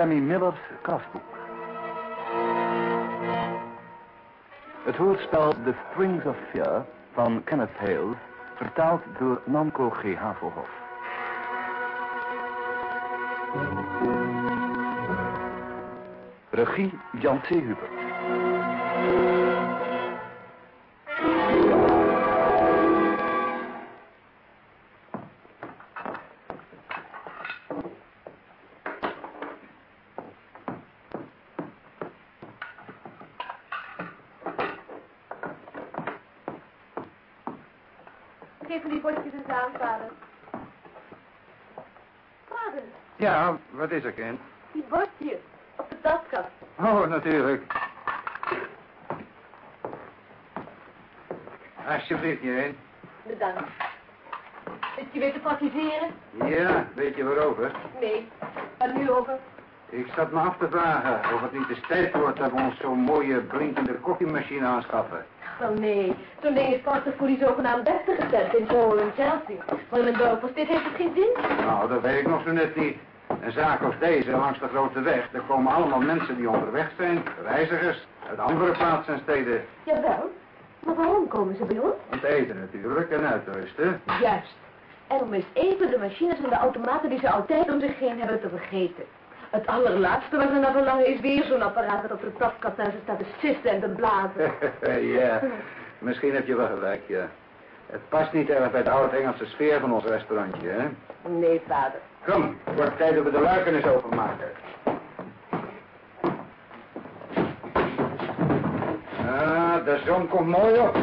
Sammy Millers kastboek. Het hoorspel The Strings of Fear van Kenneth Hale, vertaald door Namco G. Havelhoff. Regie Jan C. Hubert. Wat is er, kind? die bordjes op de. Oh, natuurlijk. Alsjeblieft, Jeen. Bedankt. Zit je weer te praktiseren? Ja, weet je waarover? Nee. Waar nu over? Ik zat me af te vragen of het niet eens tijd wordt dat we ons zo'n mooie blinkende koffiemachine aanschaffen. Wel nee, zo'n ding is prachtig voor die zogenaamd beste gezet in Seoul en Chelsea. Maar in een dit heeft het geen zin. Nou, dat weet ik nog zo net niet. Een zaak als deze langs de grote weg, daar komen allemaal mensen die onderweg zijn, reizigers, uit andere plaatsen en steden. Jawel. Maar waarom komen ze bij ons? Om te eten natuurlijk en uit te rusten. Juist. En om eens even de machines en de automaten die ze altijd om zich heen hebben te vergeten. Het allerlaatste waar ze naar verlangen is weer zo'n apparaat dat op de tapkast naar ze staat te sisten en te blazen. ja, misschien heb je wel gelijk, ja. Het past niet erg bij de oude Engelse sfeer van ons restaurantje, hè? Nee, vader. Kom, het wordt tijd dat we de luiken eens openmaken. Ah, de zon komt mooi op.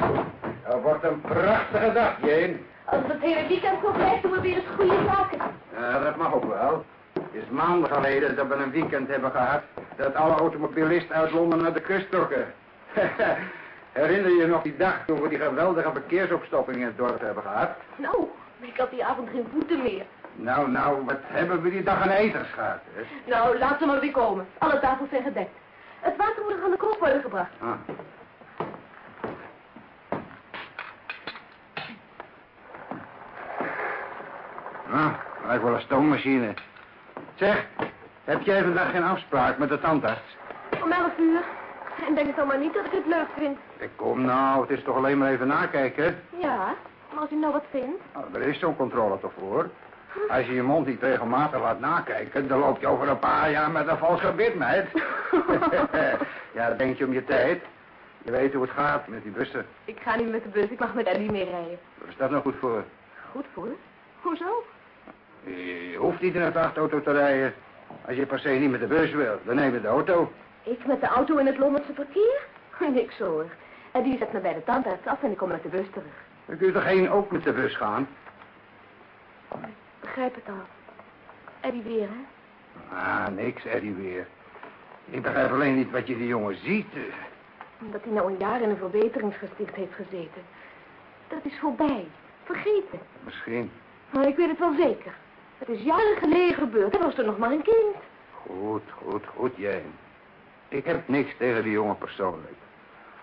Het wordt een prachtige dag, Jane. Als het het hele weekend zo blijft, doen we weer eens goede zaken. Ja, dat mag ook wel. Het is maanden geleden dat we een weekend hebben gehad... dat alle automobilisten uit Londen naar de kust trokken. Herinner je je nog die dag toen we die geweldige verkeersopstopping in het dorp hebben gehad? Nou, ik had die avond geen voeten meer. Nou, nou, wat hebben we die dag aan eters gehad, hè? Nou, laat ze maar weer komen. Alle tafels zijn gedekt. Het water moet nog aan de kook worden gebracht. Ah. Nou, lijkt wel een stoommachine. Zeg, heb jij vandaag geen afspraak met de tandarts? Om elf uur. En denk dan maar niet dat ik het leuk vind. Ik kom nou, het is toch alleen maar even nakijken? Ja, maar als u nou wat vindt. Nou, er is zo'n controle toch voor? Als je je mond niet regelmatig laat nakijken, dan loop je over een paar jaar met een vals gebit, meid. ja, dan denk je om je tijd. Je weet hoe het gaat met die bussen. Ik ga niet met de bus, ik mag met Ellie mee rijden. Wat is dat nou goed voor? Goed voor? Hoezo? Je hoeft niet in het vrachtauto te rijden. Als je per se niet met de bus wil, dan neem je de auto. Ik met de auto in het Londense verkeer? Niks hoor. En die zet me bij de tandarts af en ik kom met de bus terug. Dan kun je toch geen ook met de bus gaan? Begrijp het al. Eddie weer, hè? Ah, niks, Eddie weer. Ik begrijp alleen niet wat je die jongen ziet. Omdat hij nou een jaar in een verbeteringsgesticht heeft gezeten. Dat is voorbij. Vergeten. Misschien. Maar ik weet het wel zeker. Het is jaren geleden gebeurd. Hij was toen nog maar een kind. Goed, goed, goed, jij. Ik heb niks tegen die jongen persoonlijk.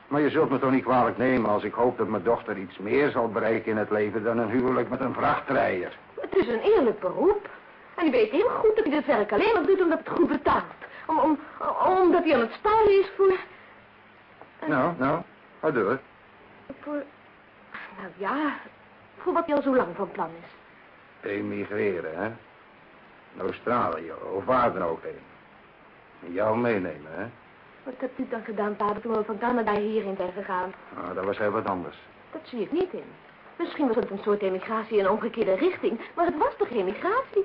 Maar je zult me toch niet kwalijk nemen als ik hoop dat mijn dochter iets meer zal bereiken in het leven dan een huwelijk met een vrachtrijder. Het is een eerlijk beroep. En u weet heel goed dat hij dit werk alleen maar doet omdat het goed betaalt. Om, om, omdat hij aan het sparen is voor... Nou, nou, ga door. Voor... Nou ja, voor wat hij al zo lang van plan is. Emigreren, hè? Naar Australië, of waar dan ook heen. Jou meenemen, hè? Wat hebt u dan gedaan, vader, toen we van Canada hierheen zijn gegaan? Nou, dat was heel wat anders. Dat zie ik niet in. Misschien was het een soort emigratie in een omgekeerde richting, maar het was toch emigratie?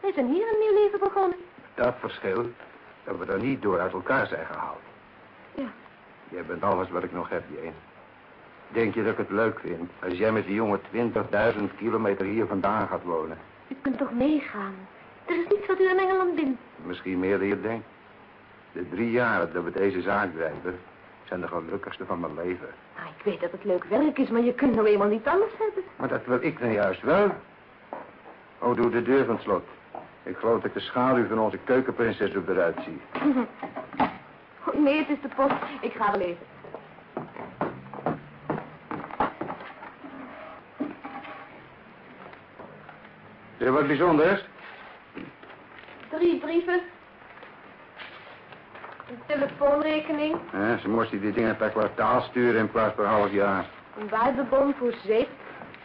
Wij zijn hier een nieuw leven begonnen. Dat verschil dat we er niet door uit elkaar zijn gehaald. Ja. Jij bent alles wat ik nog heb, Jane. Denk je dat ik het leuk vind als jij met die jongen 20.000 kilometer hier vandaan gaat wonen? U kunt toch meegaan? Er is niets wat u in Engeland bindt. Misschien meer dan je denkt. De drie jaren dat we deze zaak drijven, zijn de gelukkigste van mijn leven. Nou, ik weet dat het leuk werk is, maar je kunt nou eenmaal niet alles hebben. Maar dat wil ik nou juist wel. Oh, doe de deur van het slot. Ik geloof dat ik de schaduw van onze keukenprinses op eruit zie. Oh, nee, het is de post. Ik ga wel even. Is er wat bijzonders? Drie brieven. Een telefoonrekening, Hè, ze moesten die dingen per kwartaal sturen in plaats per half jaar. een waardebon voor zeep,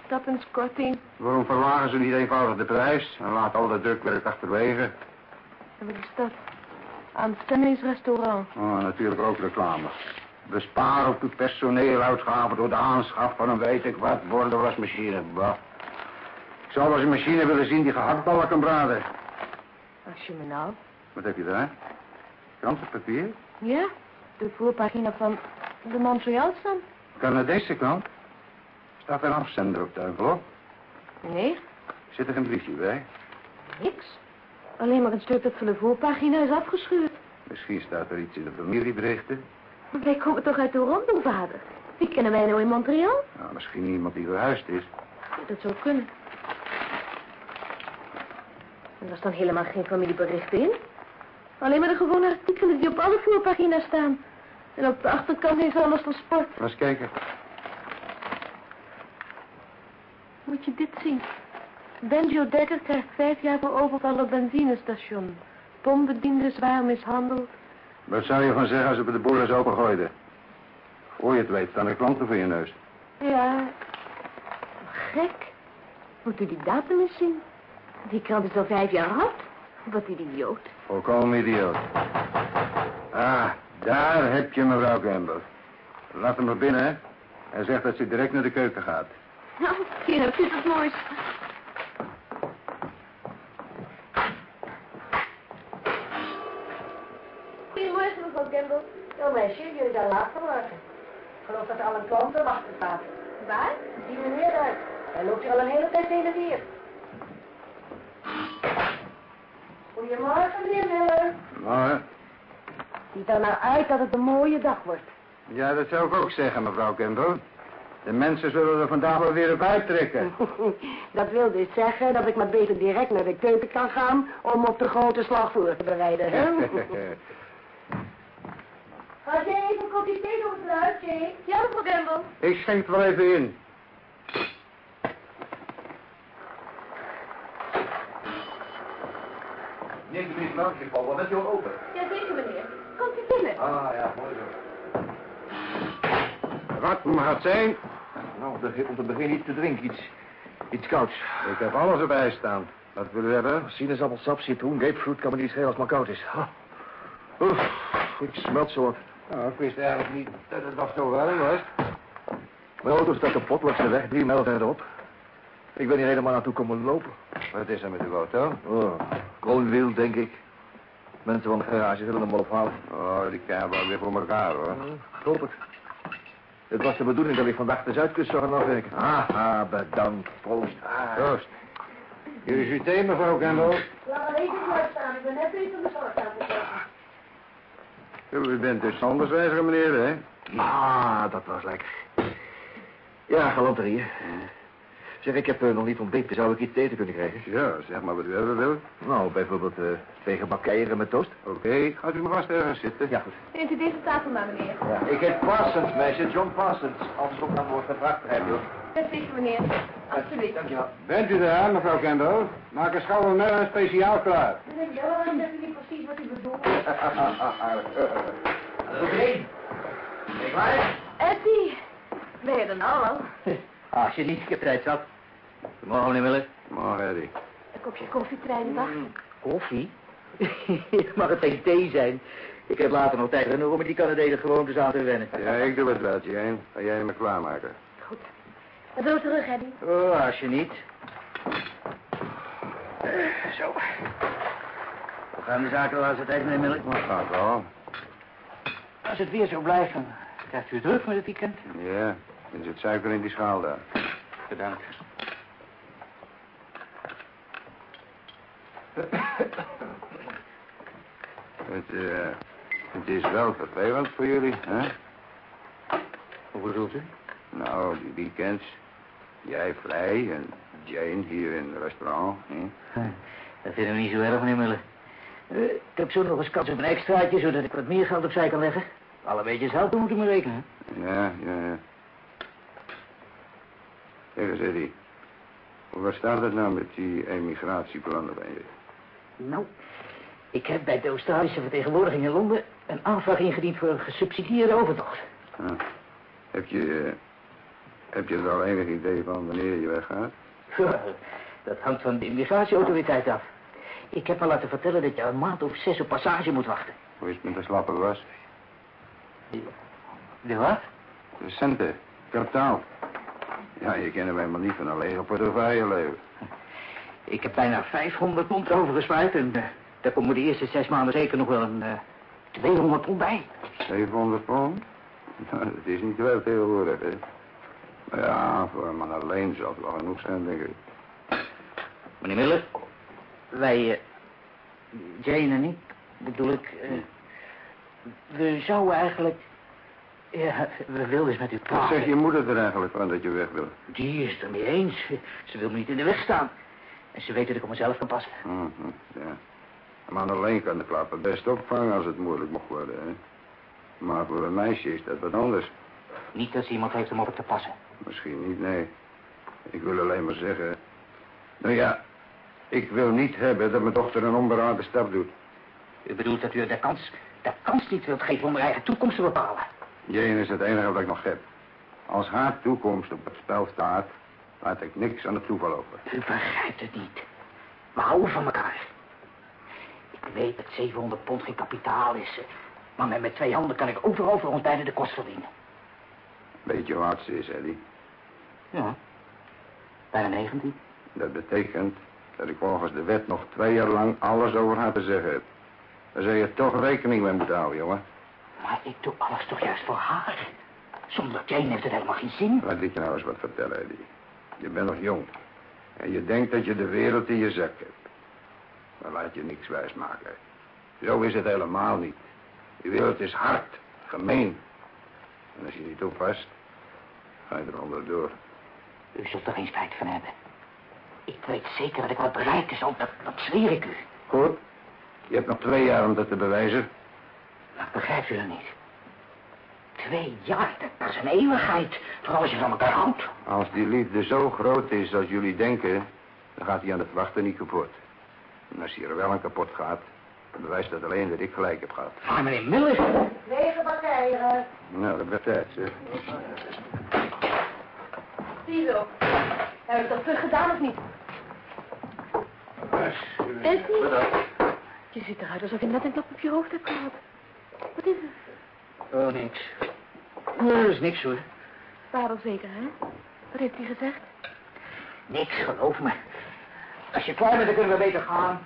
stappenskorting. Waarom verlagen ze niet eenvoudig de prijs en laten al dat drukwerk achterwege? En wat is dat? Aanstemmingsrestaurant. Oh, natuurlijk ook reclame. Besparen op uw personeeluitgaven door de aanschaf van een weet ik wat bordenwasmachine. Bah. Ik zou wel eens een machine willen zien die gehaktballen kan braden. Als je me nou... Wat heb je daar? Krantenpapier? Ja, de voorpagina van de Montreal Sun. Canadese krant? Staat er een afzender op de envelop? Nee, Zit er geen briefje bij? niks. Alleen maar een stuk dat van de voorpagina is afgescheurd. Misschien staat er iets in de familieberichten. Maar wij komen toch uit Toronto, vader? Die kennen wij nou in Montreal? Nou, misschien iemand die verhuisd is. Dat zou kunnen. En er staan helemaal geen familieberichten in. Alleen maar de gewone artikelen die op alle voorpagina's staan. En op de achterkant is alles van sport. Laat eens kijken. Moet je dit zien. Benjo Dekker krijgt vijf jaar voor overval op benzinestation. Pombediende zwaar mishandeld. Wat zou je van zeggen als we de boel eens opengooiden? Voor je het weet staan er klanten voor je neus. Ja, gek. Moet u die datum eens zien? Die krant is al vijf jaar oud. Wat een idioot. Volkomen idioot. Ah, daar heb je mevrouw Campbell. Laat hem maar binnen, hè. Hij zegt dat ze direct naar de keuken gaat. Nou, hier heb je het moois. Goedemorgen, mevrouw Campbell. Jouw meisje, jullie zijn laat vanmorgen. Ik geloof dat er al een klant te wachten staat. Waar? Die meneer daar. Hij loopt hier al een hele tijd heen en weer. Goedemorgen, meneer Miller. Maar, Ziet er nou uit dat het een mooie dag wordt. ja, dat zou ik ook zeggen, mevrouw Campbell. De mensen zullen er vandaag wel weer op uittrekken. dat wil dus zeggen dat ik maar beter direct naar de keuken kan gaan om op de grote slag voor te bereiden, hè? Ga je even een kopje thee het luid, Jane? Ja, mevrouw Campbell. ik schenk wel even in. Neemt u niet langs, juffrouw, wat bent u al open? Jazeker, meneer. Komt u binnen. Ah, ja, mooi zo. Wat mag het zijn? Nou, om te- om te beginnen iets te drinken, iets, iets kouds. Ik heb alles erbij staan. Wat wil u hebben? Sinaasappelsap, citroen, grapefruit kan me niet schelen als het maar koud is. Ha. Oef, ik smelt zo wat. Nou, ik wist eigenlijk niet dat het nog zo warm was. Mijn auto staat kapot langs de weg, drie mijl verderop. Ik ben hier helemaal naartoe komen lopen. Wat is er met uw auto? Oh, kroonwiel, denk ik. Mensen van de garage willen hem ophalen. Oh, die krijgen we wel weer voor elkaar, hoor. Ik hoop het. Het was de bedoeling dat ik vandaag de Zuidkust zou gaan afwerken. Haha, bedankt. Proost. Ah. Proost. Hier is uw thee, mevrouw Campbell. Laat maar even staan. Ik ben net even de zorg aan het zetten. U bent dus anderswijzer, meneer, hè? Ah, dat was lekker. Ja, galanterie. Zeg, ik heb eh, nog niet ontbeten. Zou ik iets te eten kunnen krijgen? Ja, zeg maar wat u hebben wil. Nou, bijvoorbeeld eh twee gebakken eieren met toast. Oké, gaat u maar vast ergens zitten. Ja, goed. Neemt u deze tafel maar, meneer. Ja, ik heet Parsons, meisje. John Parsons. Anders ook aan wordt gevraagd, je hoor. Jazeker, meneer. Absoluut. Dankjewel. Bent u daar, mevrouw Campbell? Maak een schouder met een speciaal klaar. Ja, dan weet u niet precies wat u bedoelt. Oké. Ik klaar? Eddie, ben je er nou al? Ah, als je niet, ik heb tijd zat. Goedemorgen, meneer Miller. Maar, Eddie. Een kopje koffie, Treinbach. Koffie? Mag het geen thee zijn? Ik heb later nog tijd genoeg om met die Canadezen gewoontes aan te wennen. Ja, ik doe het wel, Jane. Ga jij me klaarmaken. Goed. Dan doe terug, Eddie. Oh, als je niet. Zo. Hoe gaan de zaken de laatste tijd, meneer Miller? Maar gaat wel. Als het weer zo blijft, dan krijgt u het druk met het weekend. Ja, er zit suiker in die schaal daar. Bedankt. Het, eh, het is wel vervelend voor jullie, hè? Hoe bedoelt u? Nou, die weekends. Jij vrij en Jane hier in het restaurant. Hè? Dat vinden we niet zo erg, meneer Miller. Eh, ik heb zo nog eens kans op een extraatje, zodat ik wat meer geld opzij kan leggen. Alle beetjes helpen moeten me rekenen. Ja, ja, ja. Zeg eens, Eddie. Waar staat het nou met die emigratieplannen van je? Nou, Ik heb bij de Australische vertegenwoordiging in Londen een aanvraag ingediend voor een gesubsidieerde overtocht. Ja. Heb je... eh, heb je er al enig idee van wanneer je weggaat? Dat hangt van de immigratieautoriteit af. Ik heb me laten vertellen dat je een maand of zes op passage moet wachten. Hoe is het met de slappe was? De wat? De centen. Kapitaal. Ja, je kan er helemaal niet van een lege portefeuille leven. Ik heb bijna 500 pond overgespaard en eh, daar komen de eerste zes maanden zeker nog wel een eh, 200 pond bij. 700 pond? Nou, dat is niet wel tegenwoordig, hè. Maar ja, voor een man alleen zal het wel genoeg zijn, denk ik. Meneer Miller, wij, eh, Jane en ik, bedoel ik, eh, we zouden eigenlijk, ja, we wilden eens met u Wat praten. zeg je moeder er eigenlijk van dat je weg wil? Die is het er mee eens. Ze wil me niet in de weg staan. En ze weet dat ik op mezelf kan passen. Mhm, ja. Een man alleen kan de klappen best opvangen als het moeilijk mocht worden, hè. Maar voor een meisje is dat wat anders. Niet dat ze iemand heeft om op te passen. Misschien niet, nee. Ik wil alleen maar zeggen... Nou ja, ik wil niet hebben dat mijn dochter een onberaden stap doet. U bedoelt dat u de kans, de kans niet wilt geven om haar eigen toekomst te bepalen. Jane is het enige wat ik nog heb. Als haar toekomst op het spel staat, laat ik niks aan het toeval over. U begrijpt het niet. We houden van elkaar. Ik weet dat 700 pond geen kapitaal is. eh, Maar met mijn twee handen kan ik overal voor ons beiden de kost verdienen. Weet je hoe oud ze is, Eddie? Ja. Bijna 19. Dat betekent dat ik volgens de wet nog twee jaar lang alles over haar te zeggen heb. Daar zou je toch rekening mee moeten houden, jongen. Maar ik doe alles toch juist voor haar. Zonder Jane heeft het helemaal geen zin. Laat ik je nou eens wat vertellen, Eddie. Je bent nog jong. En je denkt dat je de wereld in je zak hebt. Maar laat je niks wijsmaken. Zo is het helemaal niet. Die wereld is hard, gemeen. En als je niet oppast, ga je er onderdoor. U zult er geen spijt van hebben. Ik weet zeker dat ik wat bereiken zal. Dat, dat zweer ik u. Goed. Je hebt nog twee jaar om dat te bewijzen. Maar begrijpt u dat niet? Twee jaar, dat, dat is een eeuwigheid. Vooral als je van elkaar houdt. Als die liefde zo groot is als jullie denken, dan gaat hij aan het wachten niet kapot. En als hij er wel aan kapot gaat, dan bewijst dat alleen dat ik gelijk heb gehad. Maar meneer Miller... Lege batterijen. Nou, dat werd tijd, zeg. Ziezo. Hebben we het toch terug gedaan of niet? Eddie? Je ziet eruit alsof je net een klap op je hoofd hebt gehad. Wat is het? Oh, niks. Nee, dat is niks hoor. Vader zeker, hè? Wat heeft hij gezegd? Niks, geloof me. Als je klaar bent, dan kunnen we beter gaan.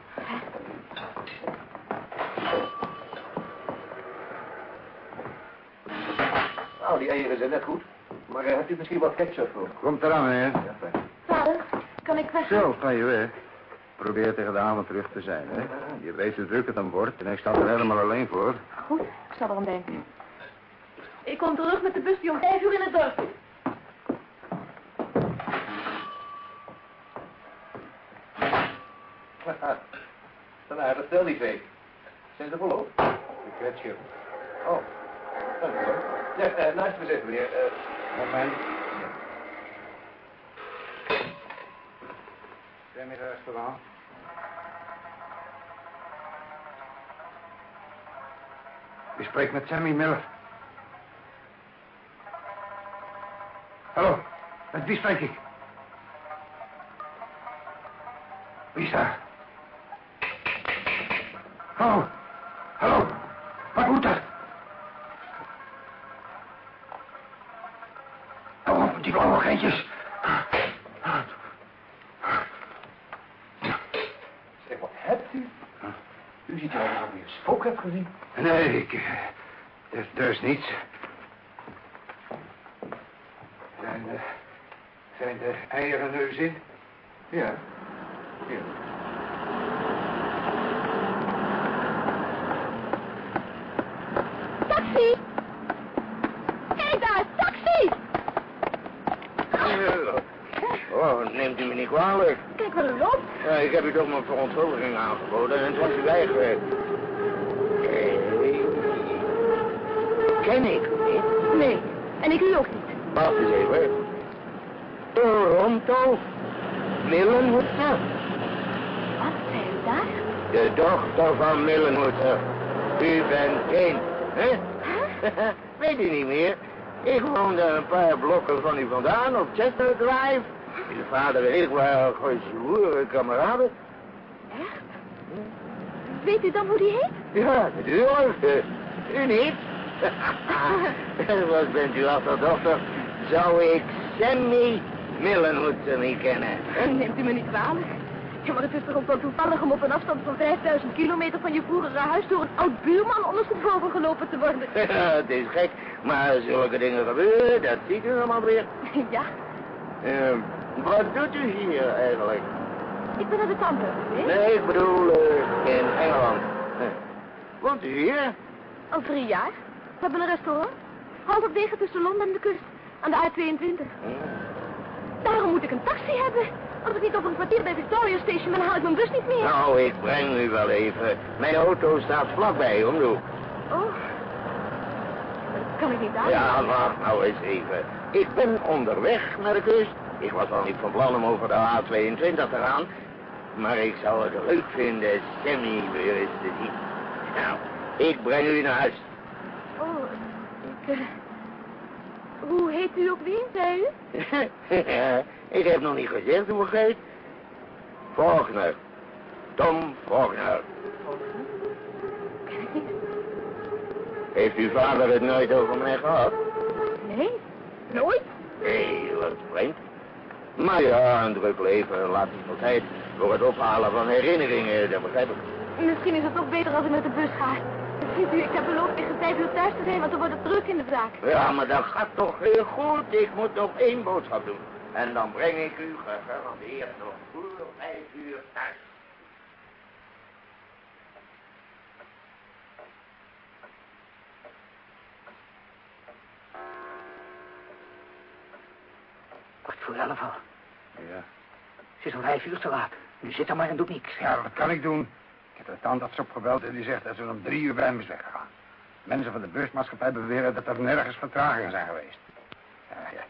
Nou, die eieren zijn net goed. Maar eh, hebt u misschien wat ketchup voor? Komt eraan, hè? Ja, fijn. Vader, kan ik weg? Zo, ga je weg. Probeer tegen de avond terug te zijn, hè? Je weet hoe druk het dan wordt en ik sta er helemaal alleen voor. Goed, ik zal erom denken. Ik kom terug met de bus die om vijf uur in het dorp is. Een aardig stel die twee. Zijn ze volop? De ketchup. Oh, dank u wel. Ja, eh, naast me zitten, meneer. Eh, Moment. Zijn er restaurant? U spreekt met Sammy Miller. Hallo, met wie spreek ik? Wie is daar? Hallo, hallo, wat moet dat? Oh, die blauwe geintjes. zeg, wat hebt u? U ziet er alsof u een spook hebt gezien. Nee, ik... eh, Er, er is niets. Zijn de, zijn de eieren neus in? Ja. Ja. Taxi! Kijk daar, taxi! Oh, neemt u me niet kwalijk. Kijk waar u loopt. Ik heb u toch mijn verontschuldiging aangeboden en toen is u weigerd. Ken ik niet? Nee, en ik u ook niet. Wacht eens even. Toronto. Millenhoekte. Wat, zei u daar? De dochter van Millenhoeter. U bent geen, hè? Weet u niet meer? Ik woonde een paar blokken van u vandaan op Chestnut Drive. Uw vader en ik waren gezworen kameraden. Echt? Weet u dan hoe die heet? Ja, natuurlijk. U niet? Wat bent u achterdochter? Zou ik Sammy Millenhoeter niet kennen? Neemt u me niet kwalijk. Ja, maar het is toch ook wel toevallig om op een afstand van 5000 kilometer van je vroegere huis door een oud buurman ondersteboven gelopen te worden. het is gek, maar zulke dingen gebeuren, dat ziet u allemaal weer. Ja, Eh, wat doet u hier eigenlijk? ik ben naar de tante. Nee, ik bedoel eh, in Engeland. Eh, Woont u hier? Al drie jaar. We hebben een restaurant. Wegen tussen Londen en de kust. Aan de A22. Daarom moet ik een taxi hebben. Als ik niet op een kwartier bij Victoria Station ben, haal ik mijn bus niet meer. Nou, ik breng u wel even. Mijn auto staat vlakbij, om de hoek. Oh. Dat kan ik niet aan. Ja, wacht nou eens even. Ik ben onderweg naar de kust. Ik was al niet van plan om over de A22 te gaan. Maar ik zou het leuk vinden Sammy weer eens te zien. Nou, ik breng u naar huis. Oh, ik... eh, Hoe heet u ook weer, zei u? ik heb nog niet gezegd hoe het heet. Faulkner. Tom Faulkner. Heeft uw vader het nooit over mij gehad? Nee, nooit. Nee, wat vreemd. Maar ja, een druk leven laat niet veel tijd voor het ophalen van herinneringen, dat begrijp ik. Misschien is het toch beter als ik met de bus ga. Ziet u, ik heb beloofd tegen vijf uur thuis te zijn, want dan wordt het druk in de zaak. Ja, maar dat gaat toch heel goed. Ik moet nog één boodschap doen. En dan breng ik u gegarandeerd nog voor vijf uur thuis. Kwart voor elf al. Ja. Het is al vijf uur te laat. Nu zit er maar en doet niks. Ja, wat kan ik doen? Ik heb de tandarts opgebeld en die zegt dat ze om drie uur bij hem is weggegaan. Mensen van de beursmaatschappij beweren dat er nergens vertragingen zijn geweest. Ja, ja.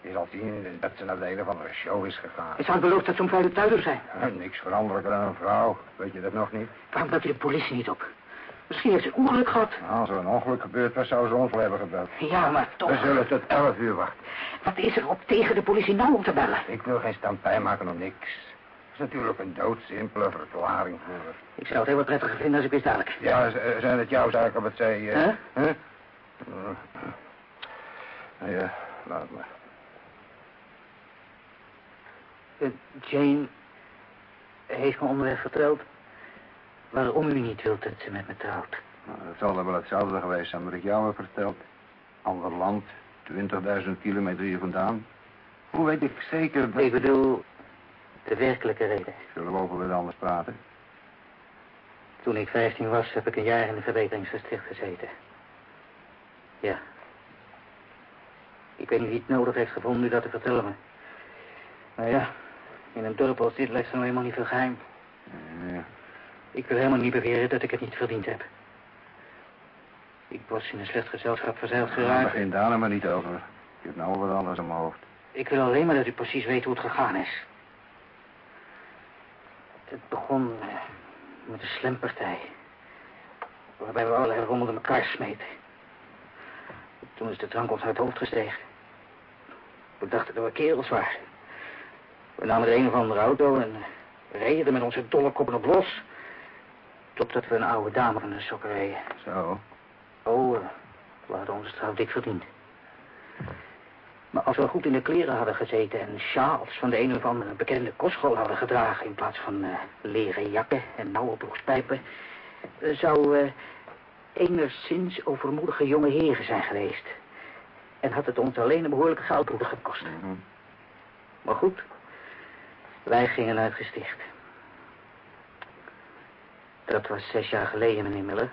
Je zal zien dat ze naar de een of andere show is gegaan. Is had beloofd dat ze om vijf uur thuis zijn. Ja, niks veranderlijker dan een vrouw. Weet je dat nog niet? Waarom belt u de politie niet op? Misschien heeft ze een ongeluk gehad. Nou, als er een ongeluk gebeurd was, zou ze ons wel hebben gebeld. Ja, maar toch. We zullen tot elf uur wachten. Wat is er op tegen de politie nou om te bellen? Ik wil geen stampij maken om niks. Het is natuurlijk een doodsimpele verklaring voor... Ik zou het heel wat prettiger vinden als ik wist dadelijk. Ja, eh, zijn het jouw zaken wat zij... Huh? huh? Nou ja, laat maar. Eh, Jane heeft me onderweg verteld waarom u niet wilt dat ze met me trouwt. Nou, het zal wel hetzelfde geweest zijn wat ik jou heb verteld. Ander land, 20.000 kilometer hier vandaan. Hoe weet ik zeker dat... Ik bedoel, de werkelijke reden. Zullen we over wat anders praten? Toen ik 15 was, heb ik een jaar in de verbeteringsdistrict gezeten. Ja. Ik weet niet wie het nodig heeft gevonden u dat te vertellen me. Maar ja, in een dorp als dit ligt er nou helemaal niet veel geheim. Ja. Ik wil helemaal niet beweren dat ik het niet verdiend heb. Ik was in een slecht gezelschap verzeild Ja, geraakt. begin daar nou maar niet over. Ik heb nou wat anders in mijn hoofd. Ik wil alleen maar dat u precies weet hoe het gegaan is. Het begon eh, met een slempartij. Waarbij we allerlei rommel in elkaar smeten. Toen is de drank ons uit het hoofd gestegen. We dachten dat we kerels waren. We namen de een of andere auto en eh, reden met onze dolle koppen op los. Totdat we een oude dame van de sokken reden. Zo. Oh, eh, we hadden onze straf dik verdiend. Maar als we goed in de kleren hadden gezeten en sjaals van de een of andere bekende kostschool hadden gedragen... in plaats van eh, leren jakken en nauwe broekspijpen... eh, zou eh enigszins overmoedige jonge heren zijn geweest. En had het ons alleen een behoorlijke goudbroeder gekost. Mhm. Maar goed, wij gingen uit gesticht. Dat was zes jaar geleden, meneer Miller.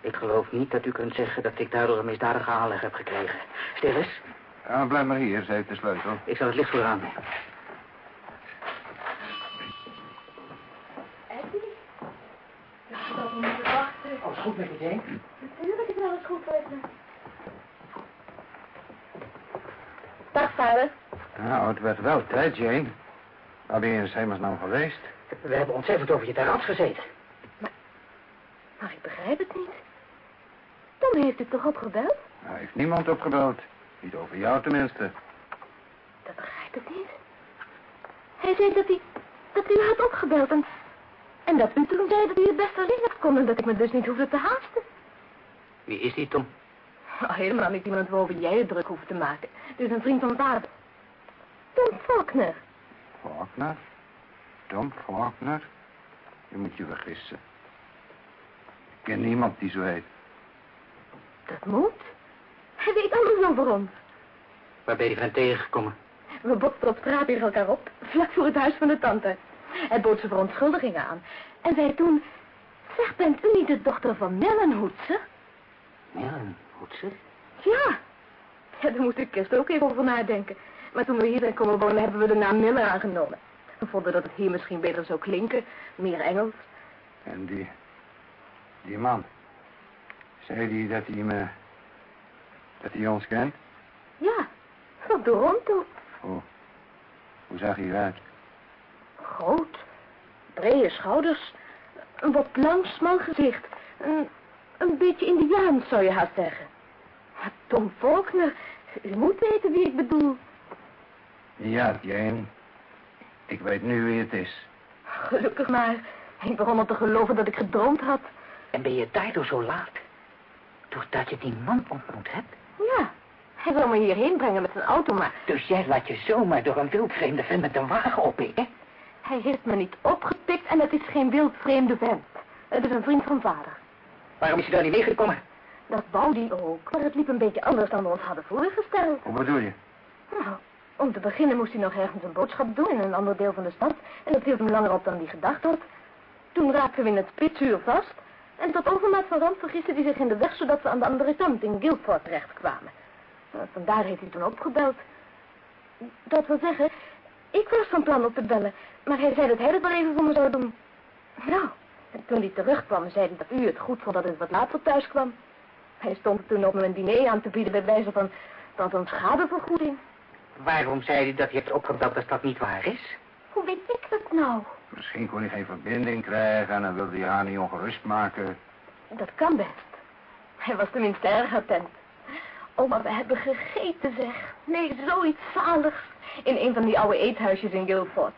Ik geloof niet dat u kunt zeggen dat ik daardoor een misdadige aanleg heb gekregen. Stil eens, Ja, blijf maar hier. Ze heeft de sleutel. ik zal het licht voor aan. Eddie? Ik had al moeten wachten. Alles goed met je, Jane? Natuurlijk is alles goed met me. Dag, vader. Nou, het werd wel tijd, Jane. Waar ben je in hemelsnaam geweest? We hebben ontzettend over je terras gezeten. Maar ik begrijp het niet. Tom heeft u toch opgebeld? Hij heeft niemand opgebeld. Niet over jou tenminste. Dat begrijp ik niet. Hij zei dat hij, dat u had opgebeld en, en dat u toen zei dat u het best alleen had kon en dat ik me dus niet hoefde te haasten. Wie is die, Tom? Oh, helemaal niet iemand waarover jij je druk hoeft te maken. Het is een vriend van vader. Tom Faulkner. Faulkner? Tom Faulkner? Je moet je vergissen. Ik ken niemand die zo heet. Dat moet. Hij weet alles over ons. Waar ben je van tegengekomen? We botsten op straat tegen elkaar op, vlak voor het huis van de tante. Hij bood ze verontschuldigingen aan. En zei toen... Zeg, bent u niet de dochter van Mellenhoetse? Zeg. Ja. Ja, daar moest ik eerst ook even over nadenken. Maar toen we hier zijn komen wonen, hebben we de naam Miller aangenomen. We vonden dat het hier misschien beter zou klinken. Meer Engels. En die... Die man. Zei die dat hij me... Dat hij ons kent? Ja, van Toronto. Oh. Hoe zag hij eruit? Groot. Brede schouders. Een wat lang, smal gezicht. Een, een beetje indiaans, zou je haast zeggen. Maar Tom Faulkner, u moet weten wie ik bedoel. Ja, Jane. Ik weet nu wie het is. Gelukkig maar. Ik begon al te geloven dat ik gedroomd had. En ben je daardoor zo laat? Doordat je die man ontmoet hebt? Ja, hij wil me hierheen brengen met zijn auto, maar Dus jij laat je zomaar door een wildvreemde vent met een wagen oppikken? hij heeft me niet opgepikt en het is geen wildvreemde vent. Het is een vriend van vader. Waarom is hij daar niet meegekomen? Dat wou die ook, maar het liep een beetje anders dan we ons hadden voorgesteld. Hoe bedoel je? Nou, om te beginnen moest hij nog ergens een boodschap doen in een ander deel van de stad. En dat hield hem langer op dan hij gedacht had. Toen raakten we in het spitsuur vast. En tot overmaat van ramp vergiste hij zich in de weg, zodat we aan de andere kant in Guildford terechtkwamen. Nou, vandaar heeft hij toen opgebeld. Dat wil zeggen, ik was van plan op te bellen, maar hij zei dat hij het wel even voor me zou doen. Nou, en toen hij terugkwam, zei hij dat u het goed vond dat het wat later thuis kwam. Hij stond toen op me een diner aan te bieden bij wijze van, van een schadevergoeding. Waarom zei hij dat je hebt opgebeld als dat niet waar is? Hoe weet ik dat nou? Misschien kon hij geen verbinding krijgen en dan wilde hij haar niet ongerust maken. Dat kan best. Hij was tenminste erg attent. Oh, maar we hebben gegeten, zeg. Nee, zoiets zaligs. In een van die oude eethuisjes in Guildford.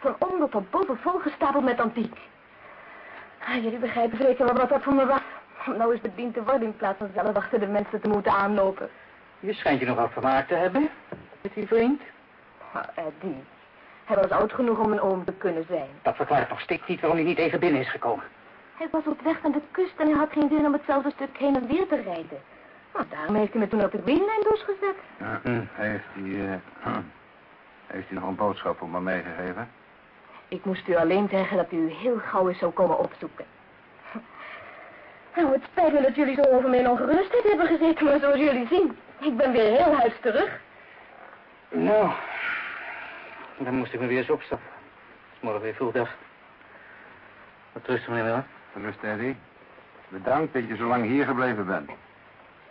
Van onder tot boven volgestapeld met antiek. Ah, jullie begrijpen zeker wel wat dat voor me was. Om nou eens bediend te worden in plaats van zelf achter de mensen te moeten aanlopen. Je schijnt je nogal vermaakt te hebben met die vriend. Eddie, hij was oud genoeg om een oom te kunnen zijn. Dat verklaart nog steeds niet waarom hij niet even binnen is gekomen. Hij was op weg naar de kust en hij had geen zin om hetzelfde stuk heen en weer te rijden. Nou, daarom heeft hij me toen op de Greenland gezet. Ja, heeft hij... eh, heeft hij nog een boodschap om me meegegeven? Ik moest u alleen zeggen dat u heel gauw eens zou komen opzoeken. Nou, het spijt me dat jullie zo over mijn ongerustheid hebben gezeten, maar zoals jullie zien, ik ben weer heel huis terug. Nou, dan moest ik me weer eens opstappen. Het is morgen weer vroeg dag. Wat rustig, meneer Miller. Rust, Eddie. Bedankt dat je zo lang hier gebleven bent.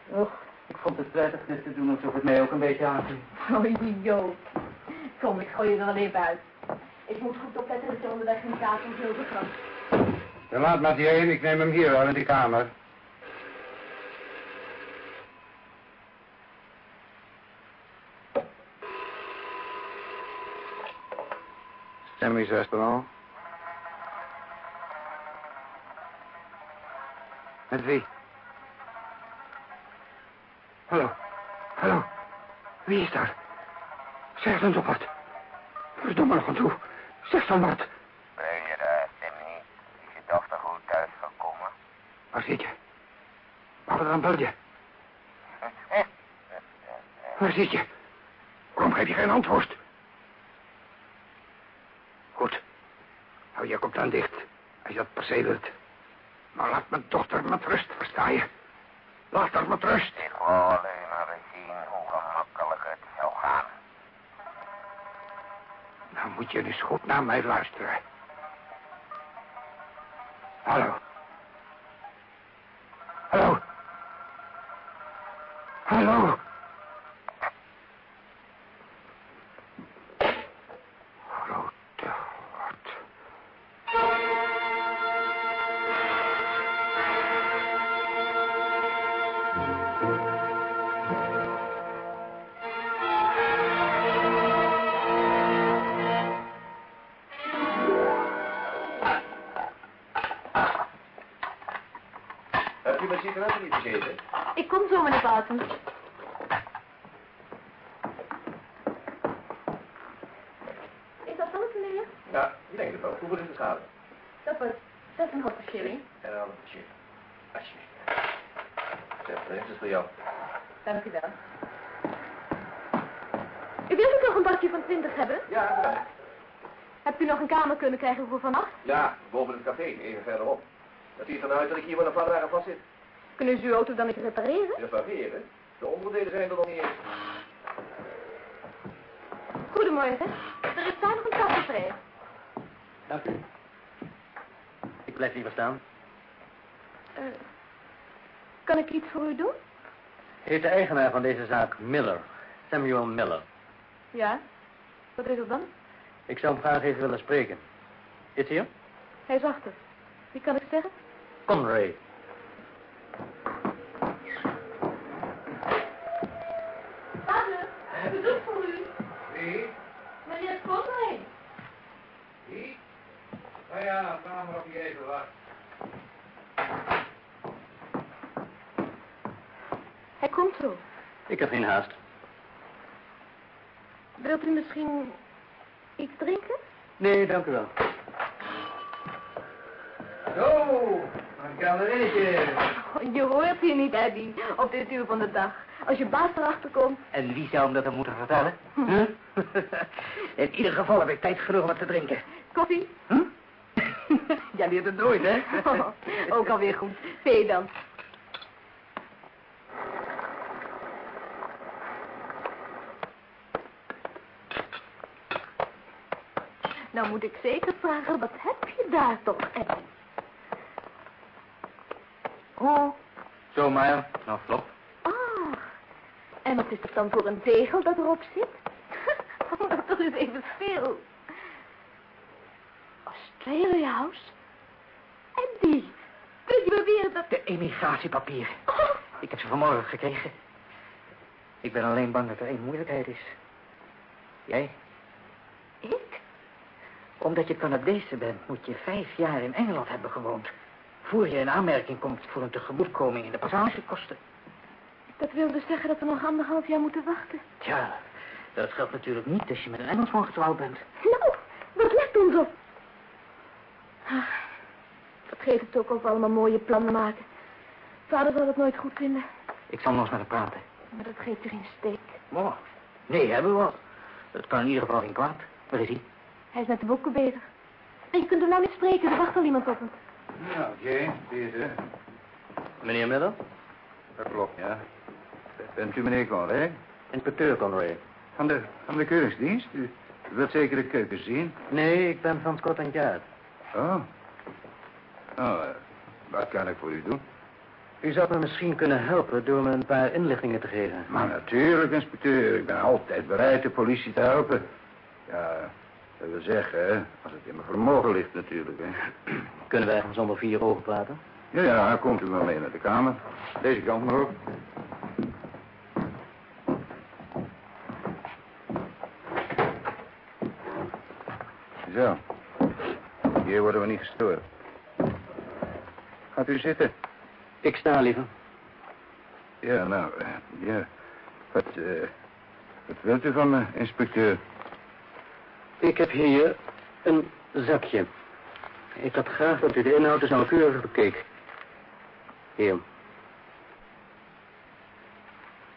Och, ik vond het prettig dit te doen alsof het mij ook een beetje aanging. Oh, idioot. Kom, ik gooi je er al even uit. Ik moet goed opletten dat je onderweg geen en zilver kan. Dan laat maar die heen, ik neem hem hier wel in de kamer. Sammy's restaurant. Met wie? Hallo. Hallo. Wie is daar? Zeg dan toch wat. Verdomme nog aan toe. Zeg dan wat. Ben je daar, Timmy? Is je dochter goed thuis gekomen? Waar zit je? Waarom dan bel je? Waar zit je? Waarom geef je geen antwoord? Goed. Hou je kop dan dicht. Als je dat per se wilt. Maar laat mijn dochter met rust, versta je? Laat haar met rust. Ik wil alleen maar zien hoe gemakkelijk het zou gaan. Nou moet je dus goed naar mij luisteren. Hallo. Kunnen krijgen voor vannacht? Ja, boven het café, even verderop. Het ziet eruit dat ik hier wel een paar dagen vast zit. Kunnen ze uw auto dan eens repareren? Repareren? De onderdelen zijn er nog niet eens. Goedemorgen. Er is daar nog een kastje vrij. Dank u. Ik blijf liever staan. Eh, kan ik iets voor u doen? Heet de eigenaar van deze zaak Miller. Samuel Miller. Ja. Wat is er dan? Ik zou hem graag even willen spreken. Hij hier? Hij is achter. Wie kan ik zeggen? Conray. Vader, bezoek voor u. Wie? Meneer Conway. Wie? Nou ja, kamer op je even wacht. Hij komt zo. Ik heb geen haast. Wilt u misschien iets drinken? Nee, dank u wel. Zo, Oh, je hoort hier niet, Eddie, op dit uur van de dag. Als je baas erachter komt. En wie zou hem dat dan moeten vertellen? Huh? In ieder geval heb ik tijd genoeg om wat te drinken. Koffie? Huh? Jij leert het nooit, hè? Oh, ook alweer goed. Thee dan. Nou moet ik zeker vragen, wat heb je daar toch, Eddie? Oh, Zomaar. Nou, flop. ah. En wat is het dan voor een tegel dat erop zit? Oh, dat is even veel. Australia House? En die? Kun je beweren dat... De emigratiepapieren. Oh, Ik heb ze vanmorgen gekregen. Ik ben alleen bang dat er één moeilijkheid is. Jij? ik? Omdat je Canadese bent, moet je vijf jaar in Engeland hebben gewoond. Voor je in aanmerking komt voor een tegemoetkoming in de passagekosten. Dat wil dus zeggen dat we nog anderhalf jaar moeten wachten. Tja, dat geldt natuurlijk niet als je met een Engelsman getrouwd bent. Nou, wat let ons op? Ah, dat geeft het ook of we allemaal mooie plannen maken. Vader zal het nooit goed vinden, Ik zal nog eens met hem praten. maar dat geeft je geen steek. Oh, nee, hebben we wel. Dat kan in ieder geval geen kwaad. Waar is hij? Hij is met de boeken bezig. En je kunt hem nou niet spreken, er wacht al iemand op hem. Nou, Jane, Peter. Meneer Miller? Dat klopt, ja. Bent u meneer Conray? Inspecteur Conray. Van de, van de keuringsdienst? U wilt zeker de keuken zien? Nee, ik ben van Scotland Yard. Oh. Oh, wat kan ik voor u doen? U zou me misschien kunnen helpen door me een paar inlichtingen te geven. Maar natuurlijk, inspecteur. Ik ben altijd bereid de politie te helpen. Ja, dat wil zeggen, als het in mijn vermogen ligt natuurlijk, hè. Kunnen wij ergens onder vier ogen praten? Ja, ja, komt u maar mee naar de kamer. Deze kant maar op. Zo. Hier worden we niet gestoord. Gaat u zitten. Ik sta liever. Ja, nou, eh, ja. Wat, eh, wat wilt u van me, inspecteur? Ik heb hier een zakje. Ik had graag dat u de inhoud eens nauwkeurig bekeek. Hier.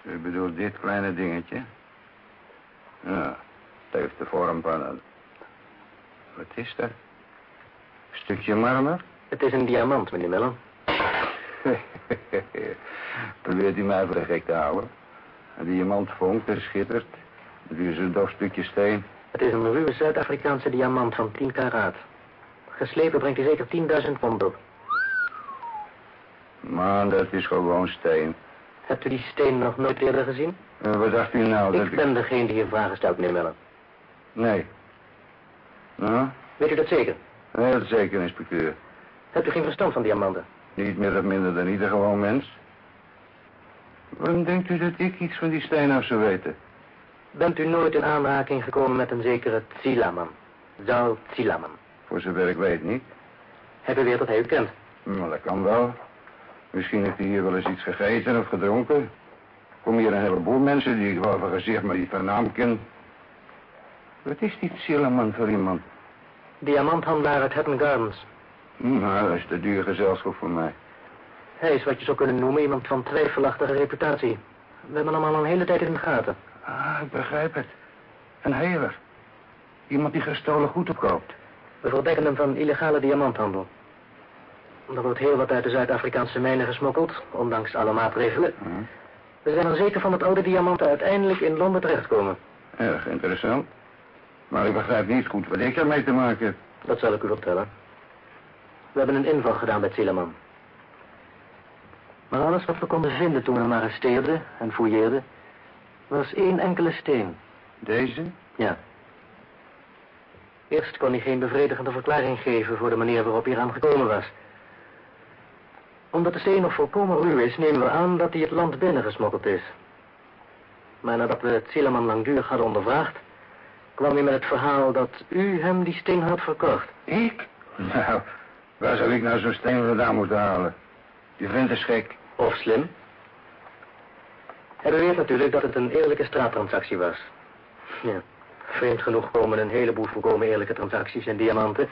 U bedoelt dit kleine dingetje? Ja, het heeft de vorm van een... Wat is dat? Een stukje marmer? Het is een diamant, meneer Miller. Probeert u mij voor de gek te houden? Een diamant vonkt en schittert. Het is een dof stukje steen. Het is een ruwe Zuid-Afrikaanse diamant van 10 karaat. Geslepen brengt hij zeker 10.000 pond op. Maar dat is gewoon steen. Hebt u die steen nog nooit eerder gezien? En wat dacht u nou? dat Ik ben degene die hier vragen stelt, meneer Miller. Nee. Nou, Weet u dat zeker? heel zeker, inspecteur. Hebt u geen verstand van diamanten? Niet meer of minder dan ieder gewoon mens. Waarom denkt u dat ik iets van die steen af zou weten? Bent u nooit in aanraking gekomen met een zekere Tsilaman? Zal Tsilaman. Voor zover ik weet niet. Hij beweert dat hij u kent. Maar dat kan wel. Misschien heeft hij hier wel eens iets gegeten of gedronken. Komen hier een heleboel mensen die ik wel van gezicht maar niet van naam ken. Wat is die Zilleman voor iemand? Diamanthandelaar uit Hatton Gardens. Hm, nou, dat is te duur gezelschap voor mij. Hij is wat je zou kunnen noemen iemand van twijfelachtige reputatie. We hebben hem al een hele tijd in de gaten. Ah, ik begrijp het. Een heler. Iemand die gestolen goed opkoopt. We verdenken hem van illegale diamanthandel. Er wordt heel wat uit de Zuid-Afrikaanse mijnen gesmokkeld, ondanks alle maatregelen. Hm. We zijn er zeker van dat oude diamanten uiteindelijk in Londen terechtkomen. Erg interessant. Maar ik begrijp niet goed wat ik ermee te maken heb. Dat zal ik u vertellen. We hebben een inval gedaan bij Zieleman. Maar alles wat we konden vinden toen we hem arresteerden en fouilleerden... was één enkele steen. Deze? Ja. Eerst kon hij geen bevredigende verklaring geven voor de manier waarop hij eraan gekomen was. Omdat de steen nog volkomen ruw is, nemen we aan dat hij het land binnengesmokkeld is. Maar nadat we het Zieleman langdurig hadden ondervraagd, kwam hij met het verhaal dat u hem die steen had verkocht. Ik? Nou, waar zou ik nou zo'n steen vandaan moeten halen? Die vent is gek. Of slim. Hij beweert natuurlijk dat het een eerlijke straattransactie was. Ja. Vreemd genoeg komen een heleboel volkomen eerlijke transacties en diamanten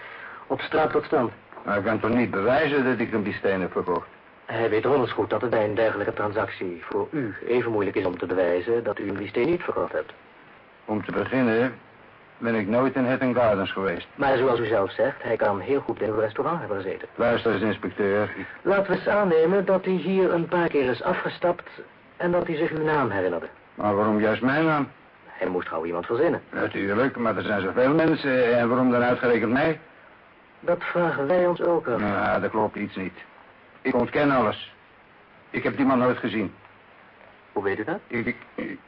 op straat tot stand. Maar ik kan toch niet bewijzen dat ik hem die steen heb verkocht? Hij weet donders goed dat het bij een dergelijke transactie voor u even moeilijk is om te bewijzen dat u hem die steen niet verkocht hebt. Om te beginnen ben ik nooit in Hatton Gardens geweest. Maar zoals u zelf zegt, hij kan heel goed in uw restaurant hebben gezeten. Luister eens, inspecteur. Laten we eens aannemen dat hij hier een paar keer is afgestapt en dat hij zich uw naam herinnerde. Maar waarom juist mijn naam? Hij moest gauw iemand verzinnen. Natuurlijk, maar er zijn zoveel mensen. En waarom dan uitgerekend mij? Dat vragen wij ons ook af. Nou, dat klopt iets niet. Ik ontken alles. Ik heb die man nooit gezien. Hoe weet u dat? Ik, ik, ik-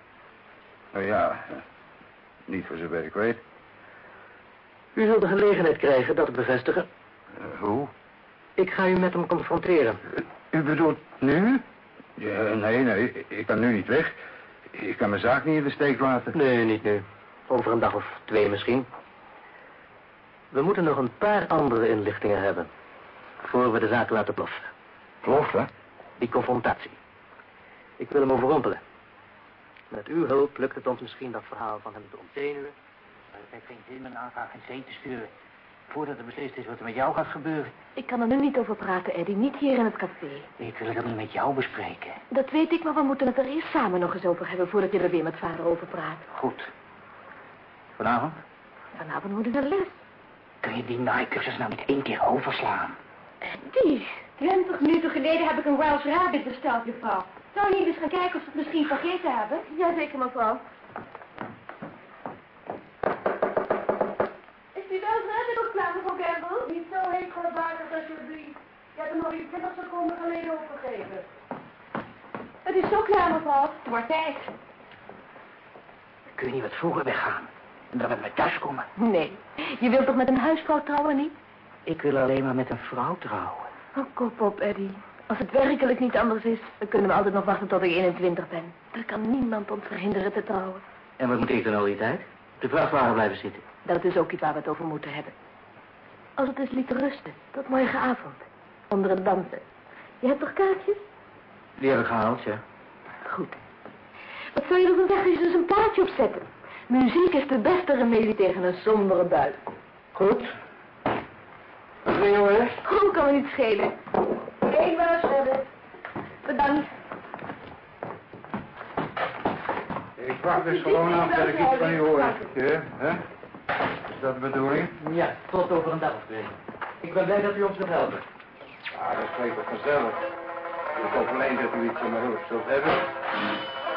nou ja, niet voor zover ik weet. U zult de gelegenheid krijgen dat te bevestigen. Eh, hoe? Ik ga u met hem confronteren. U bedoelt nu? Ja, nee, nee, ik kan nu niet weg. Ik kan mijn zaak niet in de steek laten. Nee, niet nu. Over een dag of twee misschien. We moeten nog een paar andere inlichtingen hebben. Voor we de zaak laten ploffen. Ploffen? Die confrontatie. Ik wil hem overrompelen. Met uw hulp lukt het ons misschien dat verhaal van hem te ontzenuwen. Maar het heeft geen zin een aanvraag in zee te sturen. Voordat er beslist is wat er met jou gaat gebeuren. Ik kan er nu niet over praten, Eddie. Niet hier in het café. Ik wil het niet met jou bespreken. Dat weet ik, maar we moeten het er eerst samen nog eens over hebben... voordat je er weer met vader over praat. Goed. Vanavond? Vanavond moet ik naar les. Kun je die naaicursus nou niet één keer overslaan? Eddie. Twintig minuten geleden heb ik een Welsh Rabbit besteld, juffrouw. Zou je niet eens gaan kijken of ze het misschien vergeten hebben? Jazeker, mevrouw. Die Welsh Rabbit nog klaar, mevrouw Campbell? Niet zo heet gewaardig alsjeblieft. Je hebt hem nog niet 20 seconden geleden opgegeven. Het is zo klaar, mevrouw. Het wordt tijd. Kun je niet wat vroeger weggaan? En dan met me thuis komen? Nee. Je wilt toch met een huisvrouw trouwen, niet? Ik wil alleen maar met een vrouw trouwen. Oh, kop op, Eddie. Als het werkelijk niet anders is, dan kunnen we altijd nog wachten tot ik 21 ben. Dan kan niemand ons verhinderen te trouwen. En wat moet ik dan al die tijd? De vrachtwagen blijven zitten. Dat is ook iets waar we het over moeten hebben. Als het is liet rusten, tot morgenavond. Onder het dansen. Je hebt toch kaartjes? Die heb ik gehaald, ja. Goed. Wat zou je ervan zeggen als je dus een plaatje opzetten? Muziek is de beste remedie tegen een sombere bui. Goed. Wat wil je hoor? Hoe kan me niet schelen? Eén wel hebben. Bedankt. Ik wacht dus gewoon af dat ik iets van je hoor. Ja, hè? Is dat de bedoeling? Ja, tot over een dag of twee. Ik ben blij dat u ons wilt helpen. Ah, dat klinkt toch gezellig. Ik hoop alleen dat u iets in mijn hoofd zult hebben.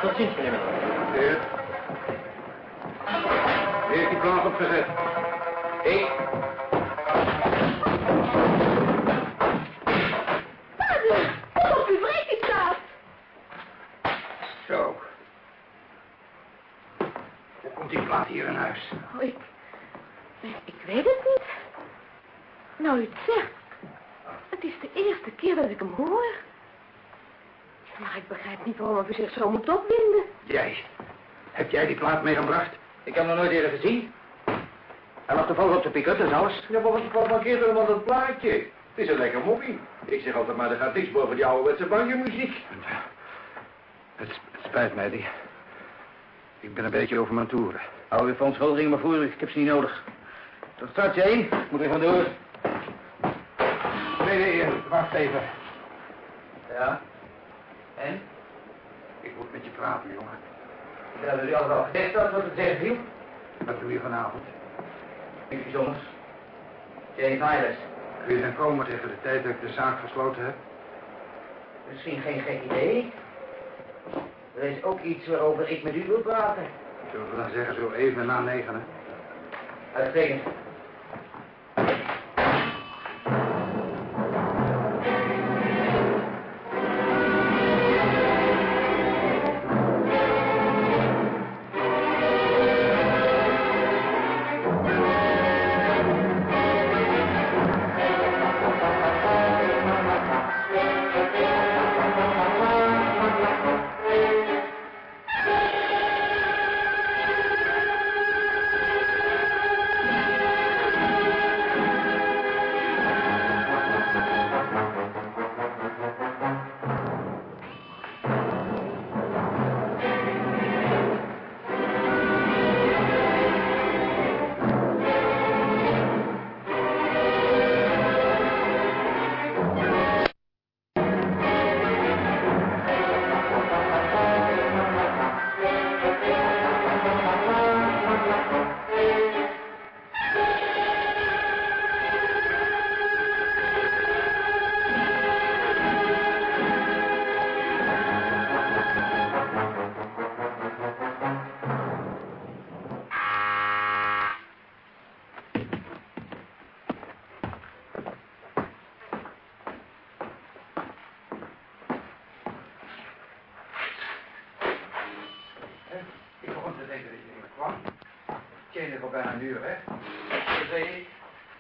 Tot ziens, meneer. Wie heeft die plaats opgezet? Ik. Vader, kom op, u breekt die plaat. Zo. Hoe komt die plaat hier in huis? Oh, ik... Ik weet het niet. Nou, u het zegt. Het is de eerste keer dat ik hem hoor. Maar ik begrijp niet waarom u zich zo moet opwinden. Jij. Heb jij die plaat meegebracht? Ik heb hem nog nooit eerder gezien. Hij lag toevallig op de pick-up, dat is alles. Ja, maar wat, markeert er dan dat plaatje? Het is een lekker moppie. Ik zeg altijd maar, er gaat niks boven die ouderwetse banjo-muziek. Het, het spijt mij, die. Ik ben een beetje over mijn toeren. Hou je verontschuldiging maar voor u. Ik heb ze niet nodig. Tot straks. Ik moet even door. Nee, nee, wacht even. Ja. En? Ik moet met je praten, jongen. Ja, dat u allemaal gezegd had wat het zeggen viel. Wat doe je vanavond? Niks bijzonders. Jane Tyler. Kun je dan komen tegen de tijd dat ik de zaak gesloten heb? Misschien geen gek idee. Er is ook iets waarover ik met u wil praten. Zullen we dan zeggen zo even na negenen? Uitstekend. Al bijna een uur, hè? Dat zei ik.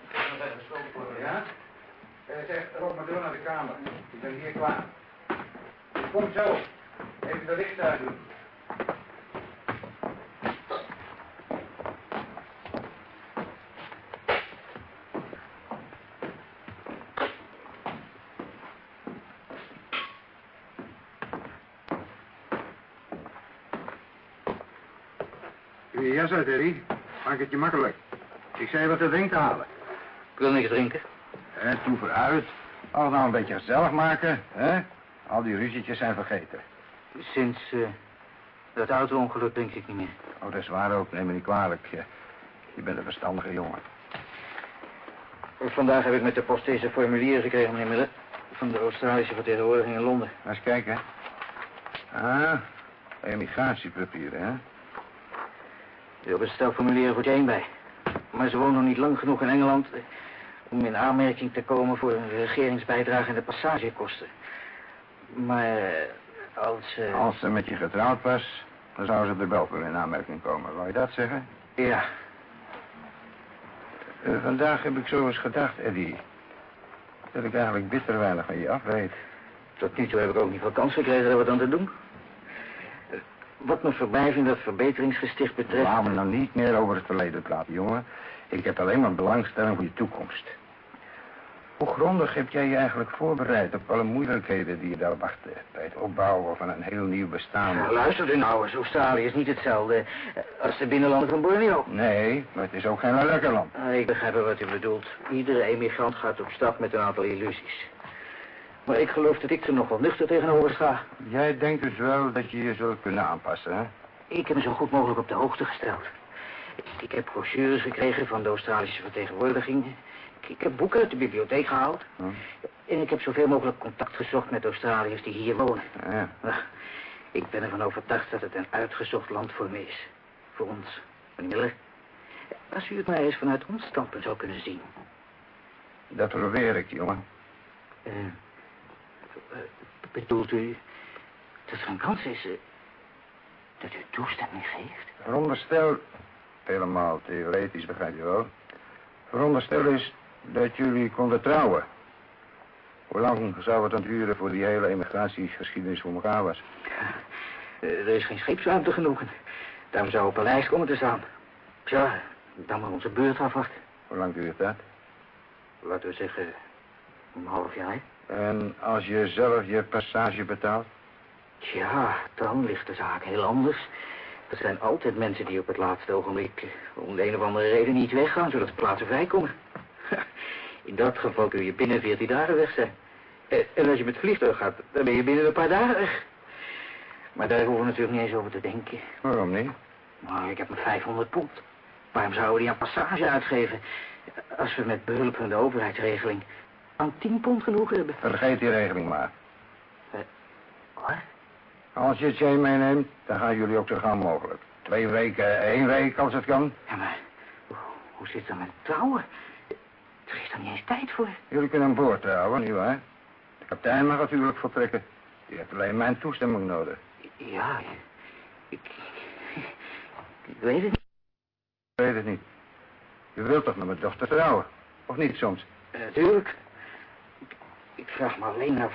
Ik heb nog even gesproken voor u. Ja? Eh, zeg, loop maar door naar de kamer. Ik ben hier klaar. Kom zo. Even de licht uit doen. Doe je jas uit, Eddie. Maak het je makkelijk. Ik zei wat te drinken halen. Ik wil niks drinken. Hè, toe vooruit. Allemaal een beetje gezellig maken, hè? Al die ruzietjes zijn vergeten. Sinds eh, dat auto-ongeluk drink ik niet meer. Oh, dat is waar ook. Neem me niet kwalijk. Je, je bent een verstandige jongen. Vandaag heb ik met de post deze formulier gekregen, meneer Miller. Van de Australische vertegenwoordiging in Londen. Laat eens kijken. Ah, emigratiepapieren, hè? Er op een stel formulieren voor Jane bij. Maar ze woont nog niet lang genoeg in Engeland... eh, om in aanmerking te komen voor een regeringsbijdrage en de passagekosten. Maar eh, als... eh, Als ze met je getrouwd was, dan zou ze er wel voor in aanmerking komen. Wou je dat zeggen? Ja, vandaag heb ik zo eens gedacht, Eddie... dat ik eigenlijk bitter weinig van je af weet. tot nu toe heb ik ook niet veel kans gekregen er wat aan te doen. Wat mijn in dat verbeteringsgesticht betreft... Laat me nou niet meer over het verleden praten, jongen. Ik heb alleen maar belangstelling voor je toekomst. Hoe grondig heb jij je eigenlijk voorbereid op alle moeilijkheden die je daar wachten... bij het opbouwen van een heel nieuw bestaan? Ja, luister u nou eens, Australië is niet hetzelfde eh, als de binnenlanden van Borneo. Nee, maar het is ook geen lekker land. Ah, Ik begrijp wat u bedoelt. Iedere emigrant gaat op stap met een aantal illusies. Maar ik geloof dat ik er nog wel nuchter tegenover sta. Jij denkt dus wel dat je je zult kunnen aanpassen, hè? Ik heb me zo goed mogelijk op de hoogte gesteld. Ik heb brochures gekregen van de Australische vertegenwoordiging. Ik- heb boeken uit de bibliotheek gehaald. Hm. En ik heb zoveel mogelijk contact gezocht met Australiërs die hier wonen. Ja. Ah, Ik ben ervan overtuigd dat het een uitgezocht land voor me is. Voor ons, meneer Miller. Als u het maar eens vanuit ons standpunt zou kunnen zien. Dat probeer ik, jongen. Eh, bedoelt u dat er een kans is eh, dat u toestemming geeft? Veronderstel, helemaal theoretisch begrijp je wel. Veronderstel is dat jullie konden trouwen. Hoe lang zou het dan duren voor die hele emigratiegeschiedenis voor elkaar was? Eh, er is geen scheepsruimte genoeg. Daarom zou een paleis komen te staan. Tja, dan maar onze beurt afwachten. Hoe lang duurt dat? Laten we zeggen, Een half jaar. En als je zelf je passage betaalt? Tja, dan ligt de zaak heel anders. Er zijn altijd mensen die op het laatste ogenblik om de een of andere reden niet weggaan, zodat de plaatsen vrijkomen. In dat geval kun je binnen 14 dagen weg zijn. Eh, En als je met vliegtuig gaat, dan ben je binnen een paar dagen weg. Maar daar hoeven we natuurlijk niet eens over te denken. Waarom niet? Maar ik heb maar 500 pond. Waarom zouden we die aan passage uitgeven? Als we met behulp van de overheidsregeling aan 10 pond genoeg hebben. Vergeet die regeling maar. Wat? Als je Jane meeneemt, dan gaan jullie ook zo gauw mogelijk. Twee weken, één week als het kan. Ja, maar hoe, hoe zit het met trouwen? Er is er niet eens tijd voor. Jullie kunnen aan boord houden, nietwaar? De kapitein mag natuurlijk vertrekken. Die heeft alleen mijn toestemming nodig. Ja, ik... Ik weet het niet. Ik weet het niet. Je wilt toch met mijn dochter trouwen? Of niet soms? Natuurlijk. Ik, vraag me alleen af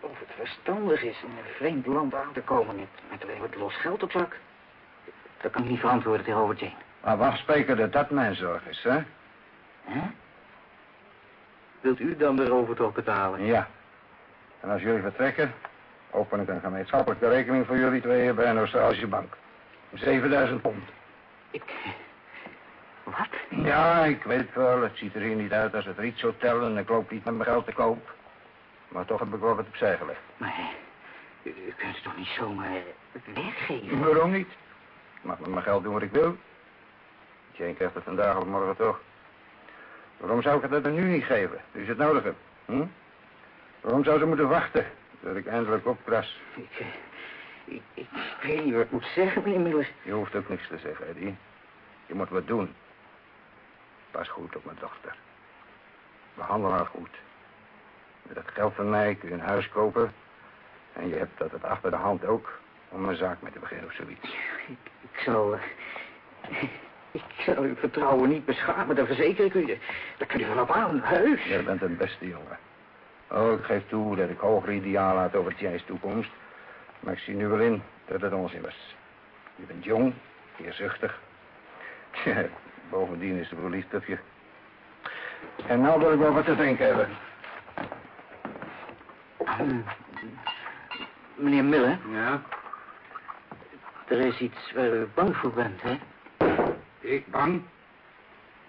of het verstandig is in een vreemd land aan te komen met, met alleen wat los geld op zak. Dat kan ik niet verantwoorden tegenover Jane. Maar wacht spreken dat dat mijn zorg is, hè? Hè? Wilt u dan de overtocht betalen? Ja. En als jullie vertrekken, open ik een gemeenschappelijke rekening voor jullie tweeën bij een Australische bank. 7000 pond. Ik... Ja, ik weet wel, het ziet er hier niet uit als het Ritz Hotel en ik loop niet met mijn geld te koop. Maar toch heb ik wel wat opzij gelegd. Maar u, u kunt het toch niet zomaar weggeven? Waarom niet? Ik mag met mijn geld doen wat ik wil. Jane krijgt het vandaag of morgen toch. Waarom zou ik het er nu niet geven, nu ze het nodig? Hm? Waarom zou ze moeten wachten tot ik eindelijk opkras? Ik, eh, ik, ik weet niet wat ik moet zeggen, meneer Miller. Je hoeft ook niks te zeggen, Eddie. Je moet wat doen. Pas goed op mijn dochter. Behandel haar goed. Met dat geld van mij kun je een huis kopen. En je hebt dat het achter de hand ook om een zaak mee te beginnen of zoiets. Ik, ik zal... eh, ik zal uw vertrouwen niet beschamen, dat verzeker ik u. Daar kunt u van op aan, heus. Je bent een beste jongen. Oh, ik geef toe dat ik hogere idealen had over Jane's toekomst. Maar ik zie nu wel in dat het onzin was. Je bent jong, eerzuchtig. Bovendien is ze wel lief op je. En nou wil ik wel wat te drinken hebben. Meneer Miller, Ja? er is iets waar u bang voor bent, hè? Ik bang?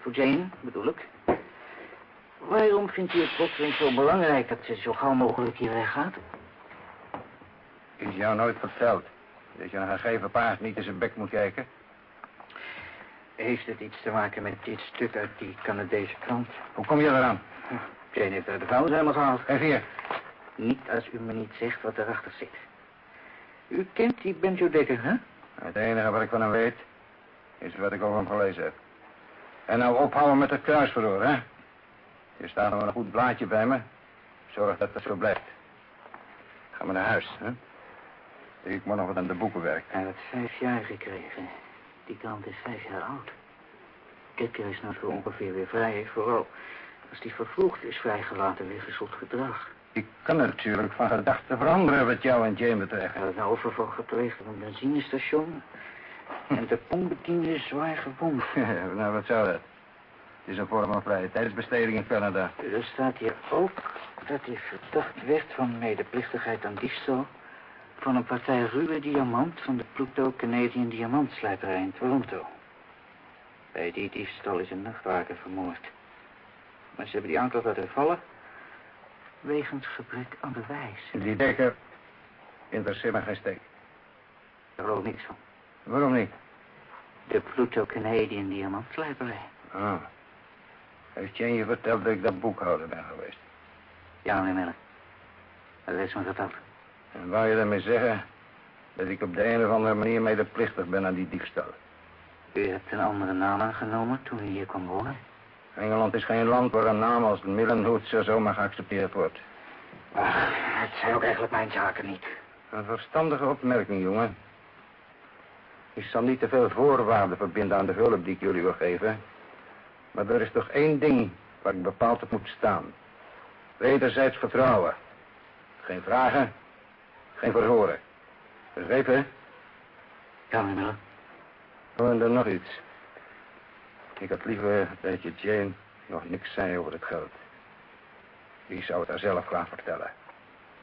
Voor Jane, bedoel ik. Waarom vindt u het plotseling zo belangrijk dat ze zo gauw mogelijk hier weggaat? Is jou nooit verteld dat je een gegeven paard niet in zijn bek moet kijken? Heeft het iets te maken met dit stuk uit die Canadese krant? Hoe kom je eraan? Jane heeft er de vuilnishelemaal gehaald. Geef hier. Niet als u me niet zegt wat erachter zit. U kent die Benjo Dekker, hè? Het enige wat ik van hem weet, is wat ik over hem gelezen heb. En nou ophouden met het kruisverhoor, hè? Er staat nog een goed blaadje bij me. Zorg dat dat zo blijft. Ga maar naar huis, hè? Ik moet nog wat aan de boeken werken. Hij heeft vijf jaar gekregen. Die krant is vijf jaar oud. Dekker is nou zo ongeveer weer vrij, vooral als die vervroegd is vrijgelaten wegens goed gedrag. Ik kan natuurlijk van gedachten veranderen wat jou en Jane betreft. Had een overval gepleegd op een benzinestation. En de pompbediende is zwaar gewond. nou, wat zou dat? Het is een vorm van vrije tijdsbesteding in Canada. Er staat hier ook dat hij verdacht werd van medeplichtigheid aan diefstal... van een partij ruwe diamant van de Pluto Canadian Diamantslijperij in Toronto. Bij die diefstal is een nachtwaker vermoord. Maar ze hebben die aanklacht laten vallen... wegens gebrek aan bewijs. Die dekker interesseert me geen steek. Daar geloof ik niks van. Waarom niet? De Pluto Canadian Diamantslijperij. Ah. Heeft Jane je verteld dat ik dat boekhouder ben geweest? Ja, meneer Miller. Dat is me verteld. En wou je daarmee zeggen dat ik op de een of andere manier medeplichtig ben aan die diefstal? U hebt een andere naam aangenomen toen u hier kwam wonen? Engeland is geen land waar een naam als Millenhood zo zomaar geaccepteerd wordt. Ach, het zijn ook eigenlijk mijn zaken niet. Een verstandige opmerking, jongen. Ik zal niet te veel voorwaarden verbinden aan de hulp die ik jullie wil geven. Maar er is toch één ding waar ik bepaald op moet staan. Wederzijds vertrouwen. Geen vragen, geen verhoren. Begrepen? Ja, meneer. Oh, en dan nog iets. Ik had liever dat je Jane nog niks zei over het geld. Die zou het daar zelf graag vertellen.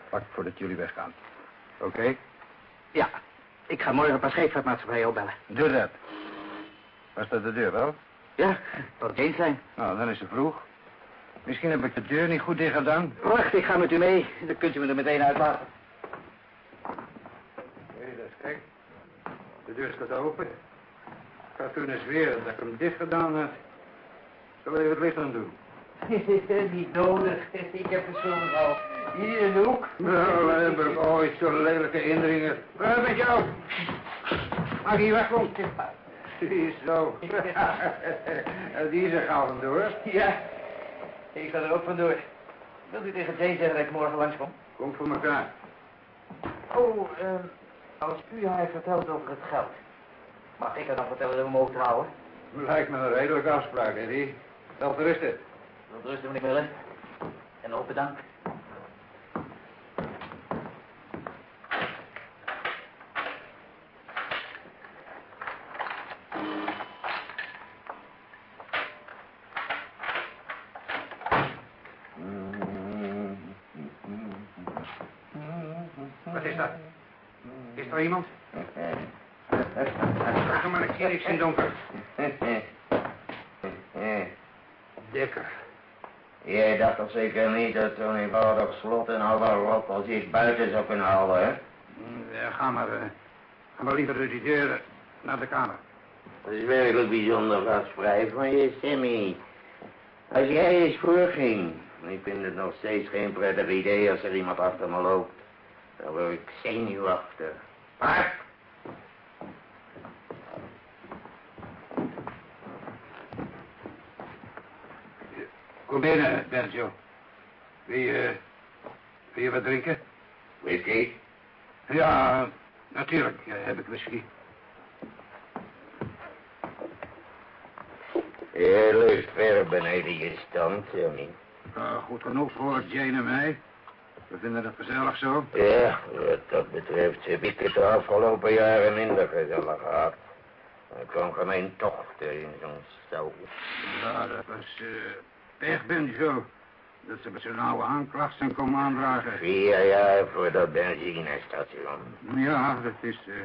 Vlak voordat jullie weggaan. Oké? Ja, ik ga morgen pas scheepvaartmaatschappij opbellen. Doe dat. Was dat de deur wel? Ja, het eens zijn. Nou, dan is het vroeg. Misschien heb ik de deur niet goed dicht gedaan. Wacht, ik ga met u mee. Dan kunt u me er meteen uitlaten. Nee, dat is gek. De deur staat open. Ik had kunnen zweren dat ik hem dicht gedaan had. Zal even het licht aan doen. Niet nodig. Ik heb het zo al. Hier in de hoek. Nou, heb ik ooit zo'n lelijke indringer. Waar met jou? Mag hier wegkomt. Die is zo. Die is er gauw vandoor. Ja, ik ga er ook vandoor. Wilt u tegen Jane zeggen dat ik morgen langskom? Komt voor elkaar. Oh, eh, als u haar vertelt over het geld. Mag ik er dan vertellen dat we mogen trouwen? Lijkt me een redelijke afspraak, Eddie. Wel rusten. Tot rusten, meneer Miller. En ook bedankt. Wat is dat? Is er iemand? Vraag maar een keer, ik in donker. Dekker. Jij dacht toch zeker niet dat zo'n eenvoudig slot en al wat rot als ik buiten zou kunnen houden, hè? Ja, ga maar, eh, ga maar liever door die deur eh, naar de kamer. Dat is werkelijk bijzonder gastvrij van je, Sammy. Als jij eens voorging, ik vind het nog steeds geen prettig idee als er iemand achter me loopt. Dan word ik zenuwachtig. Park! Kom binnen, Benjo. Wil je, wil je wat drinken? Whisky? Ja, natuurlijk heb ik whisky. Je leeft ver beneden je stand, Sammy. Uh, goed genoeg voor Jane en mij. We vinden het gezellig zo. Ja, wat dat betreft heb ik het de afgelopen jaren minder gezellig gehad. Ik kwam gemeen tochten in zo'n stel. Ja, dat was uh, pech, Benjo. Dat ze met zo'n oude aanklacht zijn komen aandragen. Vier jaar voor dat benzinestation. Ja, dat is, uh, dat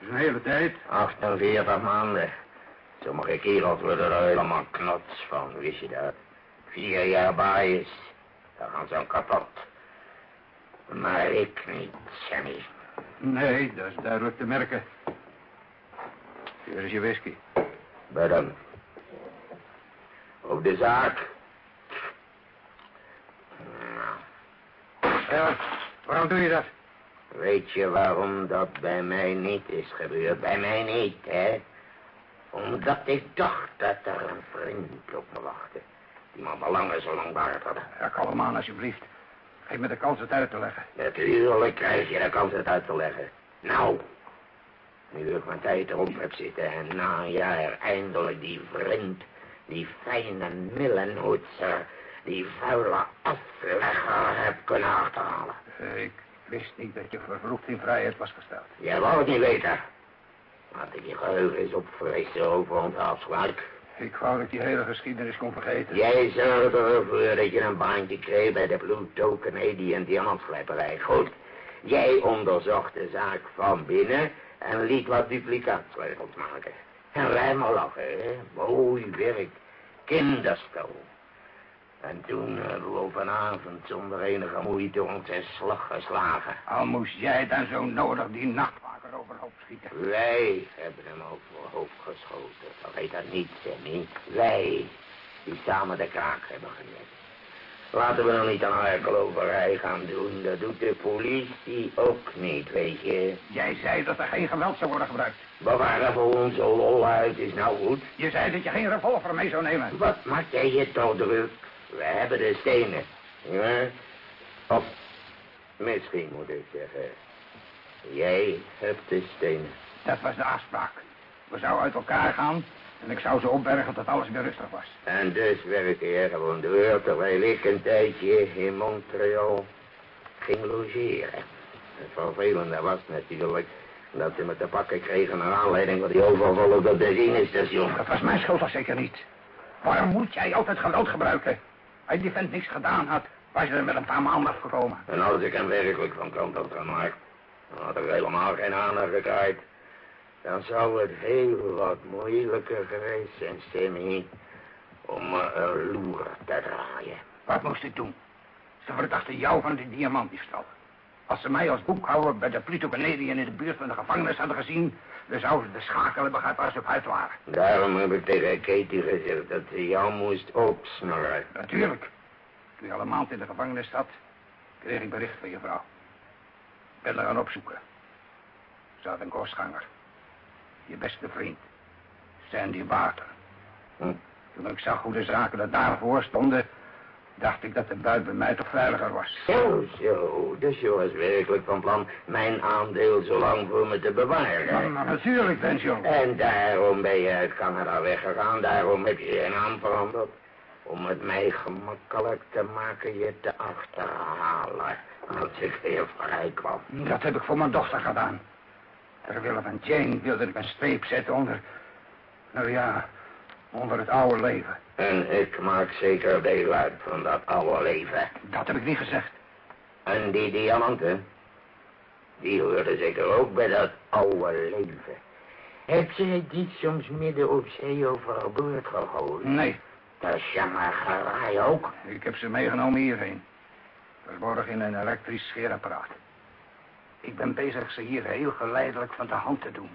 is een hele tijd. 48 maanden. Sommige kerels worden er helemaal knots van, wist je dat? Vier jaar baais, dan gaan ze kapot. Maar ik niet, Sammy. Nee, dat is duidelijk te merken. Hier is je whisky. Bedankt. Op de zaak. Nou, Ja, waarom doe je dat? weet je waarom dat bij mij niet is gebeurd? Bij mij niet, hè? Omdat ik dacht dat er een vriend op me wachtte. Die me belangen zo lang waard had. Ja, kalm aan, alsjeblieft. Geef me de kans het uit te leggen. Natuurlijk krijg je de kans het uit te leggen. Nou, nu ik mijn tijd erop heb zitten en na een jaar eindelijk die vriend, die fijne millenhoedser, die vuile aflegger heb kunnen achterhalen. Eh, Ik wist niet dat je vervloekt in vrijheid was gesteld. Jij wou het niet weten. Laat ik je geheugen eens opfrissen over ons afspraak. Ik wou dat ik die hele geschiedenis kon vergeten. Jij zorgde ervoor dat je een baantje kreeg bij de Pluto Canadian Diamantslijperij. Goed. Jij onderzocht de zaak van binnen en liet wat duplicaatsleutels maken. En rij maar lachen, hè. Mooi werk. Kinderspel. En toen hebben we op een avond zonder enige moeite ons in slag geslagen. Al moest jij dan zo nodig die nachtwaker overhoop schieten. Wij hebben hem overhoop geschoten. Vergeet dat niet, Sammy. Wij, die samen de kraak hebben gezet. Laten we nou niet aan arkeloverij gaan doen. Dat doet de politie ook niet, weet je. Jij zei dat er geen geweld zou worden gebruikt. Bewaren voor onze lol uit is nou goed. Je zei dat je geen revolver mee zou nemen. Wat maak jij je toch druk? We hebben de stenen. Ja? Of misschien moet ik zeggen. Jij hebt de stenen. Dat was de afspraak. We zouden uit elkaar gaan en ik zou ze opbergen tot alles weer rustig was. En dus werkte je gewoon door terwijl ik een tijdje in Montreal ging logeren. Het vervelende was natuurlijk dat ze me te pakken kregen naar aanleiding van die overval op dat benzinestation. Dat was mijn schuld toch zeker niet. Waarom moet jij altijd geweld gebruiken? Als die vent niks gedaan had, Was je er met een paar maanden afgekomen? En als ik hem werkelijk van kant had gemaakt, had ik helemaal geen aandacht. Dan zou het heel wat moeilijker geweest zijn, Sammy, om me een loer te draaien. Wat moest ik doen? Ze verdachten jou van die diamantdiefstal. Als ze mij als boekhouder bij de Pluto Canadian in de buurt van de gevangenis hadden gezien... dan zouden ze de schakel hebben gehad waar ze op uit waren. Daarom heb ik tegen Katie gezegd dat ze jou moest opsnorren. Natuurlijk. Toen je al een maand in de gevangenis zat, kreeg ik bericht van je vrouw. Ik ben er aan opzoeken. Ze had een kostganger. Je beste vriend. Sandy Water. Hm. Toen ik zag hoe de zaken er daarvoor stonden... dacht ik dat de buit bij mij toch veiliger was. Zo, zo. Dus je was werkelijk van plan mijn aandeel zo lang voor me te Ja, bewaren. maar natuurlijk, Benjo. En daarom ben je uit Canada weggegaan. Daarom heb je je naam veranderd. Om het mij gemakkelijk te maken je te achterhalen. Als ik weer vrij kwam. Dat heb ik voor mijn dochter gedaan. Ter wille van Jane wilde ik een streep zetten onder... Nou ja, onder het oude leven. En ik maak zeker deel uit van dat oude leven. Dat heb ik niet gezegd. En die diamanten, die hoorden zeker ook bij dat oude leven. Heb jij die soms midden op zee overboord gegooid? Nee, Dat is jammergeraai ook. ik heb ze meegenomen hierheen. Verborgen in een elektrisch scheerapparaat. Ik ben bezig ze hier heel geleidelijk van de hand te doen.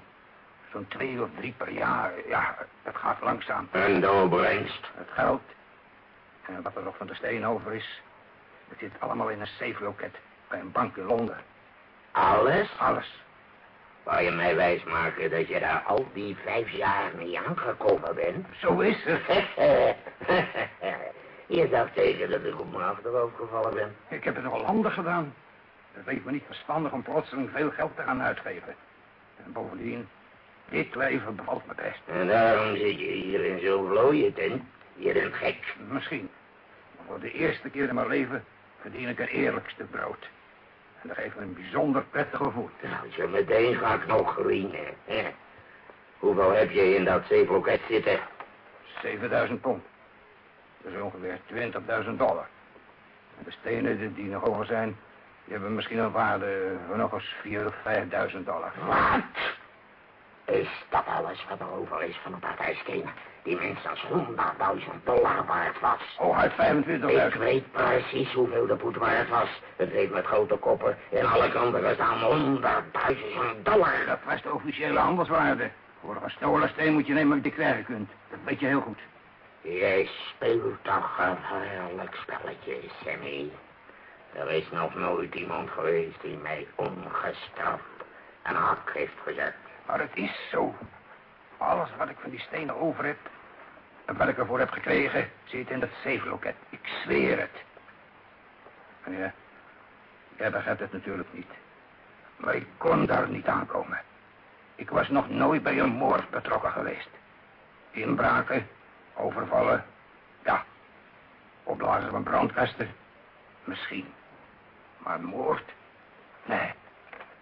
Zo'n twee of drie per jaar. Ja, het gaat langzaam. En de opbrengst. Het geld en wat er nog van de steen over is... het zit allemaal in een safe loket bij een bank in Londen. Alles? Alles. Wou je mij wijsmaken dat je daar al die vijf jaar mee aangekomen bent? Zo is het. je dacht zeker dat ik op mijn achterhoofd gevallen ben. Ik heb het nogal handig gedaan. Het leek me niet verstandig om plotseling veel geld te gaan uitgeven. En bovendien, dit leven bevalt me best. En daarom zit je hier in zo'n vlooie tent. Je bent gek. Misschien. Maar voor de eerste keer in mijn leven verdien ik een eerlijk stuk brood. En dat geeft me een bijzonder prettig gevoel. Nou, zo meteen ga ik nog hè. Hoeveel heb je in dat zeefloket zitten? 7000 pond. Dat is ongeveer 20.000 dollar. En de stenen die nog over zijn, die hebben misschien een waarde van nog eens 4.000 of 5.000 dollar. Wat? Is dat alles wat er over is van een partij stenen? Die minstens 100.000 dollar waard was. Oh, uit 25.000. Ik weet precies hoeveel de poet waard was. Het weet met grote koppen. In alle kanten staan 100.000 dollar. Dat was de officiële handelswaarde. Voor een gestolen steen moet je nemen wat je krijgen kunt. Dat weet je heel goed. Jij speelt toch een heerlijk spelletje, Sammy. Er is nog nooit iemand geweest die mij ongestraft een hak heeft gezet. Maar het is zo. Alles wat ik van die stenen over heb... en wat ik ervoor heb gekregen... zit in dat safe-loket. Ik zweer het. En ja, jij begrijpt het natuurlijk niet. Maar ik kon daar niet aankomen. Ik was nog nooit bij een moord betrokken geweest. Inbraken, overvallen, ja. Opblazen van brandkasten, misschien. Maar moord? Nee.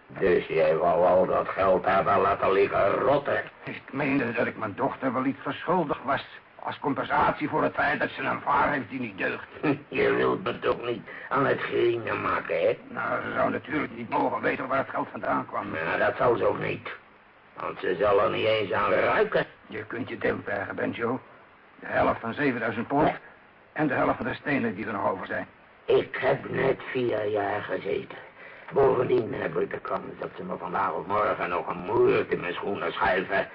Dus jij wou al dat geld hebben laten liggen rotten. Ik meende dat ik mijn dochter wel iets verschuldigd was. Als compensatie voor het feit dat ze een vader heeft die niet deugt. Je wilt me toch niet aan het grienen maken, hè? Nou, ze zou natuurlijk niet mogen weten waar het geld vandaan kwam. Nou, dat zal zo niet. Want ze zal er niet eens aan ruiken. Je kunt je deel krijgen, Benjo. De helft van 7000 pond en de helft van de stenen die er nog over zijn. Ik heb net vier jaar gezeten. Bovendien heb ik de kans dat ze me vandaag of morgen nog een moord in mijn schoenen schuiven.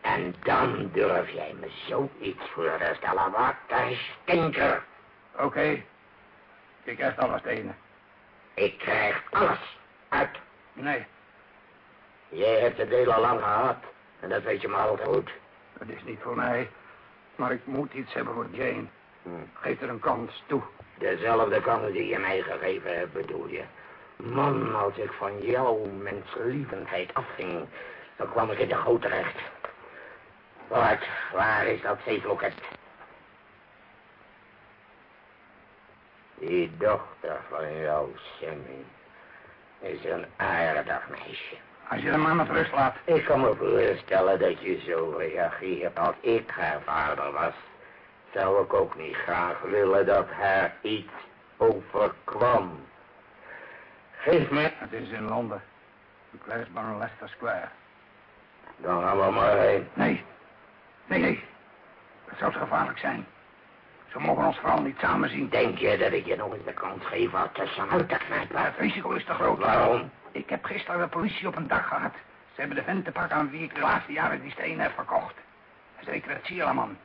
En dan durf jij me zoiets voor te stellen. Wat een stinker. Oké, je krijgt alle stenen. Ik krijg alles uit. Nee, Jij hebt het heel al lang gehad. En dat weet je maar al te goed. dat is niet voor mij. Maar ik moet iets hebben voor Jane. Geef er een kans toe. Dezelfde kans die je mij gegeven hebt, bedoel je. Man, als ik van jouw menslievendheid afging, dan kwam ik in de goot terecht. Wat, waar is dat zeefloket? Die dochter van jou, Sammy, is een aardig meisje. Als je de man met rust laat. Ik kan me voorstellen dat je zo reageert als ik haar vader was. Zou ik ook niet graag willen dat haar iets overkwam. Geef me, Het is in Londen. De Leicester Square. dan gaan we maar heen. Nee. Nee, nee. Het zou te gevaarlijk zijn. Ze mogen ons vooral niet samen zien. Denk je dat ik je nog eens de kans geef wat tussenuit te knijpen? het risico is te groot. Waarom? Ik heb gisteren de politie op een dag gehad. Ze hebben de vent te pakken aan wie ik de laatste jaren die steen heb verkocht. Zeker het Sielaman.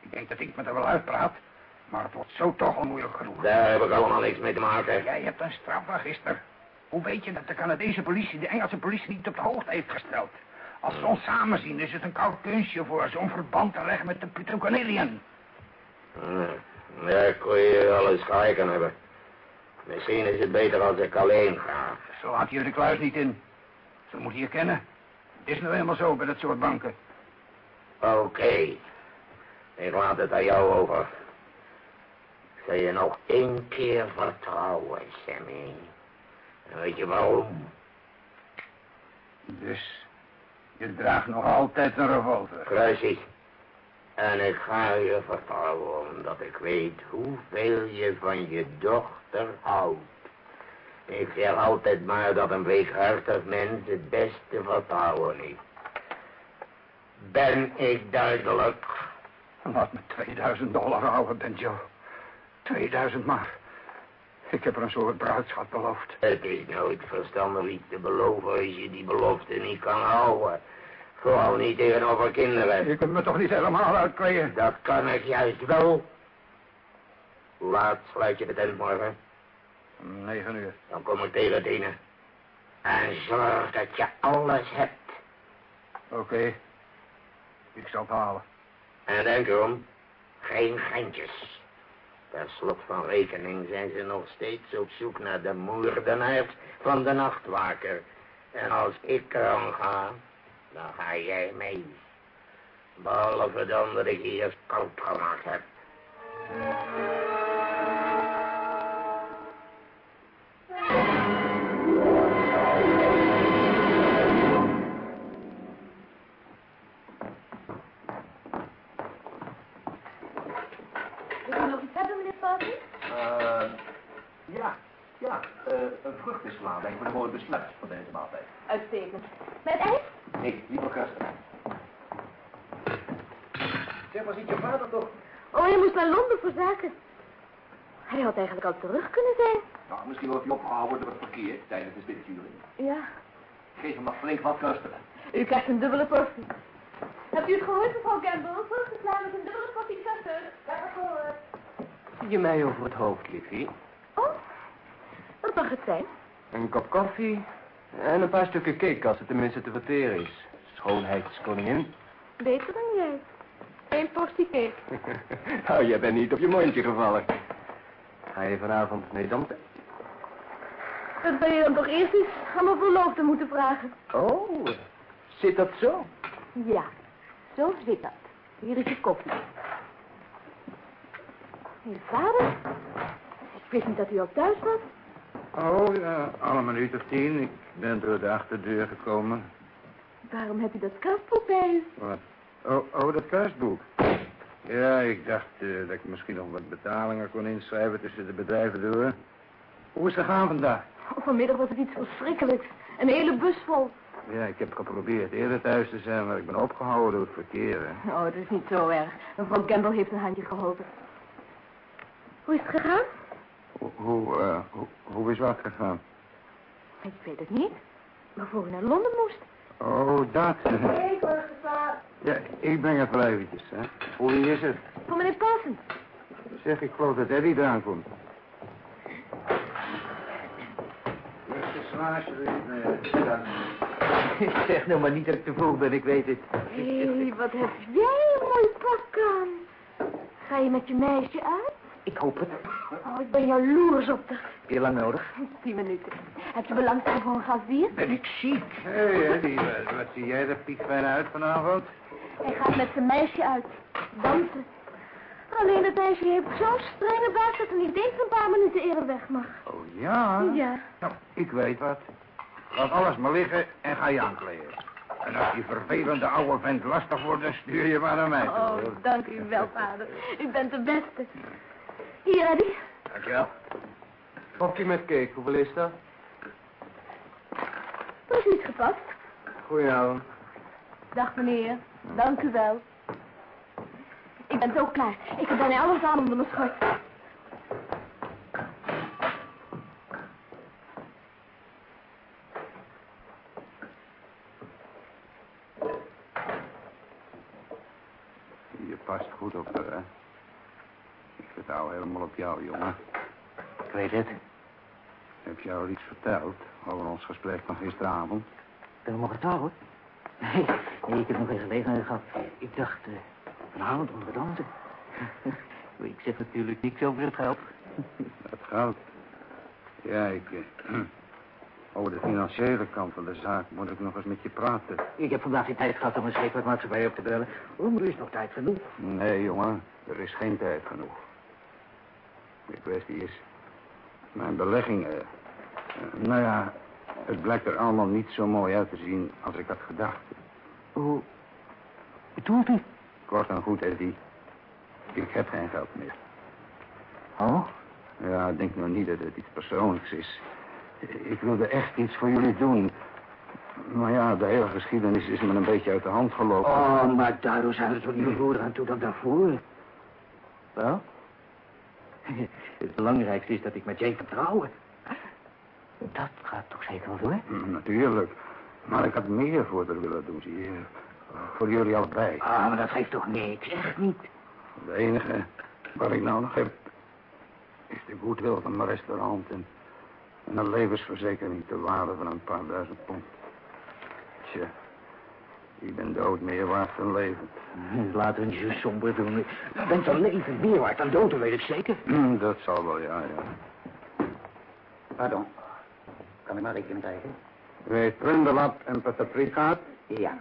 Ik denk dat ik me er wel uitpraat, maar het wordt zo toch al moeilijk genoeg. Daar heb ik allemaal niks mee te maken. Jij hebt een strafregister. Hoe weet je dat de Canadese politie de Engelse politie niet op de hoogte heeft gesteld? Als ze ons samen zien, is het een koud kunstje voor ze om verband te leggen met de Petrocanelian. Hm, Daar kun je alles gelijk aan hebben. Misschien is het beter als ik alleen ga. Zo laat je de kluis niet in. Ze moet je kennen. Het is nou eenmaal zo bij dat soort banken. Oké. Ik laat het aan jou over. Zal je nog één keer vertrouwen, Sammy. En weet je waarom? Dus, je draagt nog altijd een revolver. Precies. En ik ga je vertrouwen omdat ik weet hoeveel je van je dochter houdt. Ik zeg altijd maar dat een weekhartig mens het beste vertrouwen heeft. Ben ik duidelijk? Laat me 2000 dollar houden, Ben Joe. 2000 maar. Ik heb er een soort bruidschat beloofd. Het is nooit verstandig iets te beloven als je die belofte niet kan houden. Vooral niet tegenover kinderen. Je kunt me toch niet helemaal uitkleden? Dat kan ik juist wel. Hoe laat sluit je de tent morgen? 9 uur. Dan kom ik tegen tienen. En zorg dat je alles hebt. Oké. Ik zal het halen. En denk erom, geen geintjes. Per slot van rekening zijn ze nog steeds op zoek naar de moordenaars van de nachtwaker. En als ik eraan ga, dan ga jij mee. Behalve dan dat ik hier koud gemaakt heb. Wil u nog iets hebben, meneer Paulsen? Eh, ja, ja. eh, een vruchtensla lijkt me een mooi besluit voor deze maaltijd. Uitstekend. Met ijs? Nee, liever gasten. Zeg, waar zit je vader toch? Oh, hij moest naar Londen voor zaken. Hij had eigenlijk al terug kunnen zijn. Nou, misschien wordt hij opgehouden door het verkeer tijdens de spitsuring. Ja. Geef hem nog flink wat gasten. U krijgt een dubbele portie. Hebt u het gehoord, mevrouw Campbell? Vruchtensla met een dubbele portie kaster. Ja, dat gehoord. Zie je mij over het hoofd, liefie? Oh, wat mag het zijn? Een kop koffie en een paar stukken cake als het tenminste te verteren is. Schoonheidskoningin. Beter dan jij. Portie cake. nou, jij bent niet op je mondje gevallen. Ga je vanavond mee dansen? Dat ben je dan toch eerst eens aan mijn verloofde moeten vragen. Oh, zit dat zo? Ja, zo zit dat. Hier is je koffie. Hé, vader. Ik wist niet dat u al thuis was. Oh ja, al een minuut of tien. Ik ben door de achterdeur gekomen. Waarom heb u dat kastboek bij? Wat? Oh, oh dat kastboek. Ja, ik dacht eh, dat ik misschien nog wat betalingen kon inschrijven tussen de bedrijven door. Hoe is het gegaan vandaag? Oh, vanmiddag was het iets verschrikkelijks. Een hele bus vol. Ja, ik heb geprobeerd eerder thuis te zijn, maar ik ben opgehouden door het verkeer. Hè. Oh, het is niet zo erg. Mevrouw Campbell heeft een handje geholpen. Hoe is het gegaan? Hoe, hoe, eh, hoe, hoe is wat gegaan? Ik weet het niet. Waarvoor u naar Londen moest. Oh, dat. Ik word geslaagd. Ja, ik breng het wel eventjes, hè. Hoe is het? Voor meneer Paulsen. Zeg, ik geloof dat Eddie eraan komt. Met slaasje zeg nou maar niet dat ik te vroeg ben, ik weet het. Hé, hey, wat heb jij een mooi pak aan. Ga je met je meisje uit? Ik hoop het. Oh, ik ben jaloers op de... Heb je lang nodig? Tien minuten. Heb je belangstelling voor een glas bier? Ben ik ziek? Hé, hey, Eddie, wat, wat zie jij er piekfijn uit vanavond? Hij gaat met zijn meisje uit. Dansen. Alleen het meisje heeft zo'n strenge baas dat hij niet eens een paar minuten eerder weg mag. Oh, ja? Ja. Nou, ik weet wat. Laat alles maar liggen en ga je aankleden. En als die vervelende oude vent lastig wordt, dan stuur je maar naar mij. Oh, dank u wel, vader. U bent de beste. Hier, Eddie. Dankjewel. Kopje met cake, hoeveel is dat? Precies gepast. Goedenavond. Dag meneer. Dank u wel. Ik ben zo klaar. Ik heb bijna alles aan onder mijn schort. Je past goed op haar, hè? Ik vertrouw helemaal op jou, jongen. Ik weet het. Heb je al iets verteld over ons gesprek van gisteravond? Dat we mogen trouwen? Nee, nee, ik heb nog geen gelegenheid gehad. Ik dacht, eh, vanavond onder het dansen. ik zeg natuurlijk niks over het geld. Het geld. Ja, ik... eh, over de financiële kant van de zaak moet ik nog eens met je praten. Ik heb vandaag geen tijd gehad om een scheepvaartmaatschappij op te bellen. Oh, er is nog tijd genoeg. Nee, jongen, er is geen tijd genoeg. De kwestie is... Mijn beleggingen... eh, nou ja, het blijkt er allemaal niet zo mooi uit te zien als ik had gedacht. Hoe bedoelt u? Kort en goed, Eddie. Ik heb geen geld meer. Oh? Ja, ik denk nou niet dat het iets persoonlijks is. Ik wilde echt iets voor jullie doen. Maar ja, de hele geschiedenis is me een beetje uit de hand gelopen. Oh, maar daardoor zijn we toch niet meer aan toe dan daarvoor. Wel? Het belangrijkste is dat ik met Jane kan trouwen. Dat gaat toch zeker wel door? Hm, Natuurlijk. Maar ik had meer voor haar willen doen, zie je. Voor jullie allebei. Ah, maar dat geeft toch niks, echt niet. De enige wat ik nou nog heb... is de goedwil van mijn restaurant... en, en een levensverzekering te waarde van een paar duizend pond. Tja, ik ben dood meer waard dan levend. Laten we niet zo somber doen. Ik ben toch leven meer waard dan dood, dat weet ik zeker. Hm, Dat zal wel, ja, ja. Pardon. Kan ik maar rekening krijgen? Weet Trundelap en paprika, Ja.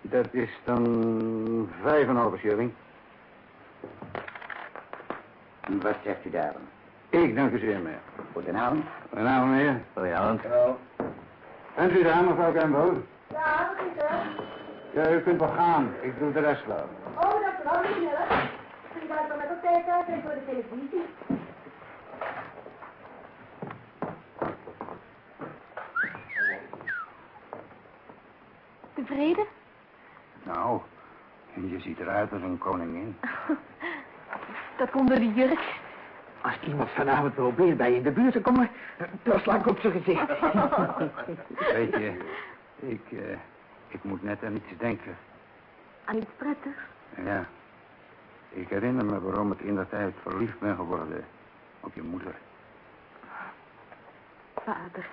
dat is dan vijf en een halve shilling. Wat zegt u daarom? Ik dank u zeer, meneer. Goedenavond. Goedenavond, meneer. Goedenavond. En u daar, mevrouw Campbell? Ja, wat is er? Ja, u kunt wel gaan. Ik doe de rest wel. Oh, dat is wel niet sneller. Kun je daar dan met elkaar kijken voor de televisie? Tevreden? Nou, je ziet eruit als een koningin. Dat komt door de jurk. Als iemand vanavond probeert bij je in de buurt te komen, dan sla ik op zijn gezicht. Weet je, ik, eh, ik moet net aan iets denken. Aan iets prettigs. Ja. Ik herinner me waarom ik in dat tijd verliefd ben geworden op je moeder. Vader.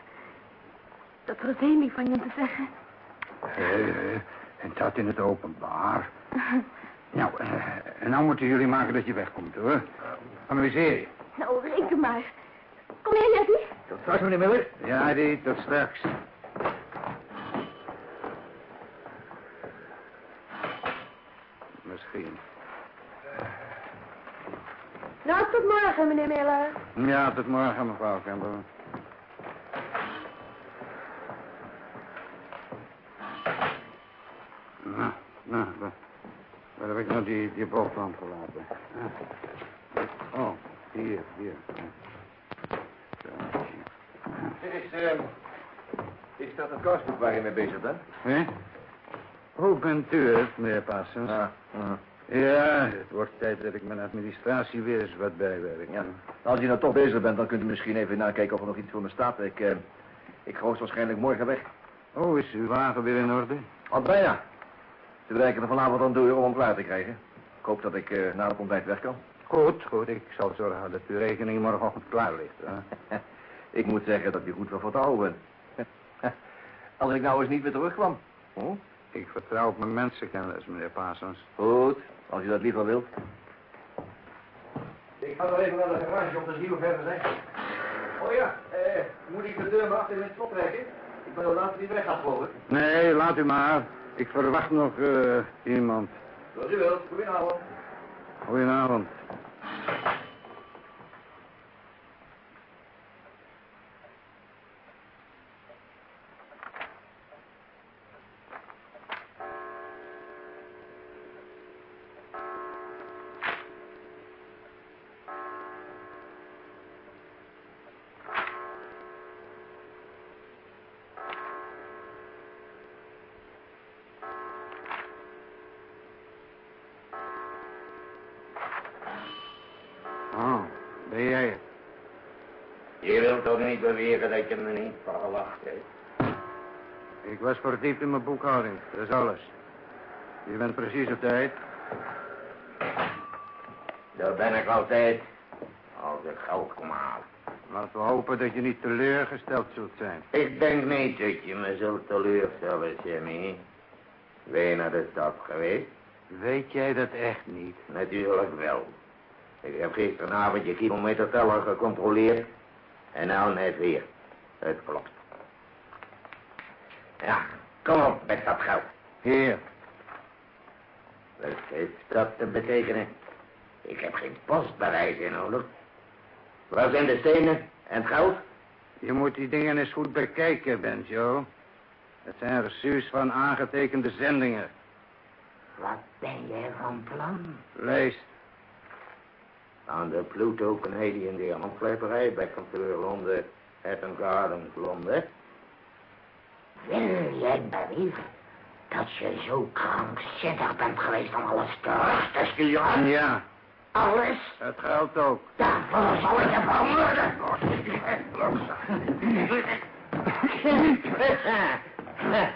Dat was heel lief van je te zeggen. Hé, en dat in het openbaar. Nou, eh, en nou moeten jullie maken dat je wegkomt, hoor. Amuseer je. Nou, reken maar. Kom hier, Letty. Tot straks, meneer Miller. Ja, die, tot straks. Nou, tot morgen, meneer Miller. Ja, tot morgen, mevrouw Campbell. Nou, nou, waar, waar heb ik nou die, die boterham gelaten? Ah. Oh, hier, hier. Zo. Is, eh, is dat het kastboek waar je mee bezig bent? Hé? Hoe bent u het, meneer Parsons? Ja. ja. Ja, het wordt tijd dat ik mijn administratie weer eens wat bijwerk. Ja. Als je nou toch bezig bent, dan kunt u misschien even nakijken of er nog iets voor me staat. Ik, eh, ik ga waarschijnlijk morgen weg. Oh, is uw wagen weer in orde? Al bijna. Ze werken er vanavond aan door om hem klaar te krijgen. Ik hoop dat ik eh, na het ontbijt weg kan. Goed, goed. Ik zal zorgen dat uw rekening morgenochtend klaar ligt. Hè? ik moet zeggen dat u goed van vertrouwen bent. Als ik nou eens niet weer terugkwam. Hm? Ik vertrouw op mijn mensenkennis, meneer Parsons. Goed, als u dat liever wilt. Ik ga nog even naar de garage om te zien hoe ver we zijn. Oh ja, eh, moet ik de deur maar achter in het slot trekken? Ik ben al later niet weg ik. Nee, laat u maar. Ik verwacht nog eh, iemand. Zoals u wilt. Goedenavond. Goedenavond. Je wilt toch niet beweren dat je me niet verwacht hebt? Ik was verdiept in mijn boekhouding. Dat is alles. Je bent precies op tijd. Dat ben ik altijd. Als ik geld kom halen. Laten we hopen dat je niet teleurgesteld zult zijn. Ik denk niet dat je me zult teleurstellen, Jimmy. Ben je naar de stad geweest? Weet jij dat echt niet? Natuurlijk wel. Ik heb gisteravond je kilometerteller gecontroleerd. En nou net weer. Het klopt. Ja, kom op met dat geld. Hier. Wat heeft dat te betekenen? Ik heb geen postbewijs in nodig. Waar zijn de stenen en het geld? Je moet die dingen eens goed bekijken, Benjo. Het zijn reçus van aangetekende zendingen. Wat ben jij van plan? Lees. Aan de Pluto Canadian Diamantkleperij bij kantoor Londen, Hatton Gardens, Londen. Wil jij beweren dat je zo krankzinnig bent geweest om alles te sturen? Ja, Alles? het geldt ook. Daarvoor zal ik je vermoorden.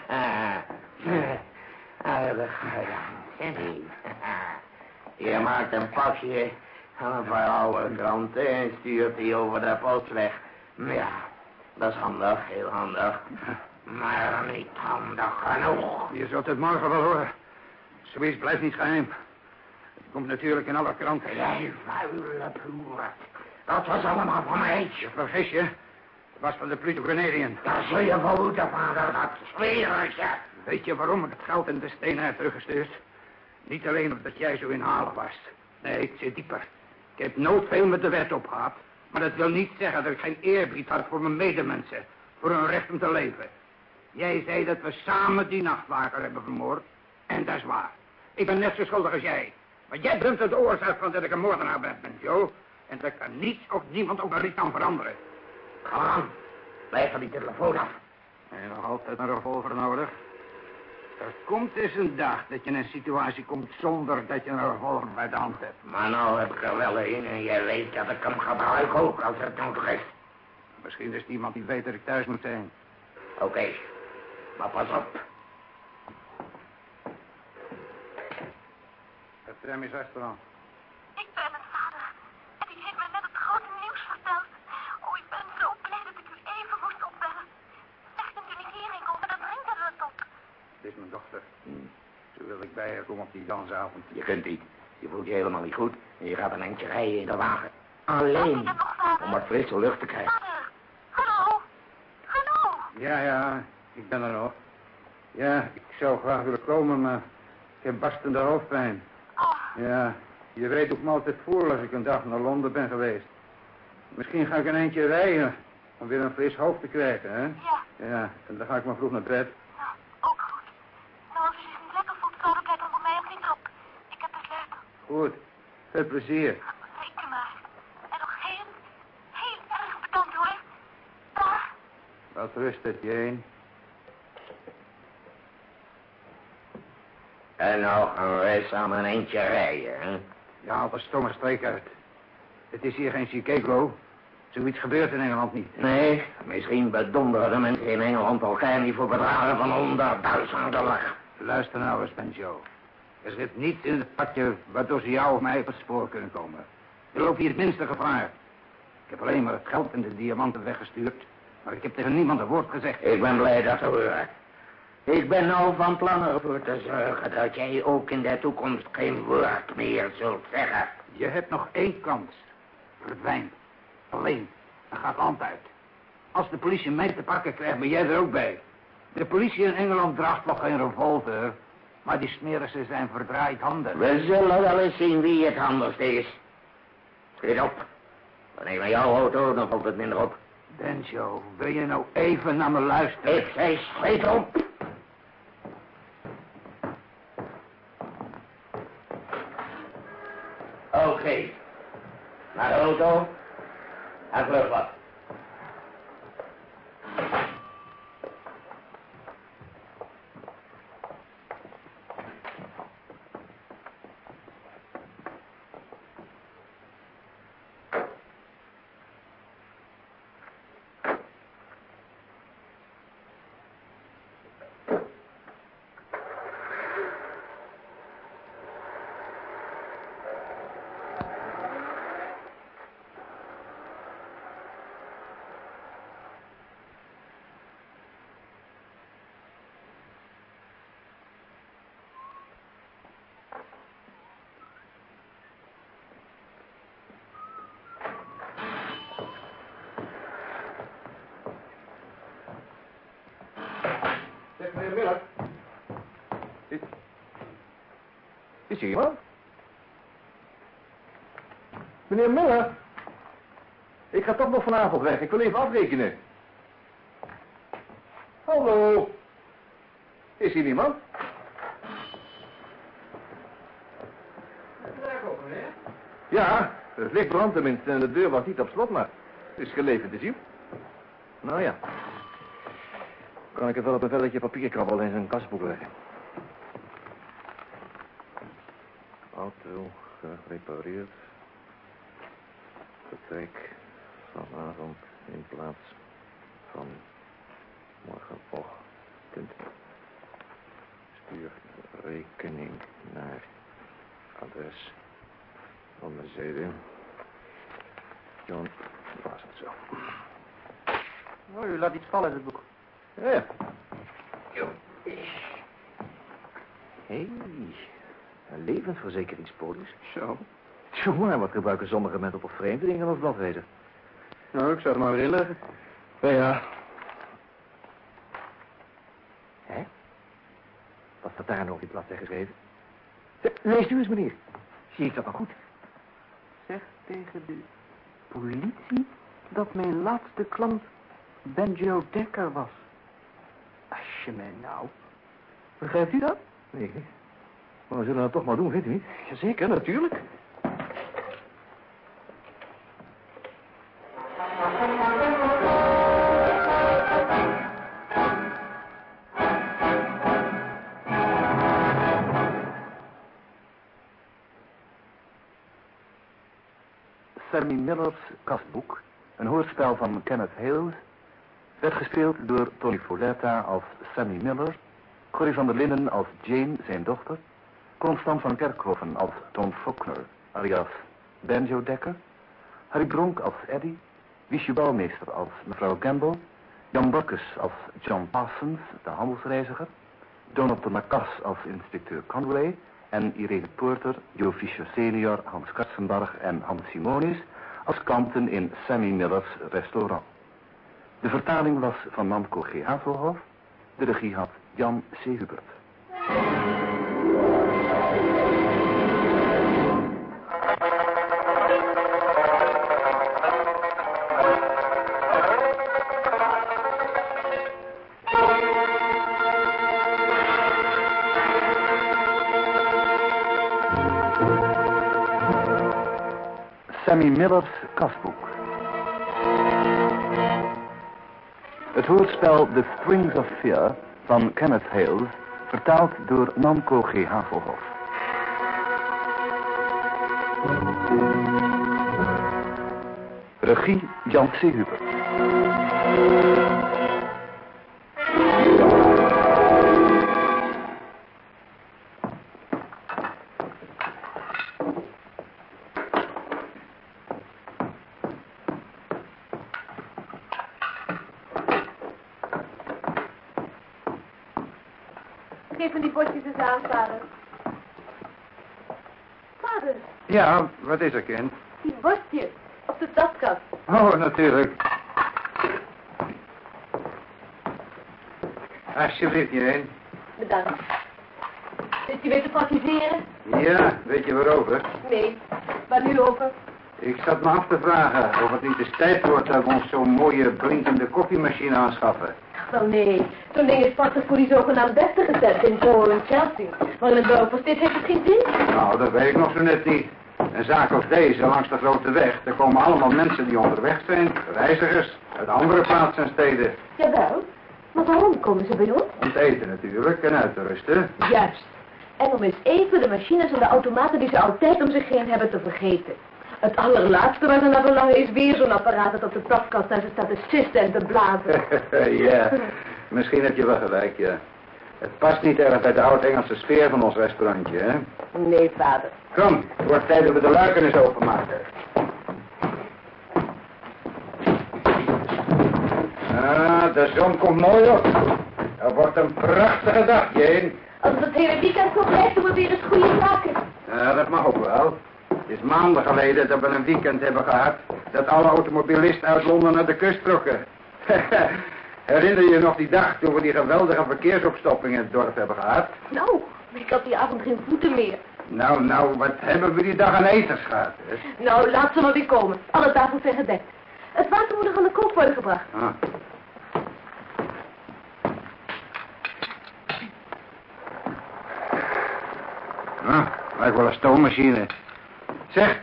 Aardig gedaan, Sammy. Je maakt een pakje een kranten en stuurt die over de post weg. Ja, dat is handig, heel handig. Maar niet handig genoeg. Je zult het morgen wel horen. Zoiets blijft niet geheim. Het komt natuurlijk in alle kranten. Jij vuile ploert. Dat was allemaal van mij. Je vergis je. Het was van de Pluto Canadian. Daar zul je voor moeten, vader. Dat zweer ik je. Weet je waarom ik het geld en de stenen heb teruggestuurd? Niet alleen omdat jij zo inhalig was. Nee, het zit dieper. Ik heb nooit veel met de wet op gehad. Maar dat wil niet zeggen dat ik geen eerbied had voor mijn medemensen. Voor hun recht om te leven. Jij zei dat we samen die nachtwaker hebben vermoord. En dat is waar. Ik ben net zo schuldig als jij. Maar jij bent de oorzaak van dat ik een moordenaar ben, Joe. En dat kan niets of niemand ook maar niet kan veranderen. Kom aan. Blijf van die telefoon af. En nog altijd een revolver nodig. Er komt eens een dag dat je in een situatie komt zonder dat je een revolver bij de hand hebt. Maar nou heb ik er wel een en jij weet dat ik hem gebruik ook als het nodig is. Misschien is het iemand die weet dat ik thuis moet zijn. Oké, maar pas op. Het tram is restaurant. Ik ben het, vader. En die heeft me net het grote nieuws verteld. Oh, ik ben zo blij dat ik u even moest opbellen. Zeg, kunt u niet hierheen komen, dan brengt het het op. Dit is mijn dochter. Zo wil ik bij haar komen op die dansavond. Je kunt niet. Je voelt je helemaal niet goed en je gaat een eindje rijden in de wagen. Alleen om wat frisse lucht te krijgen. Vader, hallo? Hallo? Ja, ja, ik ben er nog. Ja, ik zou graag willen komen, maar ik heb barstende hoofdpijn. Oh, Ja, je weet hoe ik me altijd voel als ik een dag naar Londen ben geweest. Misschien ga ik een eindje rijden om weer een fris hoofd te krijgen, hè? ja, Ja, en dan ga ik maar vroeg naar bed. nou, ook goed. Nou, als u zich niet lekker voelt, vader, blijf dan voor mij op die trap. Ik heb de sleutel. Goed, veel plezier. Zeker maar. En nog heel, heel erg bedankt, hoor. Dag. Wat rust het, Jane. En nou gaan wij samen een eindje rijden, hè? Je haalt een stomme streek uit. Het is hier geen Chicago. Zoiets gebeurt in Engeland niet. Nee, misschien bedonderen de mensen in Engeland elkaar niet voor bedragen van honderdduizenden lach. Luister nou eens, Benjo. Er zit niets in het padje waardoor ze jou of mij op het spoor kunnen komen. Je loopt hier het minste gevaar. Ik heb alleen maar het geld en de diamanten weggestuurd. Maar ik heb tegen niemand een woord gezegd. Ik ben blij dat horen. Ik ben nou van plan ervoor te zorgen dat jij ook in de toekomst geen woord meer zult zeggen. Je hebt nog één kans. Verdwijn. Alleen. Dan gaat land uit. Als de politie mij te pakken krijgt, ben jij er ook bij. De politie in Engeland draagt nog geen revolver. Maar die smerissen zijn verdraaid handen. We zullen wel eens zien wie het anders is. Schiet op. Wanneer naar jouw auto, dan valt het minder op. Benjo, wil je nou even naar me luisteren? Ik zei schiet op. Oké. Naar de auto. En vlug wat. Goedemiddag. Is, is? Meneer Miller? Ik ga toch nog vanavond weg. Ik wil even afrekenen. Hallo? Is hier niemand? Ja, het licht brandt tenminste en de deur was niet op slot, maar het is geleven te zien. Nou ja. Kan ik het wel op een velletje papier krabbelen en zijn kasboek leggen. Auto gerepareerd. Vertrek vanavond in plaats van morgenochtend. Stuur rekening naar adres van de zede. John was het zo. Oh, u laat iets vallen in het boek. Ja. Hé, een levensverzekeringspolis. Zo. Jongen, wat gebruiken sommige mensen op vreemde dingen als bladwezen? Nou, ik zou het maar weer inleggen. Ja, ja. Hè? Wat staat daar nou op die bladzijde geschreven? Zeg, Leest u eens, meneer. Zie ik dat nou goed? Zeg tegen de politie dat mijn laatste klant Benjo Dekker was. Als je mij nou... Begrijpt u dat? Nee. Maar we zullen dat toch maar doen, vindt u niet? Jazeker, natuurlijk. Sammy Miller's kastboek, een hoorspel van Kenneth Hales, werd gespeeld door Tony Folletta als Sammy Miller, Corrie van der Linden als Jane, zijn dochter, Constant van Kerkhoven als Tom Faulkner, alias Benjo Dekker, Harry Bronk als Eddie, Wiesje Bouwmeester als mevrouw Gamble, Jan Bakkes als John Parsons, de handelsreiziger, Donald de Macas als inspecteur Conway en Irene Porter, Joe Fischer senior, Hans Katzenbarg en Hans Simonis als klanten in Sammy Miller's restaurant. De vertaling was van Namco G. Havelhof. De regie had Jan C. Hubert. Miller's kastboek. Het hoorspel The Strings of Fear van Kenneth Hales, vertaald door Namco G. Havelhof. Regie Jan C. Hubert. Geef me die bordjes eens aan, vader. Vader, Ja, wat is er, kind? die bordjes op de taskast. Oh, natuurlijk. Alsjeblieft, Jane. Bedankt. Is je weer te praktiseren? Ja, weet je waarover? Nee. Waar nu over? Ik zat me af te vragen of het niet eens tijd wordt dat we ons zo'n mooie blinkende koffiemachine aanschaffen. Wel nee, ding is prachtig voor die zogenaamd beste gezet in Polen en Chelsea. Maar in het Belfast heeft het geen zin. Nou, dat weet ik nog zo net niet. Een zaak als deze, langs de grote weg, daar komen allemaal mensen die onderweg zijn, reizigers, uit andere plaatsen en steden. Jawel. Maar waarom komen ze bij ons? Om te eten natuurlijk en uit te rusten. Juist. En om eens even de machines en de automaten die ze altijd om zich heen hebben te vergeten. Het allerlaatste waar ze naar verlangen is weer zo'n apparaat dat op de tapkast naar ze staat te sisten en te blazen. ja, misschien heb je wel gelijk, ja. Het past niet erg bij de oud-Engelse sfeer van ons restaurantje, hè? Nee, vader. Kom, het wordt tijd dat we de luiken eens openmaken. Ah, de zon komt mooi op. Het wordt een prachtige dag, Jane. Als het het hele weekend zo blijft, doen we weer eens goede zaken. Ja, dat mag ook wel. Het is maanden geleden dat we een weekend hebben gehad... dat alle automobilisten uit Londen naar de kust trokken. Herinner je je nog die dag toen we die geweldige verkeersopstopping in het dorp hebben gehad? Nou, ik had die avond geen voeten meer. Nou, nou, wat hebben we die dag aan eters gehad? hè? Nou, laat ze maar weer komen. Alle tafels zijn gedekt. Het water moet nog aan de kook worden gebracht. Ah. Nou, lijkt wel een stoommachine. Zeg,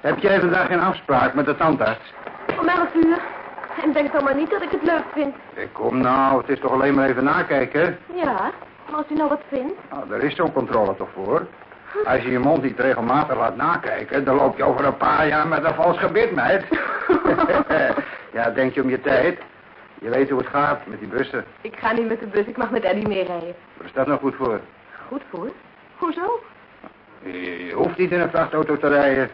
heb jij vandaag geen afspraak met de tandarts? Om elf uur. En denk dan maar niet dat ik het leuk vind. Eh, Kom nou, het is toch alleen maar even nakijken? Ja, maar als u nou wat vindt. Nou, daar is zo'n controle toch voor? Als je je mond niet regelmatig laat nakijken, dan loop je over een paar jaar met een vals gebit, meid. ja, denk je om je tijd? Je weet hoe het gaat met die bussen. Ik ga niet met de bus, ik mag met Eddie meerijden. Waar is dat nou goed voor? Goed voor? Hoezo? Je, je hoeft niet in een vrachtauto te rijden.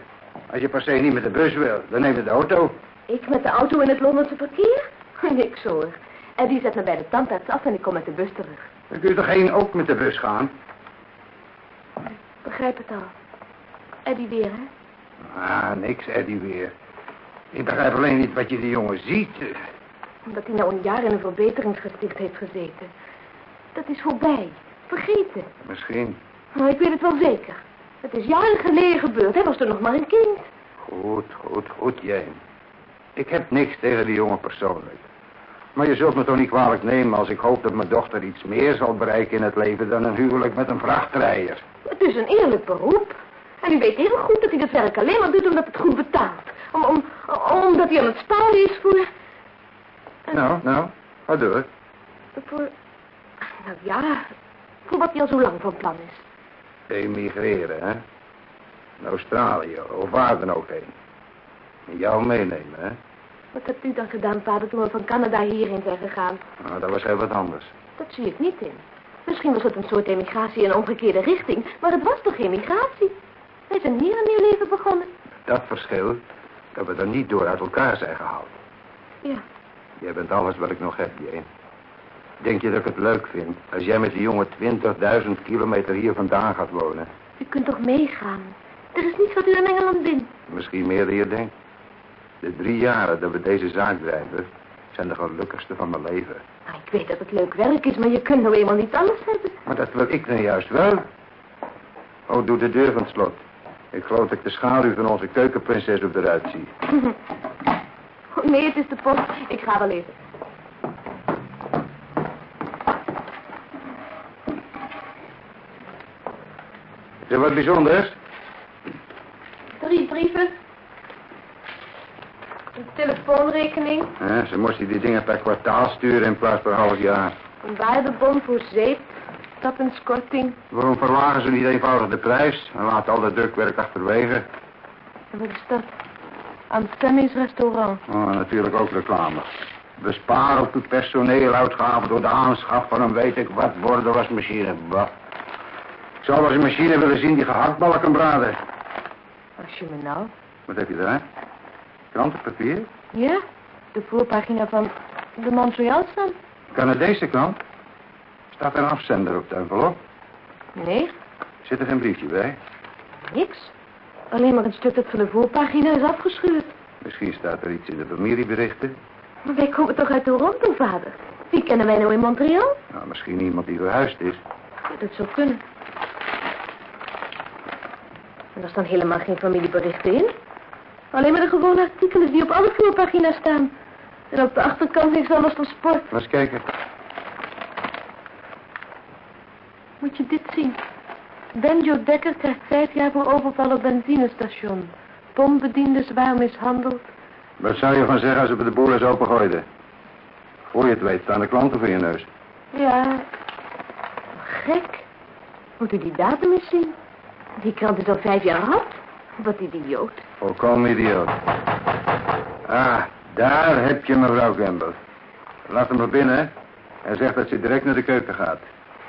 Als je per se niet met de bus wil, dan neem je de auto. Ik met de auto in het Londense verkeer? Niks hoor. Eddie zet me bij de tandarts af en ik kom met de bus terug. Dan kun je toch geen ook met de bus gaan? Begrijp het al. Eddie weer, hè? Ah, niks, Eddie weer. Ik begrijp alleen niet wat je die jongen ziet. Omdat hij nou een jaar in een verbeteringsgesticht heeft gezeten. Dat is voorbij. Vergeten. Misschien. Maar ik weet het wel zeker. Het is jaren geleden gebeurd. Hij was toen nog maar een kind. Goed, goed, goed, Jane. Ik heb niks tegen die jongen persoonlijk. Maar je zult me toch niet kwalijk nemen als ik hoop dat mijn dochter iets meer zal bereiken in het leven dan een huwelijk met een vrachtrijder. Het is een eerlijk beroep. En u weet heel goed dat hij dat werk alleen maar doet omdat het goed betaalt. Om, om, omdat hij aan het sparen is voor... Nou, nou, ga door. Voor... Nou ja, voor wat hij al zo lang van plan is. Emigreren, hè? Naar Australië, of waar dan ook heen. Jou meenemen, hè? Wat hebt u dan gedaan, vader, toen we van Canada hierheen zijn gegaan? Nou, dat was heel wat anders. Dat zie ik niet in. Misschien was het een soort emigratie in een omgekeerde richting, maar het was toch geen migratie? Wij zijn hier een nieuw leven begonnen. Dat verschil, dat we er niet door uit elkaar zijn gehaald. Ja, Jij bent alles wat ik nog heb, Jane. Denk je dat ik het leuk vind als jij met die jongen 20.000 kilometer hier vandaan gaat wonen? u kunt toch meegaan? Er is niets wat u in Engeland bindt. Misschien meer dan je denkt. De drie jaren dat we deze zaak drijven, zijn de gelukkigste van mijn leven. Nou, ik weet dat het leuk werk is, maar je kunt nou eenmaal niet alles hebben. Maar dat wil ik dan juist wel. Oh, doe de deur van het slot. Ik geloof dat ik de schaduw van onze keukenprinses op de ruit zie. Oh, nee, het is de post. Ik ga wel even. Is er wat bijzonders? Drie brieven. Een telefoonrekening. Ja, ze moesten die dingen per kwartaal sturen in plaats van half jaar. Een waardebon voor zeep. Tappenskorting. Waarom verlagen ze niet eenvoudig de prijs en laten al dat drukwerk achterwege? En wat is dat? Anstemmings restaurant. Oh, natuurlijk ook reclame. Besparen op de personeeluitgaven door de aanschaf van een weet ik wat bordenwasmachine. Bah. Ik zou wel eens een machine willen zien die gehaktballen kan braden. Als je me nou... Wat heb je daar? Krantenpapier? Ja, de voorpagina van de Montreal Sun. Canadese krant? Staat er een afzender op de envelop? Nee, Zit er geen briefje bij? niks. Alleen maar een stuk dat van de voorpagina is afgescheurd. Misschien staat er iets in de familieberichten. Maar wij komen toch uit Toronto, vader? Wie kennen wij nou in Montreal? Nou, misschien iemand die verhuisd is. Ja, dat zou kunnen. En er staan helemaal geen familieberichten in. Alleen maar de gewone artikelen die op alle voorpagina's staan. En op de achterkant niks anders dan sport. Laat eens kijken. Moet je dit zien. Benjo Dekker krijgt vijf jaar voor overval op benzinestation. Pompbediende zwaar mishandeld. Wat zou je van zeggen als we de boel eens opengooiden? Voor je het weet staan de klanten voor je neus. Ja, gek. Moet u die datum eens zien? Die krant is al vijf jaar oud. Wat idioot. Volkomen idioot. Ah, daar heb je mevrouw Gamble. Laat hem maar binnen. Hij zegt dat ze direct naar de keuken gaat.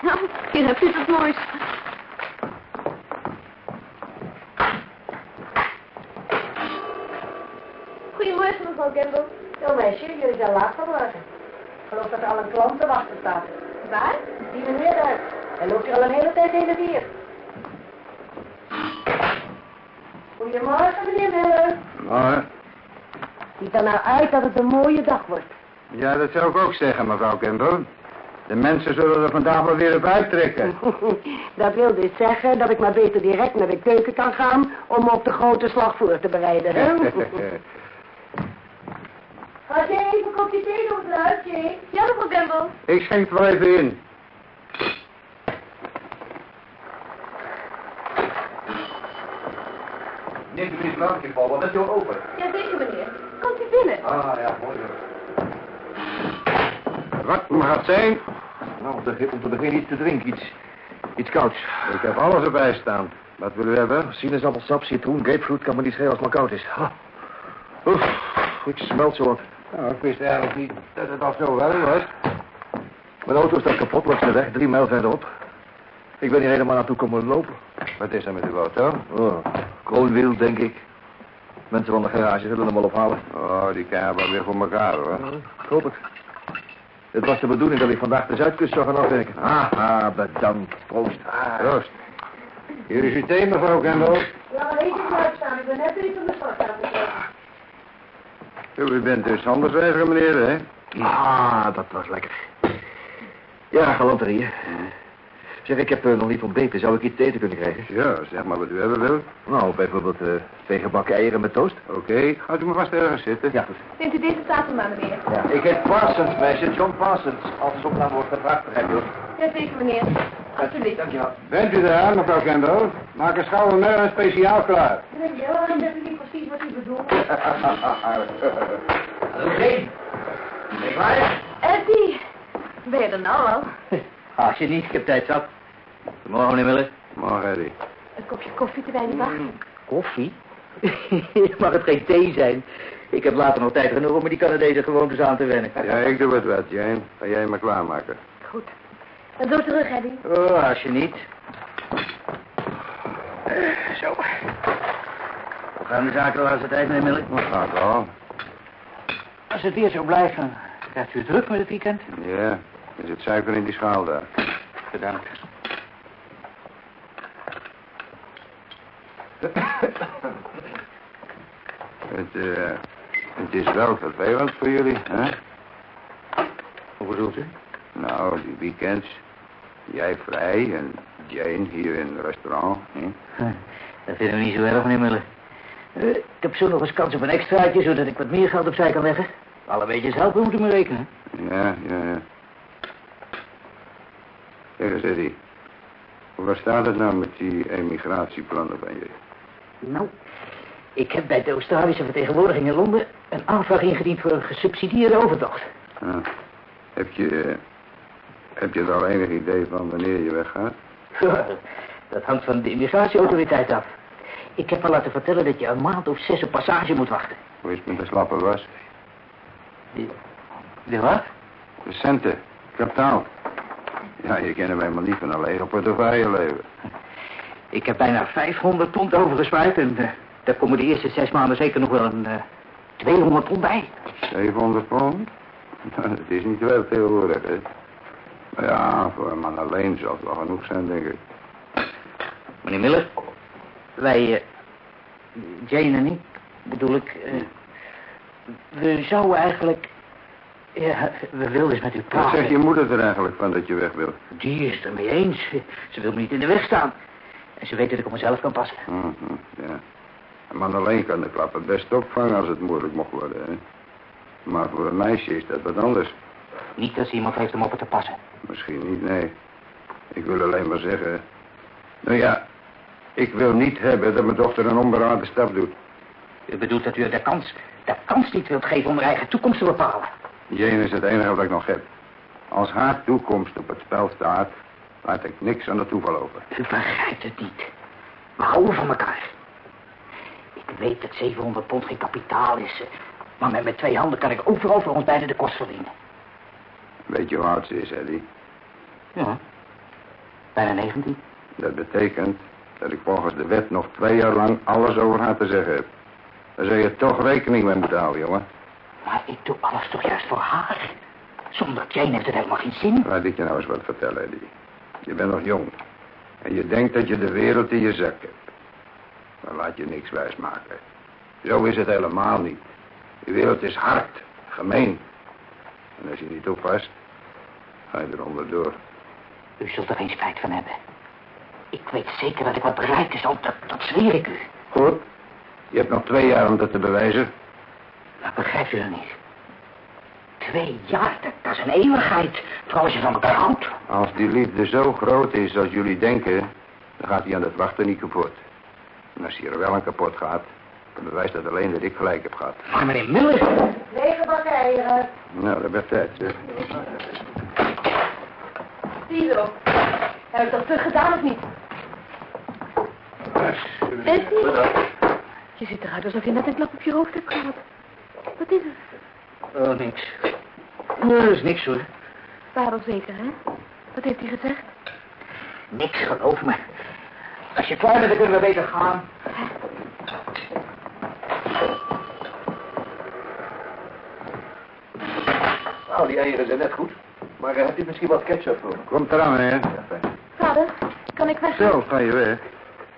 Nou, hier heb je het moois. Goedemorgen, mevrouw Gamble. Zo meisje, jullie zijn laat vanmorgen. Ik geloof dat er al een klant te wachten staat. Waar? Die meneer daar. Hij loopt hier al een hele tijd heen en weer. Goedemorgen, meneer Miller. Maar, Ziet er nou uit dat het een mooie dag wordt. Ja, dat zou ik ook zeggen, mevrouw Campbell. De mensen zullen er vandaag wel weer op uittrekken. dat wil dus zeggen dat ik maar beter direct naar de keuken kan gaan om op de grote slag voor te bereiden. Hè? Had jij even een kopje thee Jane? Ja, mevrouw Campbell. ik schenk er wel even in. Neemt u eens een lampje vol, wat is jou open? Jazeker, meneer. Komt u binnen. Ah, ja, mooi zo. Wat mag het zijn? Nou, om te, om te beginnen iets te drinken, iets, iets kouds. Ik heb alles erbij staan. Wat wil u hebben? Sinaasappelsap, citroen, grapefruit kan me niet schelen als het maar koud is. Ha. Oef, ik smelt zo wat. Nou, ik wist eigenlijk niet dat het al zo wel was. Mijn auto staat kapot langs de weg, drie mijl verderop. Ik ben hier helemaal naartoe komen lopen. Wat is er met uw auto? Oh, kroonwiel, denk ik. Mensen van de garage zullen hem wel ophalen. Oh, die krijgen wel weer voor elkaar, hoor. Ik hoop het. Het was de bedoeling dat ik vandaag de Zuidkust zou gaan afwerken. Haha, bedankt. Proost. Ah. Proost. Hier is uw thee, mevrouw Campbell. Ja, maar even uitstaan. Ik ben net even van de stad aangekomen. U bent dus handelswijzer, meneer, hè? Ah, dat was lekker. Ja, galanterie. Zeg, ik heb eh, nog niet ontbeten. Zou ik iets te eten kunnen krijgen? Ja, zeg maar wat u hebben wil. Nou, bijvoorbeeld eh twee gebakken eieren met toast. Oké, gaat u maar vast ergens zitten. Ja, goed. Neemt u deze tafel maar, meneer. Ja. Ik heet Parsons, meisje. John Parsons. Als de opname wordt gevraagd, begrijp je. Jazeker, meneer. Alsjeblieft. Dankjewel. Bent u daar, mevrouw Campbell? Maak een schouder mer en speciaal klaar. Ja, dat is niet precies wat u bedoelt. Hallo, Jane. Ben je klaar? Eddie, ben je er nou al? Als je niet, ik heb tijd zat. Goedemorgen, meneer Miller. Morgen, Eddie. Een kopje koffie terwijl je wacht. Koffie? Mag het geen thee zijn? Ik heb later nog tijd genoeg om die Canadezen gewoontes aan te wennen. Ja, ik doe het wat, Jane. Ga jij maar klaarmaken. Goed. Dan zo terug, Eddie. Oh, als je niet. Eh, zo. Hoe gaan de zaken de laatste tijd, meneer Miller? Dat gaat wel. Als het weer zo blijft, dan krijgt u het druk met het weekend. Ja, er zit suiker in die schaal daar. Bedankt. Het, eh, het is wel vervelend voor jullie, hè? Hoe bedoelt u? Nou, die weekends. Jij vrij en Jane hier in het restaurant. Hè? Dat vinden we niet zo erg, meneer Miller. Eh, ik heb zo nog eens kans op een extraatje, zodat ik wat meer geld opzij kan leggen. Alle beetjes helpen, moeten me rekenen. Ja, ja, ja. Zeg eens, Eddie. Hoe staat het nou met die emigratieplannen van je? Nou, ik heb bij de Australische vertegenwoordiging in Londen een aanvraag ingediend voor een gesubsidieerde overtocht. Ah. Heb je... eh, heb je er al enig idee van wanneer je weggaat? Dat hangt van de immigratieautoriteit af. Ik heb me laten vertellen dat je een maand of zes op passage moet wachten. Hoe is het met de slappe was? De, de wat? De centen. Kapitaal. Ja, je kennen wij maar niet van een lege portefeuille leven. Ik heb bijna 500 pond overgespaard en eh, daar komen de eerste zes maanden zeker nog wel een eh, 200 pond bij. 700 pond? Dat is niet veel tegenwoordig, hè? Maar ja, voor een man alleen zal het wel genoeg zijn, denk ik. Meneer Miller, wij, eh, Jane en ik, bedoel ik, we zouden eigenlijk, ja, we wilden eens met u Wat praten. zegt je moeder er eigenlijk van dat je weg wil? Die is het er mee eens. Ze wil me niet in de weg staan. En ze weet dat ik op mezelf kan passen. Mhm, ja. Een man alleen kan de klappen best opvangen als het moeilijk mocht worden, hè? Maar voor een meisje is dat wat anders. Niet dat ze iemand heeft om op het te passen. Misschien niet, nee. Ik wil alleen maar zeggen... Nou ja, ik wil niet hebben dat mijn dochter een onberaden stap doet. U bedoelt dat u haar de kans, de kans niet wilt geven om haar eigen toekomst te bepalen. Jane is het enige wat ik nog heb. Als haar toekomst op het spel staat, laat ik niks aan de toeval over. U begrijpt het niet. We houden van elkaar. Ik weet dat 700 pond geen kapitaal is. Maar met mijn twee handen kan ik overal voor ons beiden de kost verdienen. Weet je hoe oud ze is, Eddie? Ja. Bijna 19. Dat betekent dat ik volgens de wet nog twee jaar lang alles over haar te zeggen heb. Daar zou je toch rekening mee moeten houden, jongen. Maar ik doe alles toch juist voor haar. Zonder Jane heeft het helemaal geen zin. Laat ik je nou eens wat vertellen, Eddie. Je bent nog jong. En je denkt dat je de wereld in je zak hebt. Maar laat je niks wijsmaken. Zo is het helemaal niet. De wereld is hard, gemeen. En als je niet oppast, ga je er onderdoor. U zult er geen spijt van hebben. Ik weet zeker dat ik wat bereiken zal, dat, dat zweer ik u. Goed. Je hebt nog twee jaar om dat te bewijzen. Dat begrijpt u dan niet. Twee jaar, dat, dat is een eeuwigheid. Vooral als je van elkaar houdt. Als die liefde zo groot is als jullie denken, dan gaat hij aan het wachten niet kapot. En als hij er wel aan kapot gaat, dan bewijst dat alleen dat ik gelijk heb gehad. Maar meneer Miller... Lege bakken eieren. Nou, dat werd tijd, zeg. Ziezo. Heb ik dat terug gedaan of niet? Bessie? Je ziet eruit alsof je net een klap op je hoofd hebt gehad. Wat is het? Oh, niks. Nee, dat is niks hoor. Vader zeker, hè? Wat heeft hij gezegd? Niks, geloof me. Als je klaar bent, dan kunnen we beter gaan. Nou, die eieren zijn net goed. Maar uh, hebt u misschien wat ketchup voor me? Komt eraan, meneer. Vader, kan ik weg? Zo, ga je weg.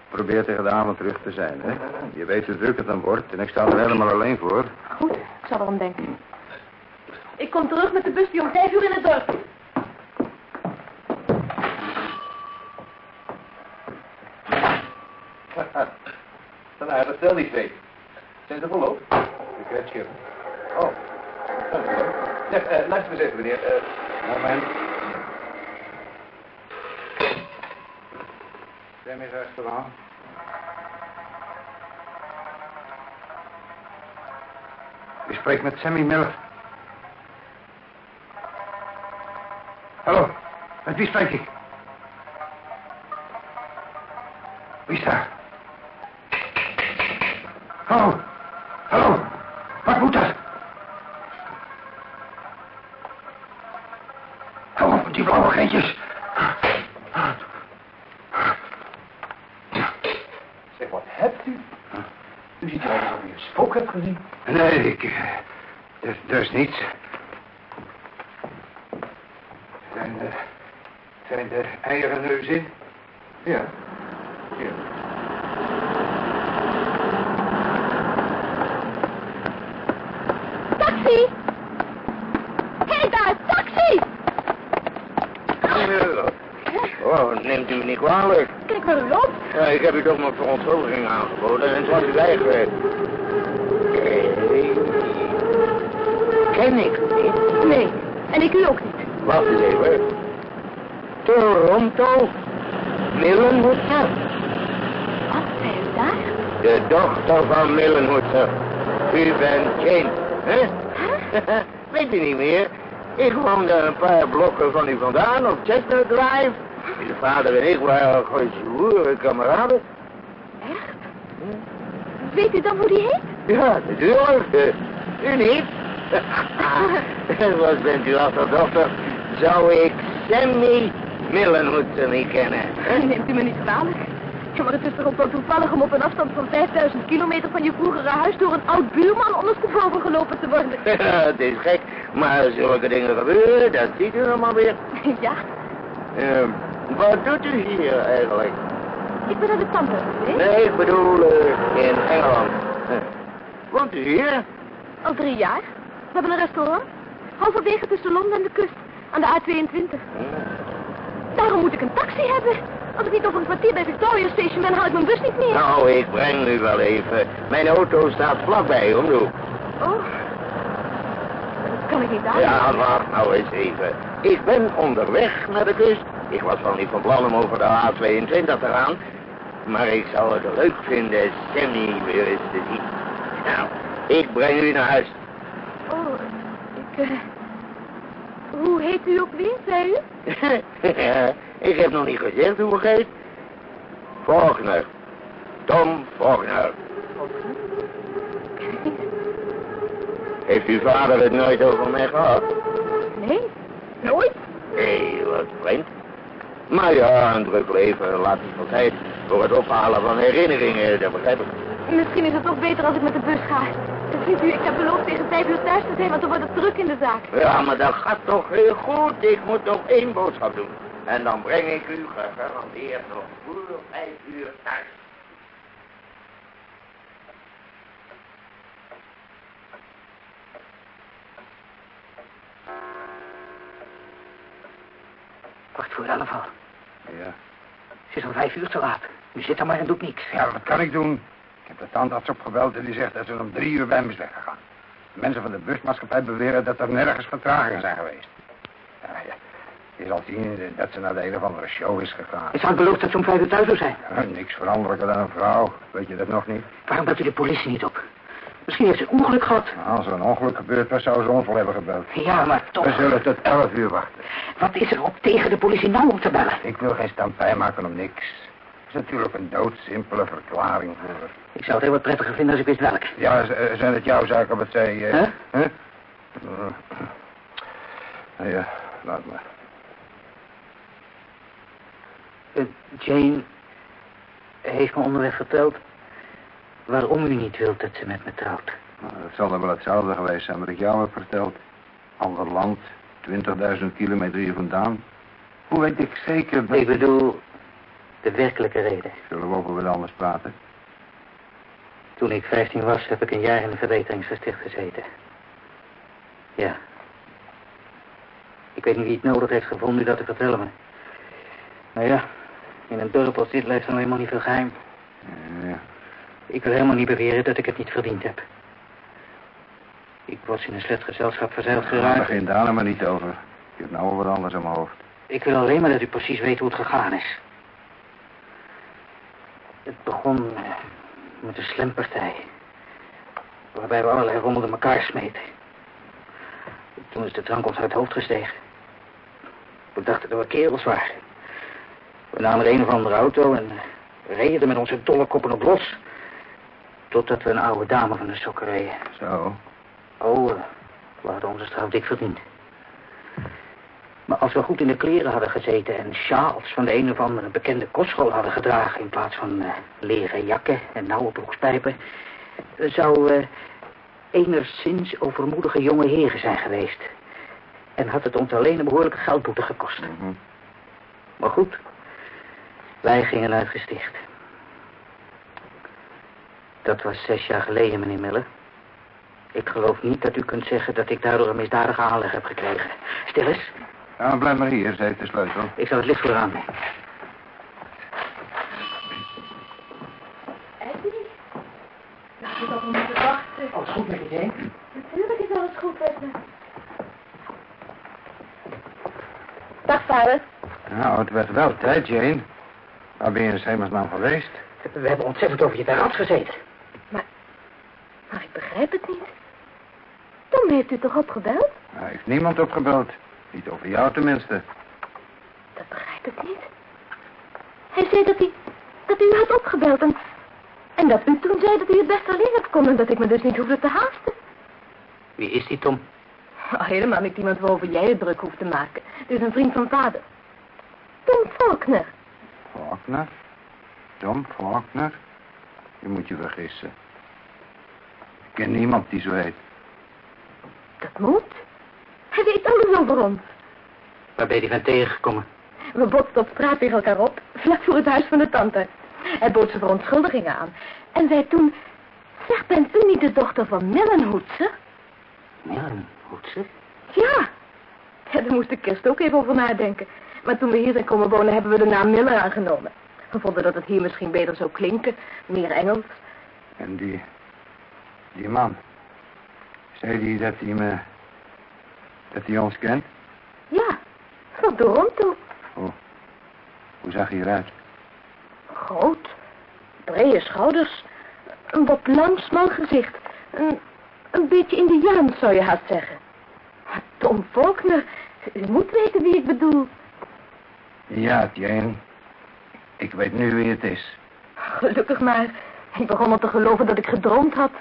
Probeer tegen de avond terug te zijn, hè. Je weet hoe druk het dan wordt en ik sta er helemaal alleen voor. Goed, ik zal erom denken. Ik kom terug met de bus die om vijf uur in het dorp. nou, dat stel niet twee. Zijn ze volop? De ketchup. Oh, dank u wel. Zeg, uh, luister eens even, meneer. Uh, Nou, man. Sammy's restaurant. Je spreekt met Sammy Miller. Hallo, met wie spreek ik? Wie is daar? Hallo, hallo, wat moet dat? Hou op met die blauwe geintjes. zeg, wat hebt u? U ziet eruit alsof u een spook hebt gezien. Nee, ik... eh, Er, is niets. Zijn de, zijn de eieren neus in? Ja. Ja. Taxi! Hé hey daar, taxi! Oh, neemt u me niet kwalijk. Kijk waar u loopt. Ja, ik heb u toch mijn verontschuldiging aangeboden en het was u weigeren. Ken ik u niet? Nee, en ik u ook niet. Wacht eens even. Toronto Millenhoeter. Wat, zei u daar? De dochter van Millenhoeter. U bent Jane, hè? Weet u niet meer? Ik woonde een paar blokken van u vandaan op Chestnut Drive. Uw vader en ik waren gezworen kameraden. Echt? Weet u dan hoe die heet? Ja, natuurlijk. U niet? Wat bent u achterdochter? Zou ik Sammy Millenhoeter niet kennen? Neemt u me niet kwalijk. Ja, maar het is toch ook wel toevallig om op een afstand van 5000 kilometer van je vroegere huis door een oud buurman ondersteboven gelopen te worden. het is gek, maar zulke dingen gebeuren, dat ziet u maar weer. ja, Ehm, wat doet u hier eigenlijk? ik ben naar de tante. Nee, ik bedoel eh, in Engeland. Huh. Woont u hier? Al drie jaar. We hebben een restaurant. Halverwege tussen Londen en de kust. Aan de A22. Daarom moet ik een taxi hebben. Als ik niet over een kwartier bij Victoria Station ben, haal ik mijn bus niet meer. Nou, ik breng u wel even. Mijn auto staat vlakbij, om de hoek. Oh. Dat kan ik niet aan. Ja, wacht nou eens even. Ik ben onderweg naar de kust. Ik was wel niet van plan om over de A22 te gaan. Maar ik zou het leuk vinden Sammy weer eens te zien. Nou, ik breng u naar huis. Oh, ik... eh, Hoe heet u ook weer, zei u? ik heb nog niet gezegd hoe het heet. Faulkner. Tom Faulkner. Heeft uw vader het nooit over mij gehad? Nee, nooit. Nee, wat vreemd. Maar ja, een druk leven laat niet veel tijd voor het ophalen van herinneringen, dat begrijp ik. Misschien is het toch beter als ik met de bus ga. Ziet u, ik heb beloofd tegen vijf uur thuis te zijn, want dan wordt het druk in de zaak. Ja, maar dat gaat toch heel goed. Ik moet nog één boodschap doen. En dan breng ik u gegarandeerd nog voor vijf uur thuis. Kwart voor elf al. Ja. Het is al vijf uur te laat. U zit er maar en doet niks. Ja, wat kan ik doen? De tandarts opgebeld en die zegt dat ze om drie uur bij me is weggegaan. De mensen van de busmaatschappij beweren dat er nergens vertragingen zijn geweest. Ja, ja. Je zal zien eh, dat ze naar de een of andere show is gegaan. Is had beloofd dat ze om vijf uur thuis zou zijn. Ja, niks veranderlijker dan een vrouw. Weet je dat nog niet? Waarom belt u de politie niet op? Misschien heeft ze een ongeluk gehad. Nou, als er een ongeluk gebeurd was, zou ze ons wel hebben gebeld. Ja, maar toch. We zullen tot elf uur wachten. Wat is er op tegen de politie nou om te bellen? Ik wil geen stampij maken om niks. Is natuurlijk een doodsimpele verklaring voor. Ik zou het heel wat prettiger vinden als ik wist welke. Ja, eh, zijn het jouw zaken wat zij... eh, Huh? huh? Nou ja, laat maar. Eh, Jane heeft me onderweg verteld waarom u niet wilt dat ze met me trouwt. Nou, het zal dan wel hetzelfde geweest zijn wat ik jou heb verteld. Ander land, 20.000 kilometer hier vandaan. Hoe weet ik zeker dat... Ik bedoel, de werkelijke reden. Zullen we over wat anders praten? Toen ik 15 was, heb ik een jaar in een verbeteringsgesticht gezeten. Ja. Ik weet niet wie het nodig heeft gevonden u dat te vertellen, maar... Nou ja, in een dorp als dit blijft dan helemaal niet veel geheim. Ja, Ik wil helemaal niet beweren dat ik het niet verdiend heb. Ik was in een slecht gezelschap verzeild Daar geraakt. begin daar nou maar niet over. Ik heb nou al wat anders in mijn hoofd. Ik wil alleen maar dat u precies weet hoe het gegaan is. Het begon met een slempartij. Waarbij we allerlei rommel in elkaar smeten. Toen is de drank ons uit het hoofd gestegen. We dachten dat we kerels waren. We namen de een of andere auto en eh, reden met onze dolle koppen op los. Totdat we een oude dame van de sokken reden. Zo. Oh, eh, we hadden onze straf dik verdiend. Als we goed in de kleren hadden gezeten en sjaals van de een of andere bekende kostschool hadden gedragen... in plaats van eh, leren jakken en nauwe broekspijpen... eh, zou eh enigszins overmoedige jonge heren zijn geweest. En had het ons alleen een behoorlijke geldboete gekost. Mhm. Maar goed, wij gingen uit gesticht. Dat was zes jaar geleden, meneer Miller. Ik geloof niet dat u kunt zeggen dat ik daardoor een misdadige aanleg heb gekregen. Stil eens, Ja, blijf maar hier, ze heeft de sleutel. ik zal het licht voor aan. Eddie? Nou, je had moeten wachten. Alles goed met je, Jane? Natuurlijk is alles goed met me. Dag, vader. Nou, het werd wel tijd, Jane. Waar ben je in hemelsnaam geweest? We hebben ontzettend over je terras gezeten. Maar ik begrijp het niet. Tom heeft u toch opgebeld? Hij heeft niemand opgebeld. Niet over jou tenminste. Dat begrijp ik niet. Hij zei dat hij, dat u had opgebeld en, en dat u toen zei dat u het best alleen had kon en dat ik me dus niet hoefde te haasten. Wie is die, Tom? Oh, helemaal niet iemand waarover jij je druk hoeft te maken. Het is een vriend van vader. Tom Faulkner. Faulkner? Tom Faulkner? Je moet je vergissen. Ik ken niemand die zo heet. Dat moet. Hij weet alles over ons. Waar ben je die van tegengekomen? We botsten op straat tegen elkaar op, vlak voor het huis van de tante. Hij bood ze verontschuldigingen aan. En zei toen... Zeg, bent u niet de dochter van goed zeg. Ja. ja. Daar moest ik Kirst ook even over nadenken. Maar toen we hier zijn komen wonen, hebben we de naam Miller aangenomen. We vonden dat het hier misschien beter zou klinken. Meer Engels. En die... Die man. Zei die dat hij me... Dat hij ons kent? Ja, van Toronto. Hoe zag hij eruit? Groot. Brede schouders. Een wat lang, smal gezicht. Een, een beetje indiaans, zou je haast zeggen. Maar Tom Faulkner. U moet weten wie ik bedoel. Ja, Jane. Ik weet nu wie het is. Gelukkig maar. Ik begon al te geloven dat ik gedroomd had.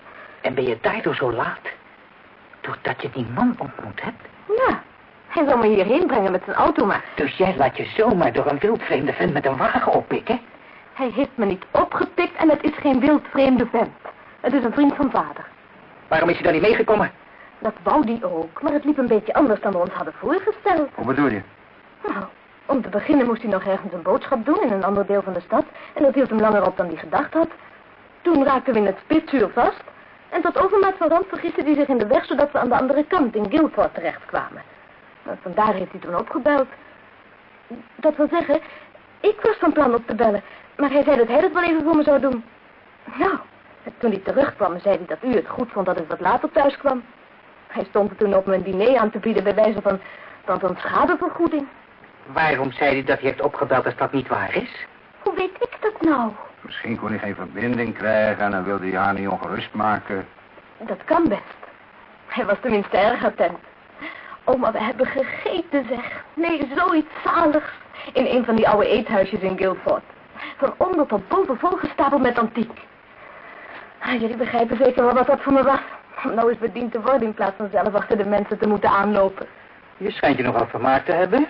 En ben je daardoor zo laat? Doordat je die man ontmoet hebt? Ja, hij zou me hierheen brengen met zijn auto, maar Dus jij laat je zomaar door een wildvreemde vent met een wagen oppikken? hij heeft me niet opgepikt en het is geen wildvreemde vent. Het is een vriend van vader. Waarom is hij dan niet meegekomen? Dat wou die ook, maar het liep een beetje anders dan we ons hadden voorgesteld. Hoe bedoel je? Nou, om te beginnen moest hij nog ergens een boodschap doen in een ander deel van de stad. En dat hield hem langer op dan hij gedacht had. Toen raakten we in het spitsuur vast. En tot overmaat van ramp vergiste hij zich in de weg, zodat we aan de andere kant in Guildford terechtkwamen. Nou, vandaar heeft hij toen opgebeld. Dat wil zeggen, ik was van plan op te bellen. Maar hij zei dat hij dat wel even voor me zou doen. Nou, toen hij terugkwam, zei hij dat u het goed vond dat ik wat later thuis kwam. Hij stond er toen op mijn diner aan te bieden bij wijze van, van, van schadevergoeding. Waarom zei hij dat hij heeft opgebeld als dat niet waar is? Hoe weet ik dat nou? Misschien kon hij geen verbinding krijgen en dan wilde hij haar niet ongerust maken. Dat kan best. Hij was tenminste erg attent. Oh, maar we hebben gegeten, zeg. Nee, zoiets zaligs. In een van die oude eethuisjes in Guildford. Van onder tot boven volgestapeld met antiek. Ah, jullie begrijpen zeker wel wat dat voor me was. Om nou eens bediend te worden in plaats van zelf achter de mensen te moeten aanlopen. Je schijnt je nogal vermaakt te hebben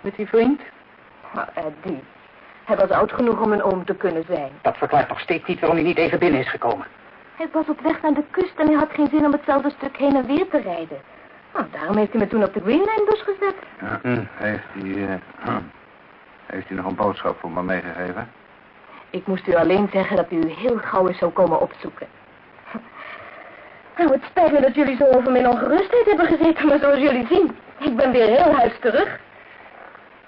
met die vriend. Maar Eddie, hij was oud genoeg om een oom te kunnen zijn. Dat verklaart nog steeds niet waarom hij niet even binnen is gekomen. Hij was op weg naar de kust en hij had geen zin om hetzelfde stuk heen en weer te rijden. Nou, daarom heeft hij me toen op de Green Line bus gezet. Ja, heeft hij... eh, heeft hij nog een boodschap voor me meegegeven? Ik moest u alleen zeggen dat u heel gauw eens zou komen opzoeken. Nou, het spijt me dat jullie zo over mijn ongerustheid hebben gezeten, maar zoals jullie zien, ik ben weer heel huis terug.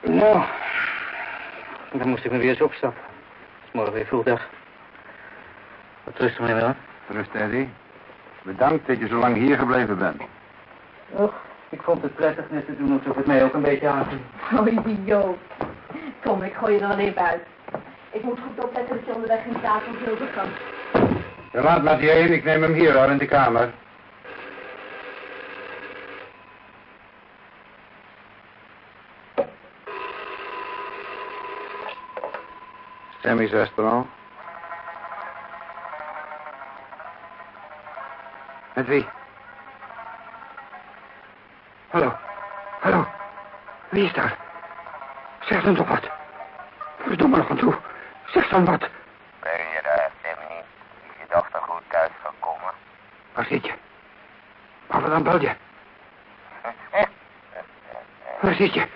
Nou, dan moest ik me weer eens opstappen. Het is morgen weer vroeg dag. Wat rustig, meneer Miller. Rust, Eddie. Bedankt dat je zo lang hier gebleven bent. Och, ik vond het prettig net te doen alsof het mij ook een beetje aanging. Oh, idioot. Kom, ik gooi je er wel even uit. Ik moet goed opletten dat je onderweg geen tafel zilver kan. Ja, laat maar die heen, ik neem hem hier hoor, in de kamer. Sammy's restaurant. Met wie? Hallo. Hallo. Wie is daar? Zeg dan toch wat. Verdomme nog aan toe. Zeg dan wat. Ben je daar, Timmy? Is je dochter goed thuisgekomen? Waar zit je? Waarom dan bel je? Waar zit je?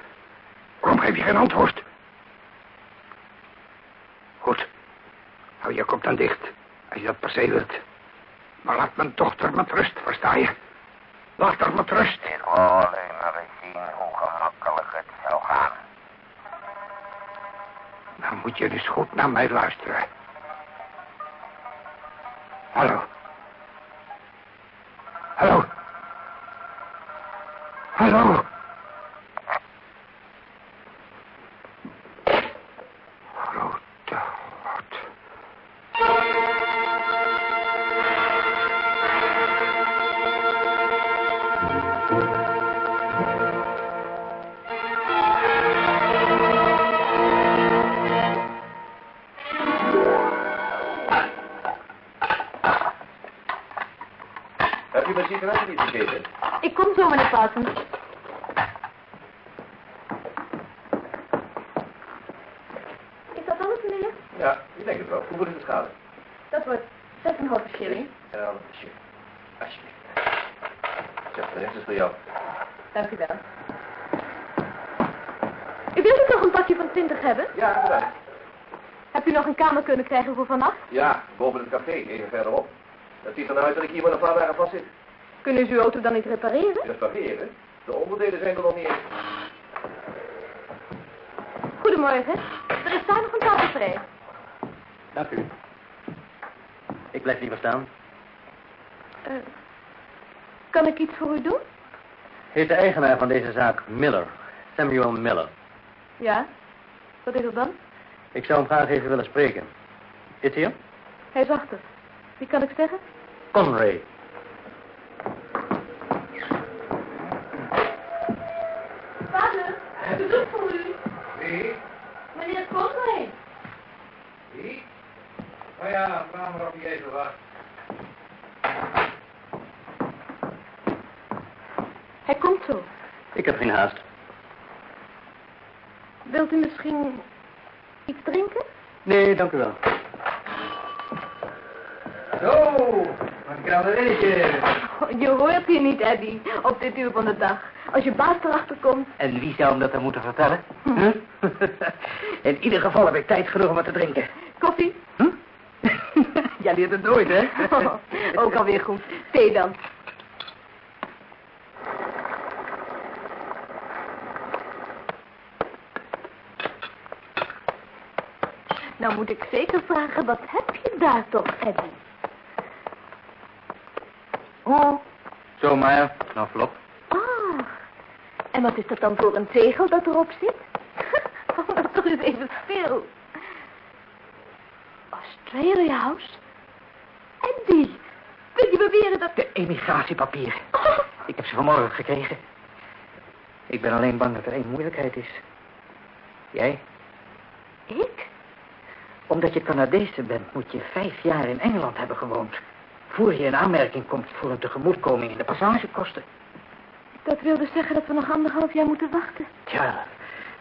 Waarom geef je geen antwoord? Goed. Kop dan dicht, als je dat per se wilt. Maar laat mijn dochter met rust, versta je? Laat haar met rust. Ik wil alleen maar zien hoe gemakkelijk het zou gaan. Dan moet je dus goed naar mij luisteren. Hallo. Parsons. Is dat alles, meneer? Ja, ik denk het wel. Hoe moet het schade? Dat wordt 6,5 shilling. En dan een shit. Alsjeblieft. Zeg, de rest is voor jou. Dank u wel. U wilt ook nog een pakje van 20 hebben? Ja, bedankt. Hebt u nog een kamer kunnen krijgen voor vannacht? Ja, boven het café, even verderop. Dat ziet ernaar uit dat ik hier maar een paar dagen vast zit. Kunnen ze uw auto dan niet repareren? Repareren? De onderdelen zijn er nog niet eens. Goedemorgen. Er is daar nog een tafel vrij. Dank u. Ik blijf liever staan. Eh, kan ik iets voor u doen? Heet de eigenaar van deze zaak Miller. Samuel Miller. Ja. Wat is er dan? Ik zou hem graag even willen spreken. Is hij er? Hij is achter. Wie kan ik zeggen? Conray. Vader, bezoek voor u. Wie? Meneer Conway. Wie? Oh ja, vraag maar of hij even wacht. Hij komt zo. Ik heb geen haast. Wilt u misschien iets drinken? Nee, dank u wel. Zo, wat een krabbeletje. Oh, je hoort hier niet, Eddie, op dit uur van de dag. Als je baas erachter komt. En wie zou hem dat dan moeten vertellen? Huh? In ieder geval heb ik tijd genoeg om wat te drinken. Koffie? Hm? Jij leert het nooit, hè? Oh, ook alweer goed. Thee dan. Nou moet ik zeker vragen, wat heb je daar toch, Eddie? Oh, zomaar, nou flop. Ah, en wat is dat dan voor een tegel dat erop zit? Oh, dat is toch eens even veel. Australia House? Eddie, wil je beweren dat... De emigratiepapieren. Oh, Ik heb ze vanmorgen gekregen. Ik ben alleen bang dat er één moeilijkheid is. Jij? Omdat je Canadees bent, moet je vijf jaar in Engeland hebben gewoond. Voor je in aanmerking komt voor een tegemoetkoming in de passagekosten. Dat wil dus zeggen dat we nog anderhalf jaar moeten wachten. Tja,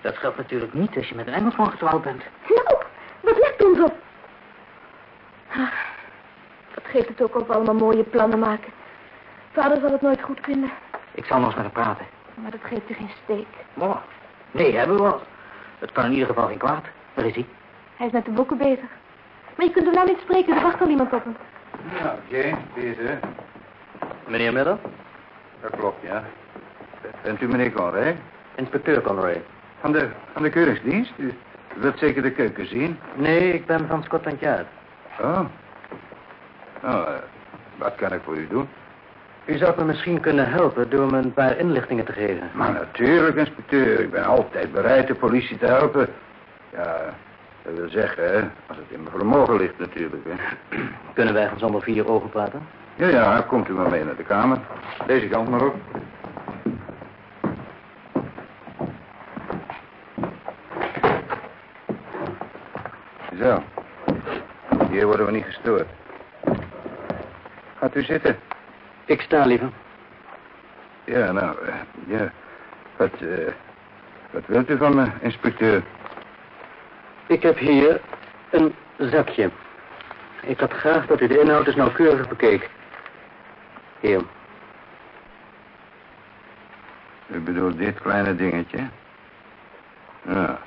dat geldt natuurlijk niet als je met een Engelsman getrouwd bent. Nou, wat let ons op? Ah, Dat geeft het ook op allemaal mooie plannen maken. Vader zal het nooit goed vinden, Ik zal nog eens met hem praten. maar dat geeft je geen steek. Oh, nee, hebben we wel. Het kan in ieder geval geen kwaad. Waar is hij? Hij is met de boeken bezig. Maar je kunt hem nou niet spreken, er wacht al iemand op hem. Nou, Jane, deze. Meneer Miller? Dat klopt, ja. Bent u meneer Conray? Inspecteur Conroy. Van de, van de keuringsdienst? U wilt zeker de keuken zien? Nee, ik ben van Scotland Yard. Oh. Nou, eh, wat kan ik voor u doen? U zou me misschien kunnen helpen door me een paar inlichtingen te geven. Maar natuurlijk, inspecteur. Ik ben altijd bereid de politie te helpen. Ja, dat wil zeggen, hè, als het in mijn vermogen ligt natuurlijk. Hè. Kunnen wij van zonder vier ogen praten? Ja, ja, komt u maar mee naar de kamer. Deze kant maar op. Zo. Hier worden we niet gestoord. Gaat u zitten. Ik sta liever. Ja, nou, eh, ja. Wat, eh, wat wilt u van me, inspecteur? Ik heb hier een zakje. Ik had graag dat u de inhoud eens nauwkeurig bekeek. Hier. U bedoelt dit kleine dingetje? Ja,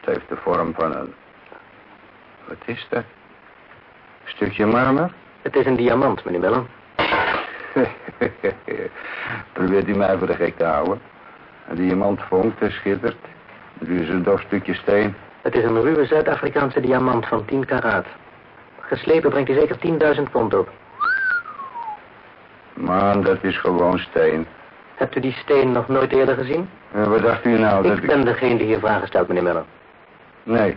het heeft de vorm van een... Wat is dat? Stukje marmer? Het is een diamant, meneer Miller. Probeert u mij voor de gek te houden? Een diamant vonkt en schittert. Nu is een dof stukje steen. Het is een ruwe Zuid-Afrikaanse diamant van 10 karaat. Geslepen brengt hij zeker 10.000 pond op. Man, dat is gewoon steen. Hebt u die steen nog nooit eerder gezien? En wat dacht u nou? dat ik ben degene die hier vragen stelt, meneer Miller. Nee.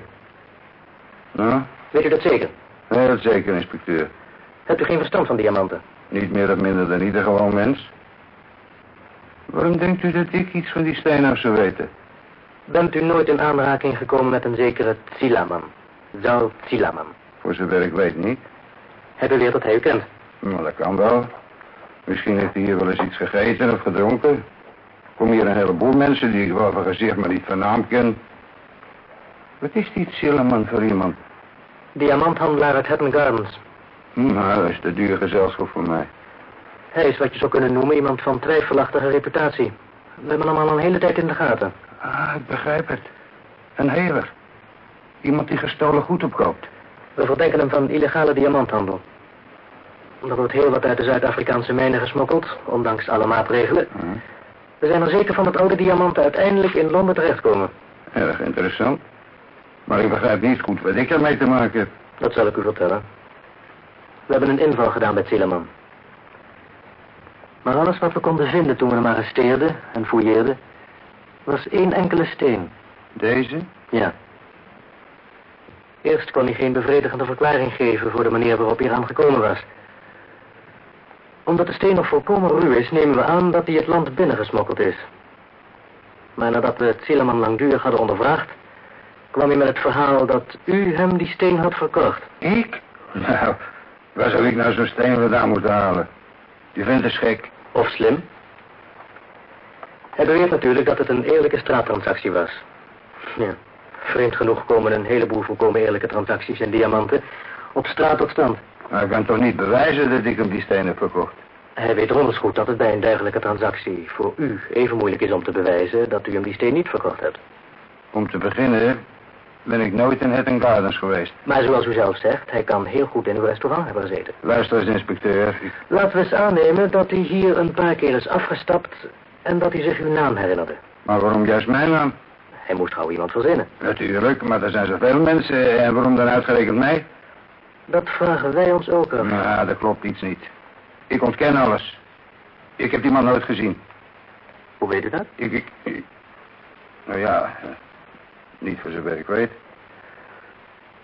Nou, Weet u dat zeker? heel zeker, inspecteur. Hebt u geen verstand van diamanten? Niet meer of minder dan ieder gewoon mens. Waarom denkt u dat ik iets van die steen af zou weten? Bent u nooit in aanraking gekomen met een zekere Tsilaman? Zal Tsilaman. Voor zover ik weet niet. Hij beweert dat hij u kent. Nou, dat kan wel. Misschien heeft hij hier wel eens iets gegeten of gedronken. Komen hier een heleboel mensen die ik wel van gezicht maar niet van naam ken. Wat is die Zilleman voor iemand? Diamanthandelaar uit Hatton Gardens. Hm, nou, dat is te duur gezelschap voor mij. Hij is wat je zou kunnen noemen iemand van twijfelachtige reputatie. We hebben hem al een hele tijd in de gaten. Ah, ik begrijp het. Een heler. Iemand die gestolen goed opkoopt. We verdenken hem van illegale diamanthandel. Er wordt heel wat uit de Zuid-Afrikaanse mijnen gesmokkeld, ondanks alle maatregelen. Hm. We zijn er zeker van dat oude diamanten uiteindelijk in Londen terechtkomen. Erg interessant. Maar ik begrijp niet goed wat ik ermee te maken heb. Dat zal ik u vertellen. We hebben een inval gedaan bij Zieleman. Maar alles wat we konden vinden toen we hem arresteerden en fouilleerden... was één enkele steen. Deze? Ja. Eerst kon hij geen bevredigende verklaring geven voor de manier waarop hij eraan gekomen was. Omdat de steen nog volkomen ruw is, nemen we aan dat hij het land binnengesmokkeld is. Maar nadat we het Zieleman langdurig hadden ondervraagd, kwam hij met het verhaal dat u hem die steen had verkocht. Ik? Nou, waar zou ik nou zo'n steen vandaan moeten halen? Die vent is gek. Of slim. Hij beweert natuurlijk dat het een eerlijke straattransactie was. Ja. Vreemd genoeg komen een heleboel volkomen eerlijke transacties in diamanten op straat tot stand. Maar ik kan toch niet bewijzen dat ik hem die steen heb verkocht? Hij weet donders goed dat het bij een dergelijke transactie voor u even moeilijk is om te bewijzen dat u hem die steen niet verkocht hebt. Om te beginnen ben ik nooit in Hatton Gardens geweest. Maar zoals u zelf zegt, hij kan heel goed in uw restaurant hebben gezeten. Luister eens, inspecteur. Laten we eens aannemen dat hij hier een paar keer is afgestapt en dat hij zich uw naam herinnerde. Maar waarom juist mijn naam? hij moest gauw iemand verzinnen. Natuurlijk, maar er zijn zoveel mensen. En waarom dan uitgerekend mij? Dat vragen wij ons ook af. Nou, dat klopt iets niet. Ik ontken alles. Ik heb die man nooit gezien. Hoe weet u dat? Ik, ik, ik- nou ja, eh, niet voor zover ik weet.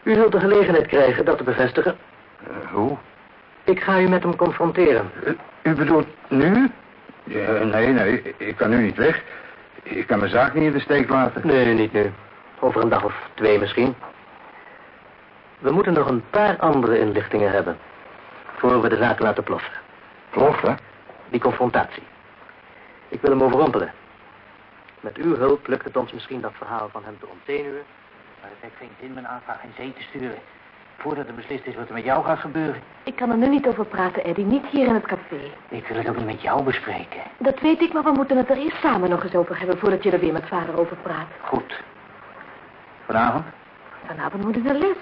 U zult de gelegenheid krijgen dat te bevestigen. Eh, hoe? Ik ga u met hem confronteren. Eh, u bedoelt nu? Ja, nee, nee, ik kan nu niet weg. Ik kan mijn zaak niet in de steek laten. Nee, niet nu. Over een dag of twee misschien. We moeten nog een paar andere inlichtingen hebben. Voor we de zaak laten ploffen. Ploffen? Die confrontatie. Ik wil hem overrompelen. Met uw hulp lukt het ons misschien dat verhaal van hem te ontzenuwen. Maar het heeft geen zin mijn aanvraag in zee te sturen. Voordat er beslist is wat er met jou gaat gebeuren. Ik kan er nu niet over praten, Eddie. Niet hier in het café. Ik wil het ook niet met jou bespreken. Dat weet ik, maar we moeten het er eerst samen nog eens over hebben... voordat je er weer met vader over praat. Goed. Vanavond? Vanavond moet ik naar les.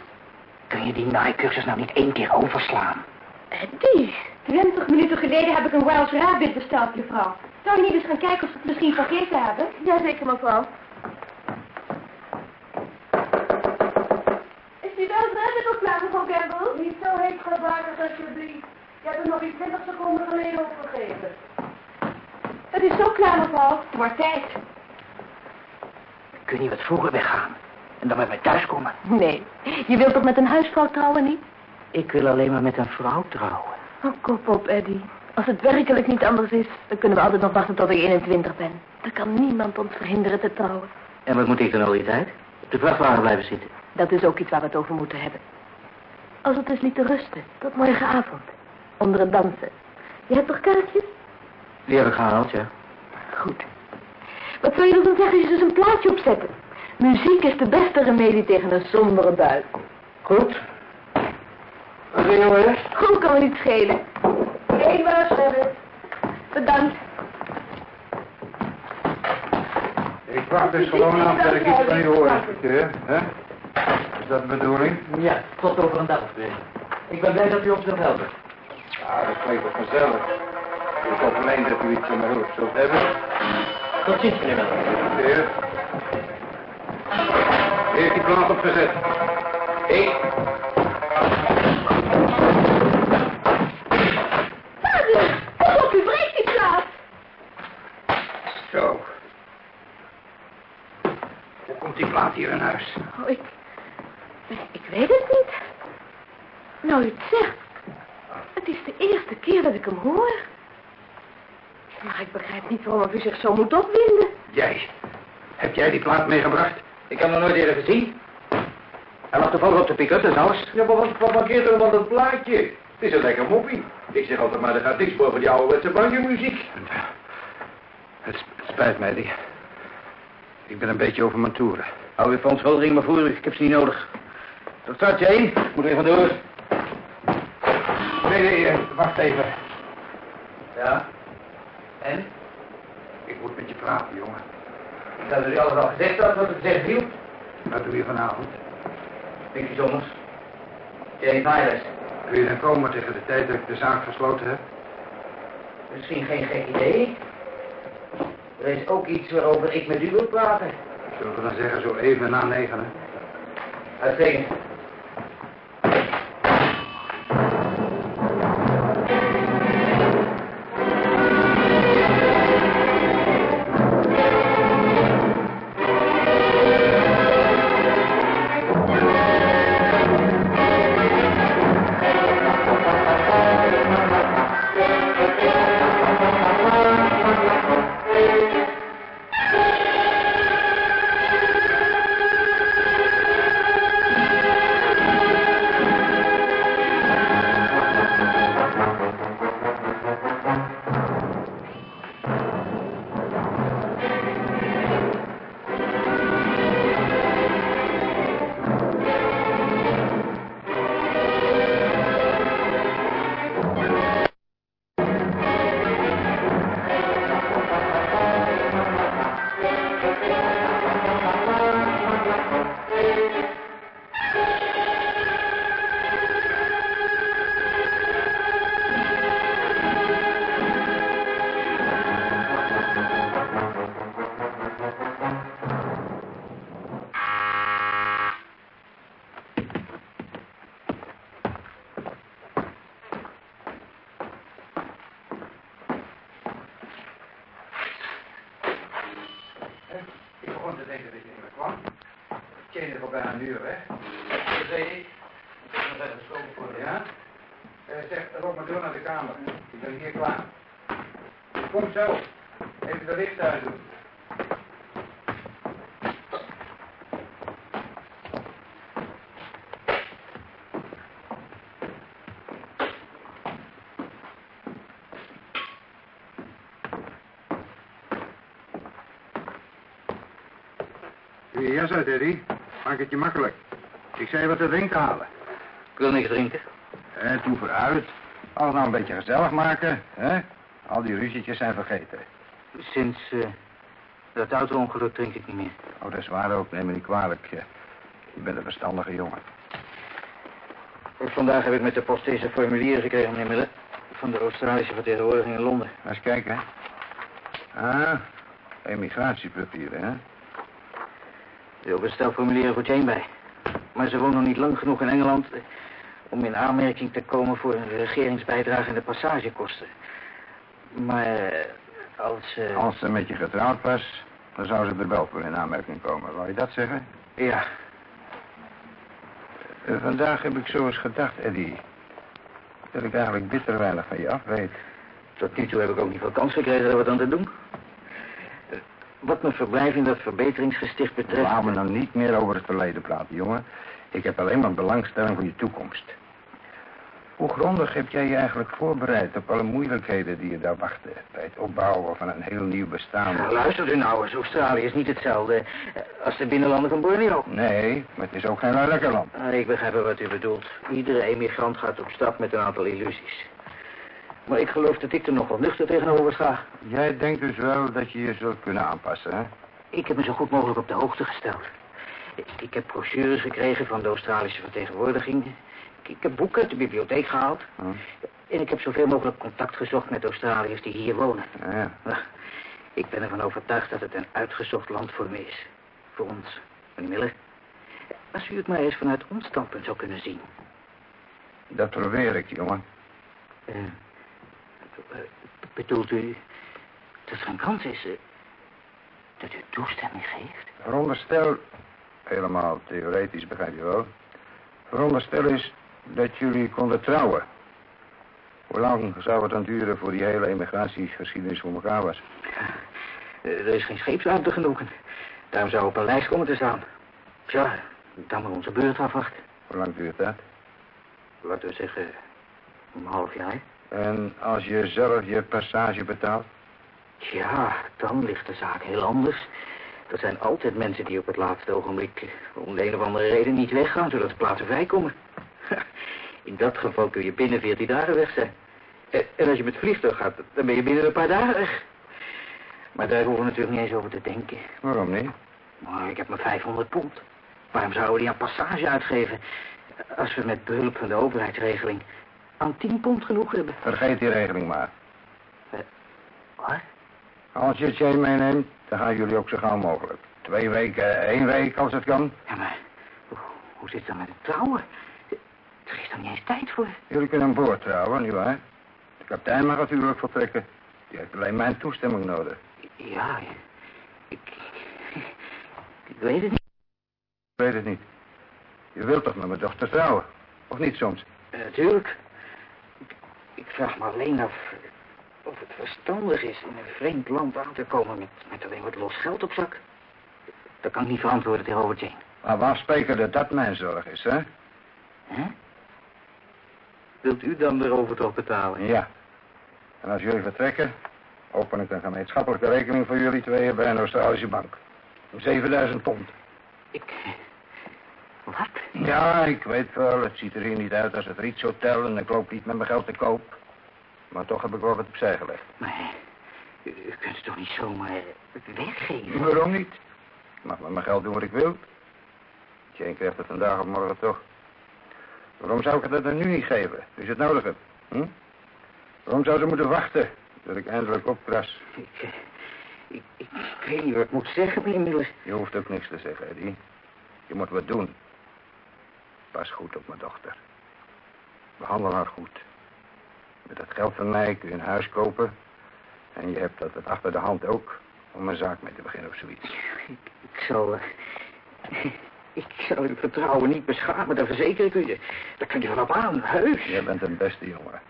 Kun je die naaicursus nou niet één keer overslaan? Eddie, twintig minuten geleden heb ik een Welsh Rabbit besteld, juffrouw. Zou je niet eens gaan kijken of ze het misschien vergeten hebben? Jazeker, mevrouw. Is die Welsh Rabbit al klaar, mevrouw Campbell? Niet zo heet gebakken, alsjeblieft. Ik heb hem nog iets 20 seconden geleden opgegeven. Het is zo klaar, mevrouw. Het wordt tijd. Kun je niet wat vroeger weggaan? En dan met mij thuiskomen? Nee, je wilt toch met een huisvrouw trouwen, niet? Ik wil alleen maar met een vrouw trouwen. Oh, kop op, Eddie. Als het werkelijk niet anders is, dan kunnen we altijd nog wachten tot ik 21 ben. Dan kan niemand ons verhinderen te trouwen. En wat moet ik dan al die tijd? Op de vrachtwagen blijven zitten. Dat is ook iets waar we het over moeten hebben. Als het eens lieten rusten, tot morgenavond. Onder het dansen. Je hebt toch kaartjes? Die heb ik gehaald, ja. Goed. Wat zou je dan zeggen als je dus een plaatje opzetten? Muziek is de beste remedie tegen een sombere bui. Goed. Wat wil jongen? Goed kan me niet schelen. Eén was hebben. Bedankt. Ik wacht dus gewoon af dat ik iets van u hoor, hè? Is dat de bedoeling? Ja, tot over een dag of twee. Ik ben blij dat u ons wilt helpen. Ja, dat klinkt toch vanzelf. Ik hoop alleen dat u iets van mijn hulp zult hebben. Tot ziens, meneer. Inspecteur. Wie heeft die plaat opgezet? Vader, pas op, u breekt die plaat. Zo. Hoe komt die plaat hier in huis? Oh, ik... Ik weet het niet. Nou, u het zegt. Het is de eerste keer dat ik hem hoor. Maar ik begrijp niet waarom u zich zo moet opwinden. Jij. Heb jij die plaat meegebracht? Ik heb hem nog nooit eerder gezien. Hij lag toevallig op de pick-up, eens. Ja, maar wat, wat markeert er dan dat plaatje? Het is een lekker moppie. Ik zeg altijd maar, er gaat niks boven die ouderwetse banjo-muziek. Het, sp- het spijt mij, die. Ik ben een beetje over mijn toeren. Hou je verontschuldiging maar voor, ik heb ze niet nodig. Tot straks, Jane. Moet even door. Nee, nee, eh, wacht even. Ja. En? Ik moet met je praten, jongen. Ik had alles al gezegd dat wat het gezegd viel. Wat doe je vanavond? Niks bijzonders. Jane Tyler. Kun je dan komen tegen de tijd dat ik de zaak gesloten heb? Misschien geen gek idee. Er is ook iets waarover ik met u wil praten. Zullen we dan zeggen zo even na negenen? Uitstekend. Je jas uit, Eddie. Maak het je makkelijk. Ik zei wat te drinken halen. Ik wil niks drinken. En toen vooruit. Alles nou een beetje gezellig maken, hè? Al die ruzietjes zijn vergeten. Sinds eh, dat auto-ongeluk drink ik niet meer. Oh, dat is waar ook. Neem me niet kwalijk. Je, bent een verstandige jongen. Vandaag heb ik met de post deze formulieren gekregen, meneer Miller. Van de Australische vertegenwoordiging in Londen. Eens kijken. Ah, emigratiepapieren, hè? Er is ook een stel formulieren voor Jane bij. Maar ze woont nog niet lang genoeg in Engeland... eh, om in aanmerking te komen voor een regeringsbijdrage en de passagekosten. Maar eh, als... eh, Als ze met je getrouwd was, dan zou ze er wel voor in aanmerking komen. Wou je dat zeggen? Ja, vandaag heb ik zo eens gedacht, Eddie. Dat ik eigenlijk bitter weinig van je af weet. tot nu toe heb ik ook niet veel kans gekregen er wat aan te doen. Mijn verblijf in dat verbeteringsgesticht betreft... Laat me nou niet meer over het verleden praten, jongen. Ik heb alleen maar belangstelling voor je toekomst. Hoe grondig heb jij je eigenlijk voorbereid op alle moeilijkheden die je daar wachten... bij het opbouwen van een heel nieuw bestaan? Nou, luister u nou eens, Australië is niet hetzelfde eh, als de binnenlanden van Borneo. Nee, maar het is ook geen lekker land. Ah, ik begrijp wat u bedoelt. Iedere emigrant gaat op stap met een aantal illusies. Maar ik geloof dat ik er nog wel nuchter tegenover sta. Jij denkt dus wel dat je je zult kunnen aanpassen, hè? Ik heb me zo goed mogelijk op de hoogte gesteld. Ik, heb brochures gekregen van de Australische vertegenwoordiging. Ik, heb boeken uit de bibliotheek gehaald. Hm. En ik heb zoveel mogelijk contact gezocht met Australiërs die hier wonen. Ja, ja. Ik ben ervan overtuigd dat het een uitgezocht land voor me is. Voor ons, meneer Miller. Als u het maar eens vanuit ons standpunt zou kunnen zien. Dat probeer ik, jongen. Eh, bedoelt u dat er een kans is eh, dat u toestemming geeft? Veronderstel, helemaal theoretisch begrijp je wel. Veronderstel is dat jullie konden trouwen. Hoe lang zou het dan duren voor die hele emigratiesgeschiedenis voor elkaar was? Eh, er is geen scheepsruimte genoeg. Daarom zou op een lijst komen te staan. Tja, dan maar onze beurt afwachten. Hoe lang duurt dat? Laten we zeggen, een half jaar. En als je zelf je passage betaalt? Ja, dan ligt de zaak heel anders. Er zijn altijd mensen die op het laatste ogenblik om de een of andere reden niet weggaan, zodat de plaatsen vrijkomen. In dat geval kun je binnen 14 dagen weg zijn. Eh, En als je met vliegtuig gaat, dan ben je binnen een paar dagen weg. Maar daar hoeven we natuurlijk niet eens over te denken. Waarom niet? Maar ik heb maar 500 pond. Waarom zouden we die aan passage uitgeven? Als we met behulp van de overheidsregeling aan 10 pond genoeg hebben. Vergeet die regeling maar. Wat? Als je Jane meeneemt, dan gaan jullie ook zo gauw mogelijk. Twee weken, één week als het kan. Ja, maar hoe, hoe zit het dan met het trouwen? Er is dan niet eens tijd voor. Jullie kunnen aan boord trouwen, nietwaar? De kapitein mag natuurlijk vertrekken. Die heeft alleen mijn toestemming nodig. Ja, ik, ik weet het niet. Ik weet het niet. Je wilt toch met mijn dochter trouwen? Of niet soms? Eh, Natuurlijk. Ik, vraag me alleen af of het verstandig is in een vreemd land aan te komen met, met alleen wat los geld op zak. Dat kan ik niet verantwoorden tegenover Jane. Maar waar spreken dat dat mijn zorg is, hè? Hè? Wilt u dan de overtocht betalen? Ja. En als jullie vertrekken, open ik een gemeenschappelijke rekening voor jullie tweeën bij een Australische bank. 7000 pond. Ik... Wat? Ja, ik weet wel, het ziet er hier niet uit als het Ritz Hotel en ik loop niet met mijn geld te koop. Maar toch heb ik wel wat opzij gelegd. Maar u, u kunt het toch niet zomaar weggeven? Waarom niet? Ik mag met mijn geld doen wat ik wil. Jane krijgt het vandaag of morgen toch. Waarom zou ik het dan nu niet geven, ze het nodig heb? Hm? Waarom zou ze moeten wachten tot ik eindelijk opkras? Ik, eh, ik, ik, ik weet niet wat ik moet zeggen, meneer Miller. Je hoeft ook niks te zeggen, Eddie. Je moet wat doen. Pas goed op mijn dochter. Behandel haar goed. Met dat geld van mij kun je een huis kopen. En je hebt dat het achter de hand ook om een zaak mee te beginnen of zoiets. Ik, ik zal, eh, Ik zal uw vertrouwen niet beschamen, dat verzeker ik u. Daar kunt u van op aan, heus. Je bent een beste jongen.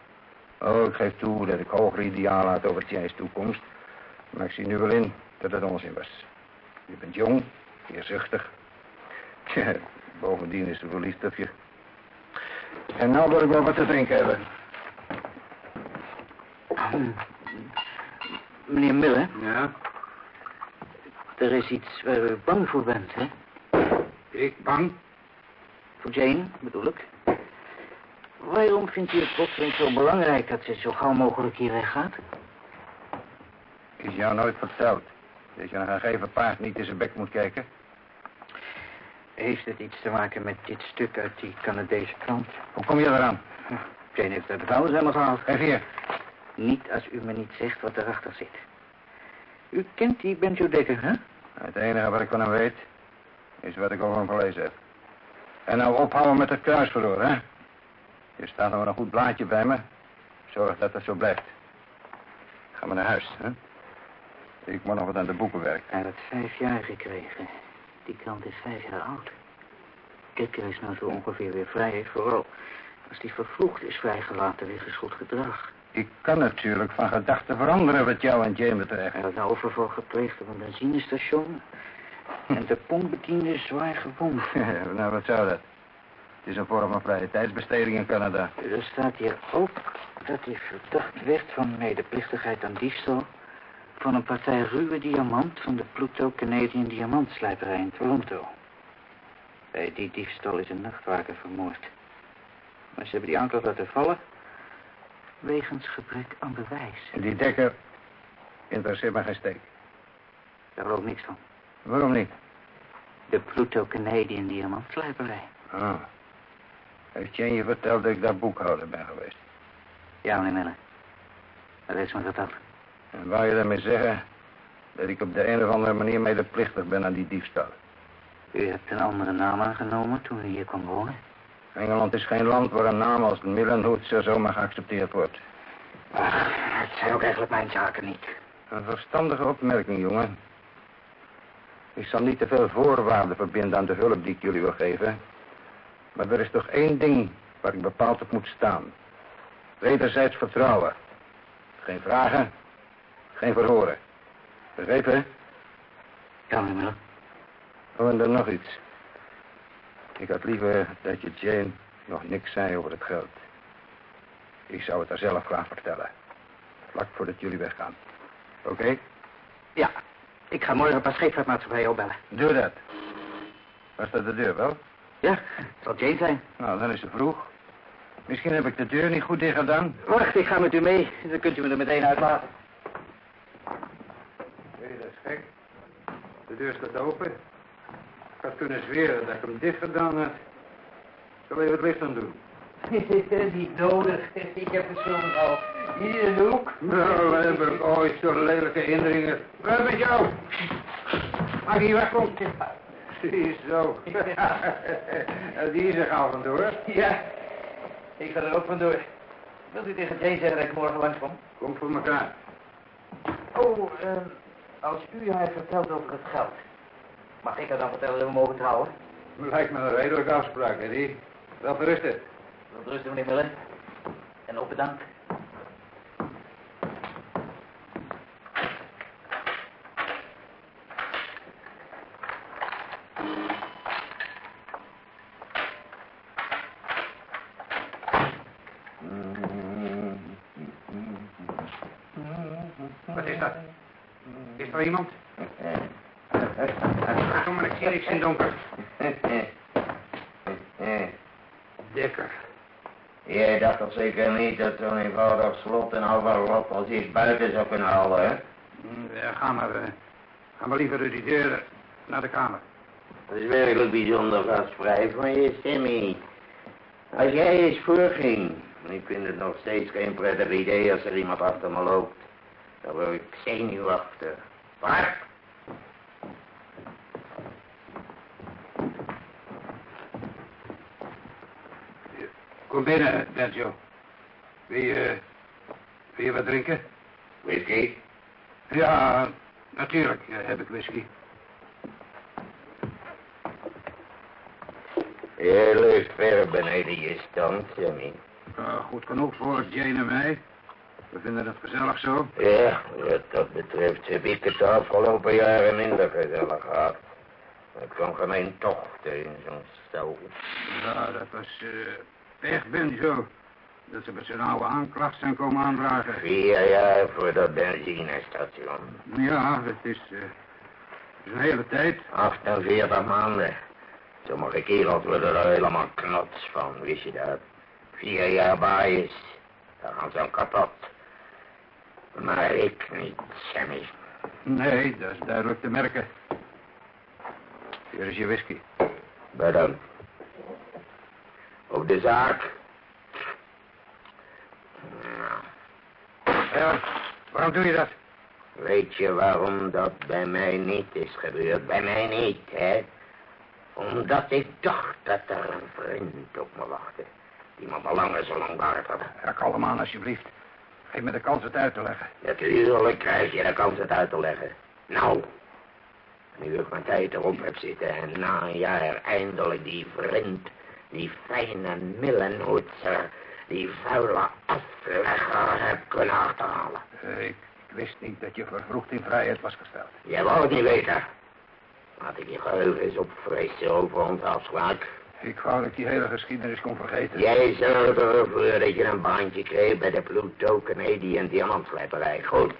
Oh, ik geef toe dat ik hogere idealen had over Tjij's toekomst. Maar ik zie nu wel in dat het onzin was. Je bent jong, eerzuchtig. Tja, bovendien is ze verliefd op je. En nou wil ik wel wat te drinken hebben. Meneer Miller, Ja? er is iets waar u bang voor bent, hè? Ik bang? Voor Jane, bedoel ik. Waarom vindt u het plotseling zo belangrijk dat ze zo gauw mogelijk hier weggaat? Is jou nooit verteld dat je een gegeven paard niet in zijn bek moet kijken? Heeft het iets te maken met dit stuk uit die Canadese krant? Hoe kom je eraan? Jane heeft het alles helemaal gehaald. Geef hier. Niet als u me niet zegt wat erachter zit. U kent die Benjo Dekker, hè? Het enige wat ik van hem weet, is wat ik over hem gelezen heb. En nou ophouden met het kruisverhoor, hè? Er staat nog een goed blaadje bij me. Zorg dat het zo blijft. Ga maar naar huis, hè? Ik moet nog wat aan de boeken werken. Hij heeft vijf jaar gekregen. Die krant is vijf jaar oud. Kikker is nou zo ongeveer weer vrij, vooral als die vervloekt is vrijgelaten wegens goed gedrag. Ik kan natuurlijk van gedachten veranderen wat jou en Jane betreft. Hij had een overval gepleegd op een benzinestation. En de pompbediende is zwaar gewond. nou, wat zou dat? Het is een vorm van vrije tijdsbesteding in Canada. Er staat hier ook dat hij verdacht werd van medeplichtigheid aan diefstal... van een partij ruwe diamant van de Pluto Canadian Diamantslijperij in Toronto. Bij die diefstal is een nachtwaker vermoord. Maar ze hebben die aanklacht laten vallen... wegens gebrek aan bewijs. En die dekker interesseert me geen steek. Daar geloof ik niks van. Waarom niet? De Pluto Canadian Diamantslijperij. Ah. Heeft Jane je verteld dat ik daar boekhouder ben geweest? Ja, meneer Miller. Dat is me verteld. En wou je daarmee zeggen dat ik op de een of andere manier medeplichtig ben aan die diefstal? U hebt een andere naam aangenomen toen u hier kwam wonen. Engeland is geen land waar een naam als Millenhoed zo zomaar geaccepteerd wordt. Ach, het zijn ook eigenlijk mijn zaken niet. Een verstandige opmerking, jongen. Ik zal niet te veel voorwaarden verbinden aan de hulp die ik jullie wil geven. Maar er is toch één ding waar ik bepaald op moet staan. Wederzijds vertrouwen. Geen vragen, geen verhoren. Begrepen? Ja, meneer. Oh, en dan nog iets. Ik had liever dat je Jane nog niks zei over het geld. Ik zou het haar zelf graag vertellen. Vlak voordat jullie weggaan. Oké? Ja, ik ga morgen pas scheepvaartmaatschappij opbellen. Doe dat. Was dat de deur wel? Ja, het zal Jane zijn. Nou, dan is het vroeg. Misschien heb ik de deur niet goed dicht gedaan. Wacht, ik ga met u mee. Dan kunt u me er meteen uitlaten. Nee, dat is gek. De deur staat open. Ik had kunnen zweren dat ik hem dicht gedaan had. Zal even het licht aan doen? Niet nodig. Ik heb het zo al. Hier in de hoek. Nou, heb ik ooit zo'n lelijke indringer. Waar met jou? Maak hier wegkomt. Ziezo. Die is er gauw vandoor. Ja, ik ga er ook vandoor. Wilt u tegen Jane zeggen dat ik morgen langskom? Komt voor elkaar. Oh, ehm, als u haar vertelt over het geld, mag ik haar dan vertellen dat we mogen trouwen? Lijkt me een redelijke afspraak, Eddie. Wel verrusten. Tot rusten, meneer Miller. En ook bedankt. Wat is dat? Is er iemand? Kom maar, ik zie niks in donker. Dekker. Jij dacht toch zeker niet dat zo'n eenvoudig slot en overlot als iets buiten zou kunnen halen, hè? Ja, ga maar, eh, ga maar liever door die deur naar de kamer. Dat is werkelijk bijzonder gastvrij van je, Sammy. Als jij eens voorging, ik vind het nog steeds geen prettig idee als er iemand achter me loopt. Dan word ik zenuwachtig. Wat? Kom binnen, Sergio. Wil je, wil je wat drinken? Whisky? Ja, natuurlijk heb ik whisky. Je ligt ver beneden je stand. Nou, goed genoeg voor Jane en mij. We vinden het gezellig zo. Ja, wat dat betreft heb ik het de afgelopen jaren minder gezellig gehad. Ik kwam gemeen tochten in zo'n stel. Ja, dat was uh, echt ben zo. Dat ze met zijn oude aanklacht zijn komen aandragen. Vier jaar voor dat benzinestation. Ja, het is, uh, is een hele tijd. 48 maanden. Sommige kerels worden er helemaal knots van, wist je dat? Vier jaar baaiers, dan gaan ze kapot. Maar ik niet, Sammy. Nee, dat is duidelijk te merken. Hier is je whisky. Bedankt. Op de zaak. Ja, waarom doe je dat? Weet je waarom dat bij mij niet is gebeurd? Bij mij niet, hè? Omdat ik dacht dat er een vriend op me wachtte. Die me belangen zo lang waard had. Ja, kalm aan alsjeblieft. Geef me de kans het uit te leggen. Natuurlijk krijg je de kans het uit te leggen. Nou, nu ik mijn tijd erop heb zitten en na een jaar eindelijk die vriend, die fijne millenhoedser, die vuile aflegger heb kunnen achterhalen. Ik wist niet dat je vervroegd in vrijheid was gesteld. Je wou het niet weten. Laat ik je geheugen eens opfrissen over ons afspraak. Ik wou dat ik die hele geschiedenis kon vergeten. Jij zorgde ervoor dat je een baantje kreeg bij de Pluto Canadian Diamantslijperij. Goed.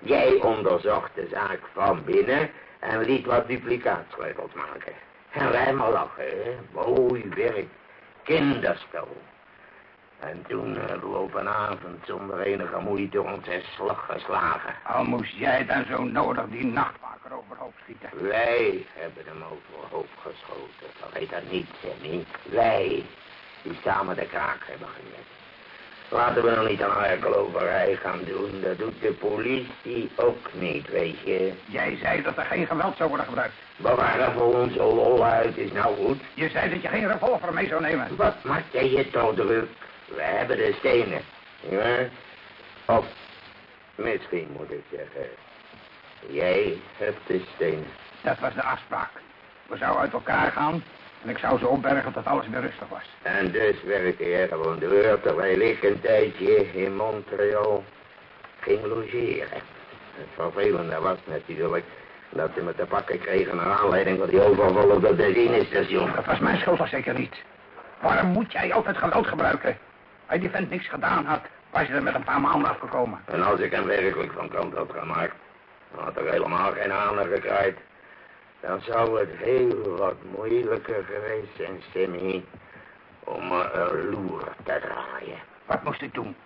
Jij onderzocht de zaak van binnen en liet wat duplicaatsleutels maken. En wij maar lachen, hè? Mooi werk. Kinderspel. En toen hebben we op een avond zonder enige moeite ons in slag geslagen. Al moest jij dan zo nodig die nachtwaker overhoop schieten. Wij hebben hem overhoop geschoten. Vergeet dat niet, Sammy. Wij, die samen de kraak hebben genet. Laten we nou niet aan herkeloverij gaan doen. Dat doet de politie ook niet, weet je. Jij zei dat er geen geweld zou worden gebruikt. Bewaren voor onze lol uit is nou goed. Je zei dat je geen revolver mee zou nemen. Wat maakt jij je toch druk? We hebben de stenen. Ja? Of, misschien moet ik zeggen, jij hebt de stenen. Dat was de afspraak. We zouden uit elkaar gaan en ik zou ze opbergen tot alles weer rustig was. En dus werkte jij gewoon door terwijl ik een tijdje in Montreal ging logeren. Het vervelende was natuurlijk dat ze me te pakken kregen naar aanleiding van die overval op benzinestation. Dat was mijn schuld toch zeker niet. Waarom moet jij altijd geweld gebruiken? Als die vent niks gedaan had, was je er met een paar maanden afgekomen. En als ik hem werkelijk van kant had gemaakt, dan had er helemaal geen aandacht gekraaid. Dan zou het heel wat moeilijker geweest zijn, Sammy, om me een loer te draaien. Wat moest ik doen?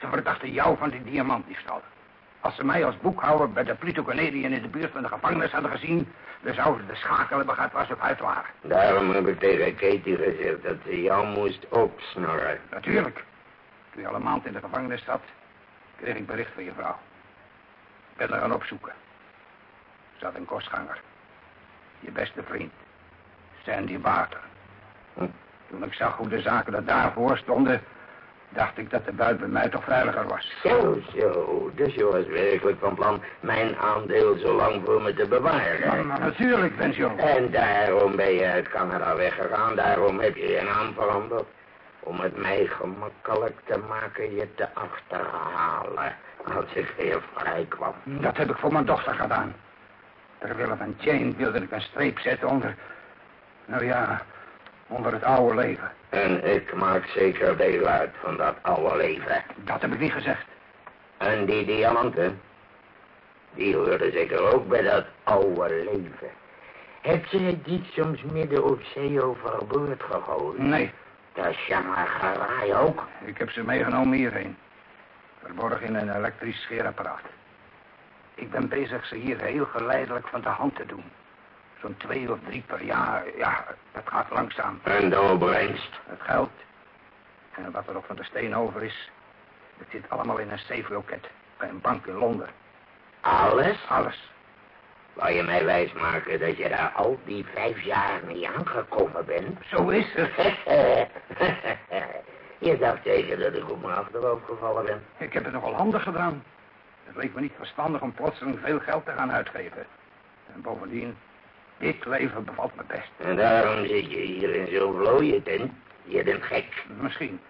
Ze verdachten jou van die diamantdiefstal. Als ze mij als boekhouder bij de Pluto Canadian in de buurt van de gevangenis hadden gezien, dan zouden ze de schakel hebben gehad waar ze op uit waren. Daarom heb ik tegen Katie gezegd dat ze jou moest opsnorren. Natuurlijk. Toen je al een maand in de gevangenis zat, kreeg ik bericht van je vrouw. Ik ben er gaan opzoeken. Er zat een kostganger. Je beste vriend. Sandy Barter. Hm. Toen ik zag hoe de zaken er daarvoor stonden, dacht ik dat de buit bij mij toch veiliger was. Zo, zo. Dus je was werkelijk van plan mijn aandeel zo lang voor me te Ja, bewaren. maar natuurlijk, pensioen. En daarom ben je uit Canada weggegaan. Daarom heb je je naam veranderd. Om het mij gemakkelijk te maken je te achterhalen. Als ik weer vrij kwam. Dat heb ik voor mijn dochter gedaan. Ter wille van Jane wilde ik een streep zetten onder... Nou ja, onder het oude leven. En ik maak zeker deel uit van dat oude leven. Dat heb ik niet gezegd. En die diamanten, die hoorden zeker ook bij dat oude leven. Heb je die soms midden op zee overboord gegooid? Nee, Dat is jammer ook. ik heb ze meegenomen hierheen. Verborgen in een elektrisch scheerapparaat. Ik ben bezig ze hier heel geleidelijk van de hand te doen. Zo'n twee of drie per jaar, ja, dat gaat langzaam. En de opbrengst. Het geld en wat er nog van de steen over is, dat zit allemaal in een safe loket bij een bank in Londen. Alles? Alles. Wou je mij wijsmaken dat je daar al die vijf jaar niet aangekomen bent? Zo is het. je dacht zeker dat ik op mijn achterhoofd gevallen ben. Ik heb het nogal handig gedaan. Het leek me niet verstandig om plotseling veel geld te gaan uitgeven. En bovendien, Dit leven bevalt me best. En daarom zit je hier in zo'n vlooie tent. Je bent gek. Misschien.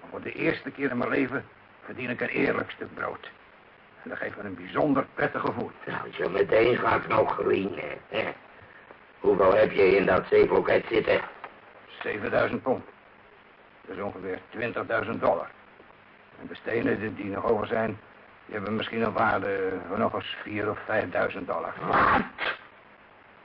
Maar voor de eerste keer in mijn leven verdien ik een eerlijk stuk brood. En dat geeft me een bijzonder prettig gevoel. Nou, zo meteen ga ik nog grienen. hè. Hoeveel heb je in dat zeefloket zitten? 7000 pond. Dat is ongeveer 20.000 dollar. En de stenen die, nog over zijn, die hebben misschien een waarde van nog eens 4 of 5.000 dollar. Wat?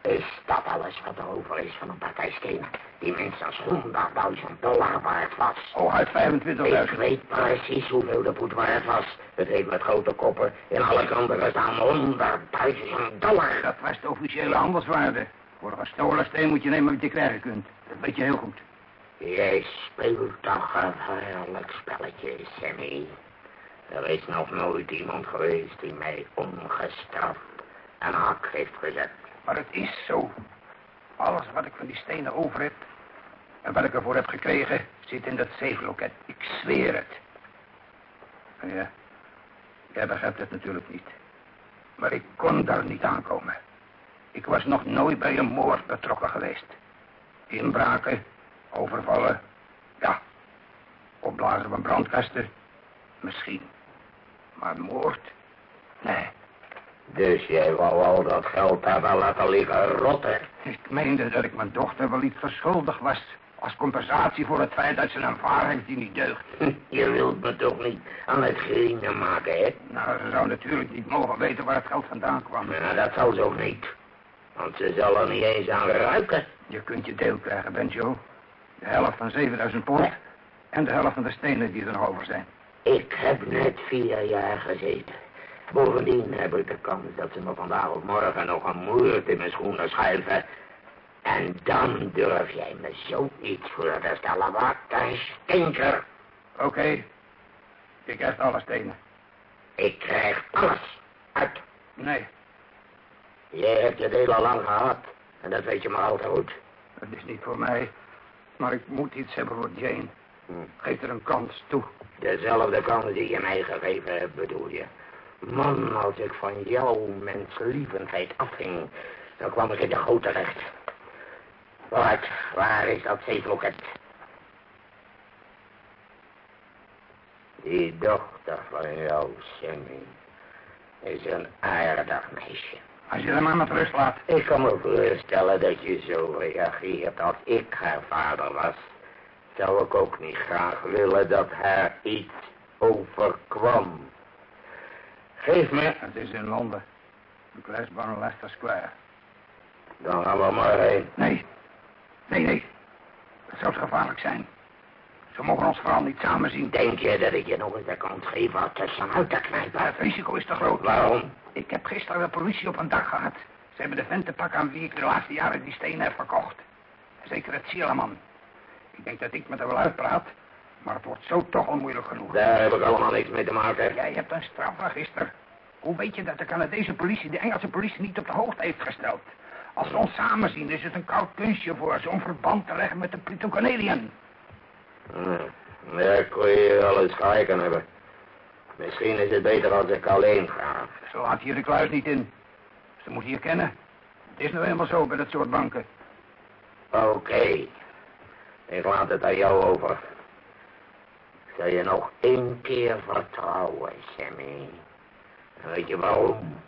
Is dat alles wat er over is van een partij stenen? Die minstens 100.000 dollar waard was. Oh, uit 25.000. Ik weet precies hoeveel de poet waard was. Het heeft met grote koppen in alle kanten gestaan 100.000 dollar. Dat was de officiële handelswaarde. Voor een gestolen steen moet je nemen wat je krijgen kunt. Dat weet je heel goed. Jij speelt toch een heerlijk spelletje, Sammy. Er is nog nooit iemand geweest die mij ongestraft een hak heeft gezet. Maar het is zo. Alles wat ik van die stenen over heb... en wat ik ervoor heb gekregen... zit in dat zeefloket. Ik zweer het. Ja, jij begrijpt het natuurlijk niet. Maar ik kon daar niet aankomen. Ik was nog nooit bij een moord betrokken geweest. Inbraken, overvallen, ja. Opblazen van brandkasten, misschien. Maar moord? Nee. Dus jij wou al dat geld daar wel laten liggen rotten. Ik meende dat ik mijn dochter wel iets verschuldigd was. Als compensatie voor het feit dat ze een heeft die niet deugt. Je wilt me toch niet aan het grienen maken, hè? Nou, ze zou natuurlijk niet mogen weten waar het geld vandaan kwam. Nou, dat zal zo niet. Want ze zal er niet eens aan ruiken. Je kunt je deel krijgen, Benjo. De helft van 7000 pond. En de helft van de stenen die er nog over zijn. Ik heb net vier jaar gezeten. Bovendien heb ik de kans dat ze me vandaag of morgen nog een moord in mijn schoenen schuiven. En dan durf jij me zoiets voor te stellen. Wat een stinker. Oké. Ik krijg alle stenen. Ik krijg alles uit. Nee, Jij hebt je deel al lang gehad. En dat weet je maar al te goed. dat is niet voor mij. Maar ik moet iets hebben voor Jane. Hm. Geef er een kans toe. Dezelfde kans die je mij gegeven hebt, bedoel je. Man, als ik van jouw menslievendheid afhing, dan kwam ik in de goot terecht. Wat, waar is dat zeefloket? Die dochter van jou, Sammy, is een aardig meisje. Als je hem maar met rust laat. Ik kan me voorstellen dat je zo reageert als ik haar vader was. Zou ik ook niet graag willen dat haar iets overkwam. Geef me, Het is in Londen. De Glasgow Leicester Square. dan gaan we maar heen. Nee. Nee, nee. Dat zou gevaarlijk zijn. Ze mogen ons vooral niet samen zien. Denk je dat ik je nog eens de kans geef wat tussenuit te knijpen? Het risico is te groot. Waarom? Ik heb gisteren de politie op een dak gehad. Ze hebben de vent te pakken aan wie ik de laatste jaren die stenen heb verkocht. Zeker het Zieleman. Ik denk dat ik met hem wel uitpraat, maar het wordt zo toch al moeilijk genoeg. Daar heb ik allemaal niks mee te maken. Jij hebt een strafregister. Hoe weet je dat de Canadese politie de Engelse politie niet op de hoogte heeft gesteld? Als ze ons samen zien, is het een koud kunstje voor ze om verband te leggen met de Canadian. Hm, Daar kun je wel eens gelijk aan hebben. Misschien is het beter als ik alleen ga. Ze laat hier de kluis niet in. Ze moet hier kennen. Het is nou eenmaal zo bij dat soort banken. Oké. Ik laat het aan jou over. Zal je nog één keer vertrouwen, Sammy. Weet je waarom?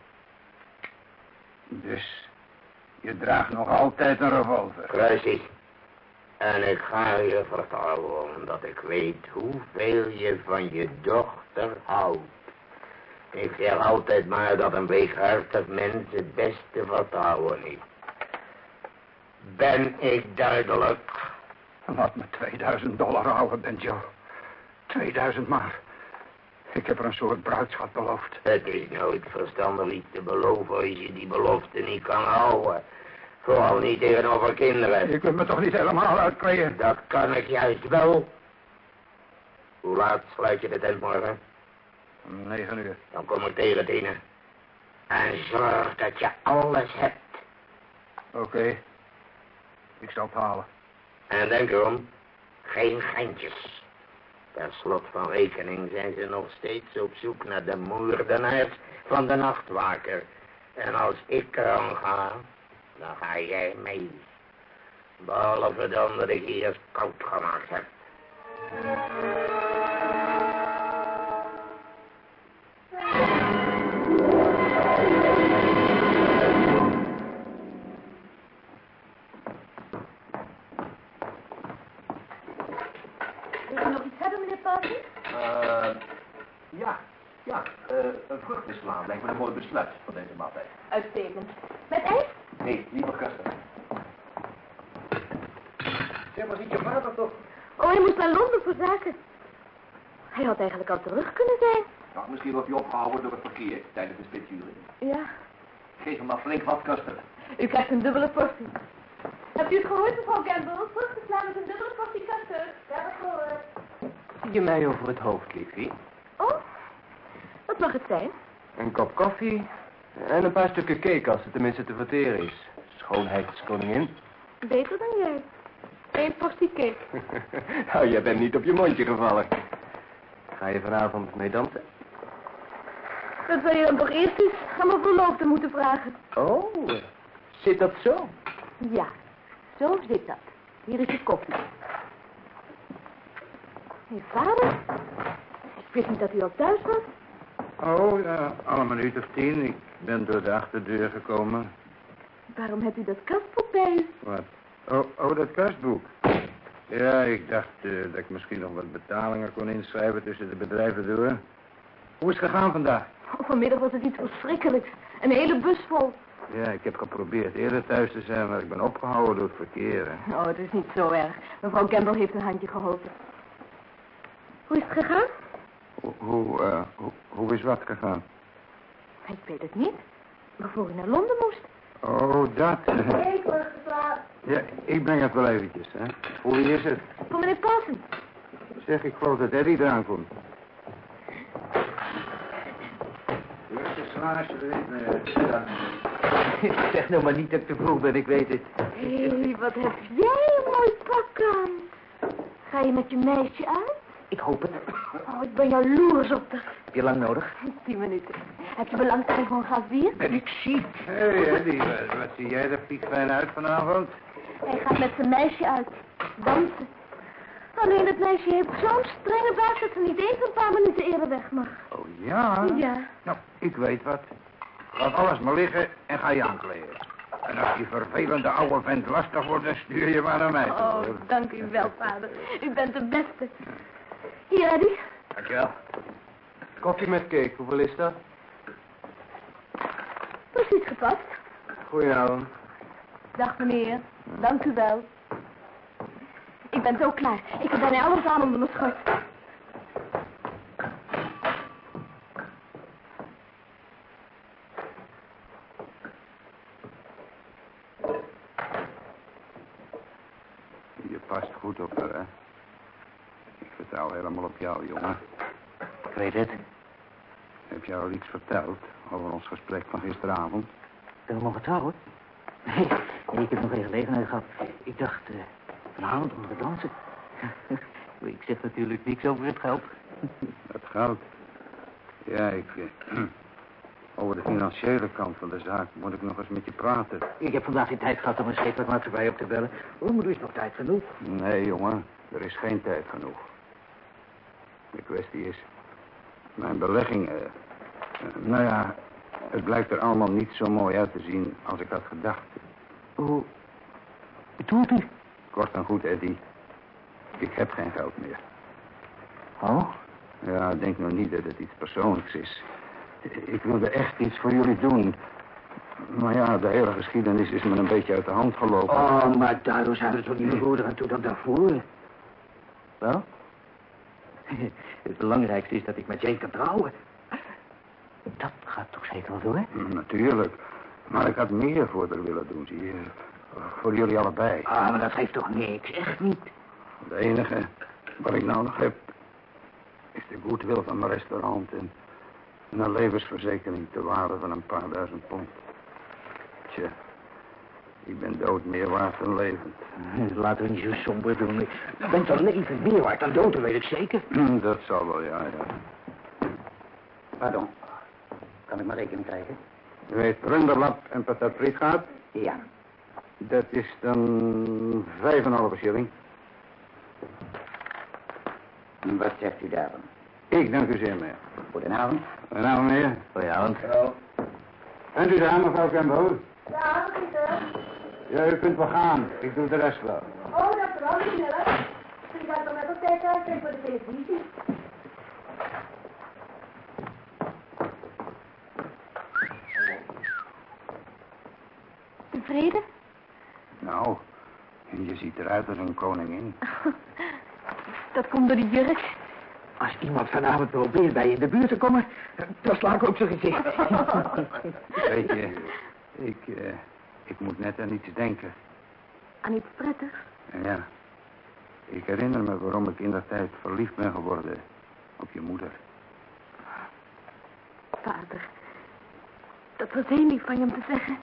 Dus je draagt nog altijd een revolver. Precies. En ik ga je vertrouwen omdat ik weet hoeveel je van je dochter houdt. Ik zeg altijd maar dat een weekhartig mens het beste vertrouwen heeft. Ben ik duidelijk? Laat me 2000 dollar houden, Benjo. 2000 maar. Ik heb er een soort bruidschat beloofd. Het is nooit verstandig iets te beloven als je die belofte niet kan houden. Vooral niet tegenover kinderen. Je kunt me toch niet helemaal uitkleden? Dat kan ik juist wel. Hoe laat sluit je de tent morgen? Om 9 uur. Dan kom ik tegen tienen. En zorg dat je alles hebt. Oké. Ik zal het halen. En denk erom, geen geintjes. Per slot van rekening zijn ze nog steeds op zoek naar de moordenaars van de nachtwaker. En als ik eraan ga, Dan ga jij mee. Behalve dan dat ik eerst koud gemaakt heb. Al terug kunnen zijn. Nou, misschien wordt hij opgehouden door het verkeer tijdens de spitsuring. Ja. Geef hem maar flink wat, Custer. U krijgt een dubbele portie. Hebt u het gehoord, mevrouw Campbell? Vruchtenslaan met een dubbele portie custard. Ja, dat gehoord. Zie je mij over het hoofd, liefie? Oh, wat mag het zijn? Een kop koffie en een paar stukken cake als het tenminste te verteren is. Schoonheidskoningin. Beter dan jij. Eén portie cake. nou, jij bent niet op je mondje gevallen. Ga je vanavond mee dansen? Dat zou je dan toch eerst eens aan mijn verloofde moeten vragen. Oh, zit dat zo? Ja, zo zit dat. Hier is je koffie. Hé, vader. Ik wist niet dat u al thuis was. Oh, ja, al een minuut of tien. Ik ben door de achterdeur gekomen. Waarom hebt u dat kastboek bij u? Wat? Oh, oh dat kastboek. Ja, ik dacht eh, dat ik misschien nog wat betalingen kon inschrijven tussen de bedrijven door. Hoe is het gegaan vandaag? Oh, vanmiddag was het iets verschrikkelijks. Een hele bus vol. Ja, ik heb geprobeerd eerder thuis te zijn, maar ik ben opgehouden door het verkeer. hè. Oh, het is niet zo erg. Mevrouw Campbell heeft een handje geholpen. Hoe is het gegaan? Hoe, hoe, eh, hoe, hoe is wat gegaan? Ik weet het niet. Waarvoor u naar Londen moest. Oh, dat. Ik word. Ja, ik breng het wel eventjes, hè. Hoe is het? Voor meneer Paulsen. Zeg, ik geloof dat Eddie eraan komt. Erin. zeg nou maar niet dat ik te vroeg ben, ik weet het. Hé, hey, wat heb jij een mooi pak aan. Ga je met je meisje uit? Ik hoop het. Oh, ik ben jaloers op haar. Heb je lang nodig? Tien minuten. Heb je belangstelling voor een glas bier? Ben ik ziek? Hé, hey, Eddie, wat, wat zie jij er piekfijn uit vanavond? Hij gaat met zijn meisje uit. Dansen. Alleen het meisje heeft zo'n strenge baas dat ze niet eens een paar minuten eerder weg mag. Oh, ja? Ja. Nou, ik weet wat. Laat alles maar liggen en ga je aankleden. En als die vervelende oude vent lastig wordt, dan stuur je maar naar mij. Oh, dank u wel, vader. U bent de beste. Hier, Eddie. Dankjewel. Koffie met cake, hoeveel is dat? Precies gepast. Goedenavond. Dag, meneer. Dank u wel. Ik ben zo klaar. Ik heb bijna alles aan onder mijn schort. Je past goed op haar, hè? Ik vertrouw helemaal op jou, jongen. Ik weet het. Heb jij al iets verteld over ons gesprek van gisteravond? Ben we mogen trouwen? Nee, nee, ik heb nog geen gelegenheid gehad. Ik dacht, eh, vanavond onder het dansen. ik zeg natuurlijk niks over het geld. Dat geld. Ja, ik... eh, over de financiële kant van de zaak moet ik nog eens met je praten. Ik heb vandaag geen tijd gehad om een scheepvaartmaatschappij op te bellen. Oh, maar er is nog tijd genoeg. Nee, jongen, er is geen tijd genoeg. De kwestie is... Mijn belegging... eh, nou ja, het blijkt er allemaal niet zo mooi uit te zien als ik had gedacht. Hoe bedoelt u? Kort en goed, Eddie. Ik heb geen geld meer. Oh? Ja, denk nou niet dat het iets persoonlijks is. Ik wilde echt iets voor jullie doen. Maar ja, de hele geschiedenis is me een beetje uit de hand gelopen. Oh, maar daardoor zijn we toch niet bevorder aan toe dan daarvoor. Wel? Het belangrijkste is dat ik met Jane kan trouwen. Dat gaat toch zeker wel door, hè? Hm, Natuurlijk. Maar ik had meer voor haar willen doen, zie je. Voor jullie allebei. Ah, maar dat geeft toch niks, echt niet. Het enige wat ik nou nog heb... is de goedwil van mijn restaurant... en, en een levensverzekering te waarde van een paar duizend pond. Tja, ik ben dood meer waard dan levend. Laten we niet zo somber doen. Ik ben toch leven meer waard dan dood, dat weet ik zeker. Dat zal wel, ja, ja. Pardon. Kan ik maar rekening krijgen? U weet runderlap en patat friet gehad? Ja. Dat is dan vijf en een halve shilling. Wat zegt u daarvan? Ik dank u zeer, meneer. Goedenavond. Goedenavond, meneer. Goedenavond. En u daar, mevrouw Campbell? Ja, Pieter. Ja, u kunt wel gaan. Ik doe de rest wel. Oh, dat is wel niet Miller. Ik ga toch net op tijd uit voor de televisie. Tevreden? Nou, je ziet eruit als een koningin. Dat komt door die jurk. Als iemand vanavond probeert bij je in de buurt te komen, dan sla ik op zijn gezicht. Weet je, ik, eh, ik moet net aan iets denken. Aan iets prettigs. Ja, ik herinner me waarom ik in dat tijd verliefd ben geworden op je moeder. Vader. Dat was heel lief van je om te zeggen.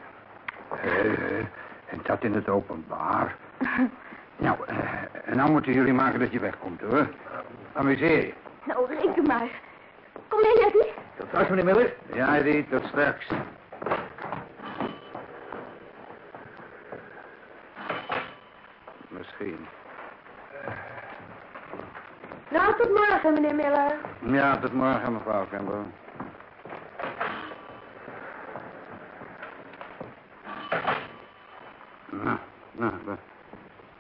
Eh, en dat in het openbaar. Nou, eh, en nou moeten jullie maken dat je wegkomt, hoor. Amuseer je. Nou, reken maar. Kom mee, Eddie. Tot straks, meneer Miller. Ja, Eddie, tot straks. Misschien. Nou, tot morgen, meneer Miller. Ja, tot morgen, mevrouw Campbell. Nou, nou, waar,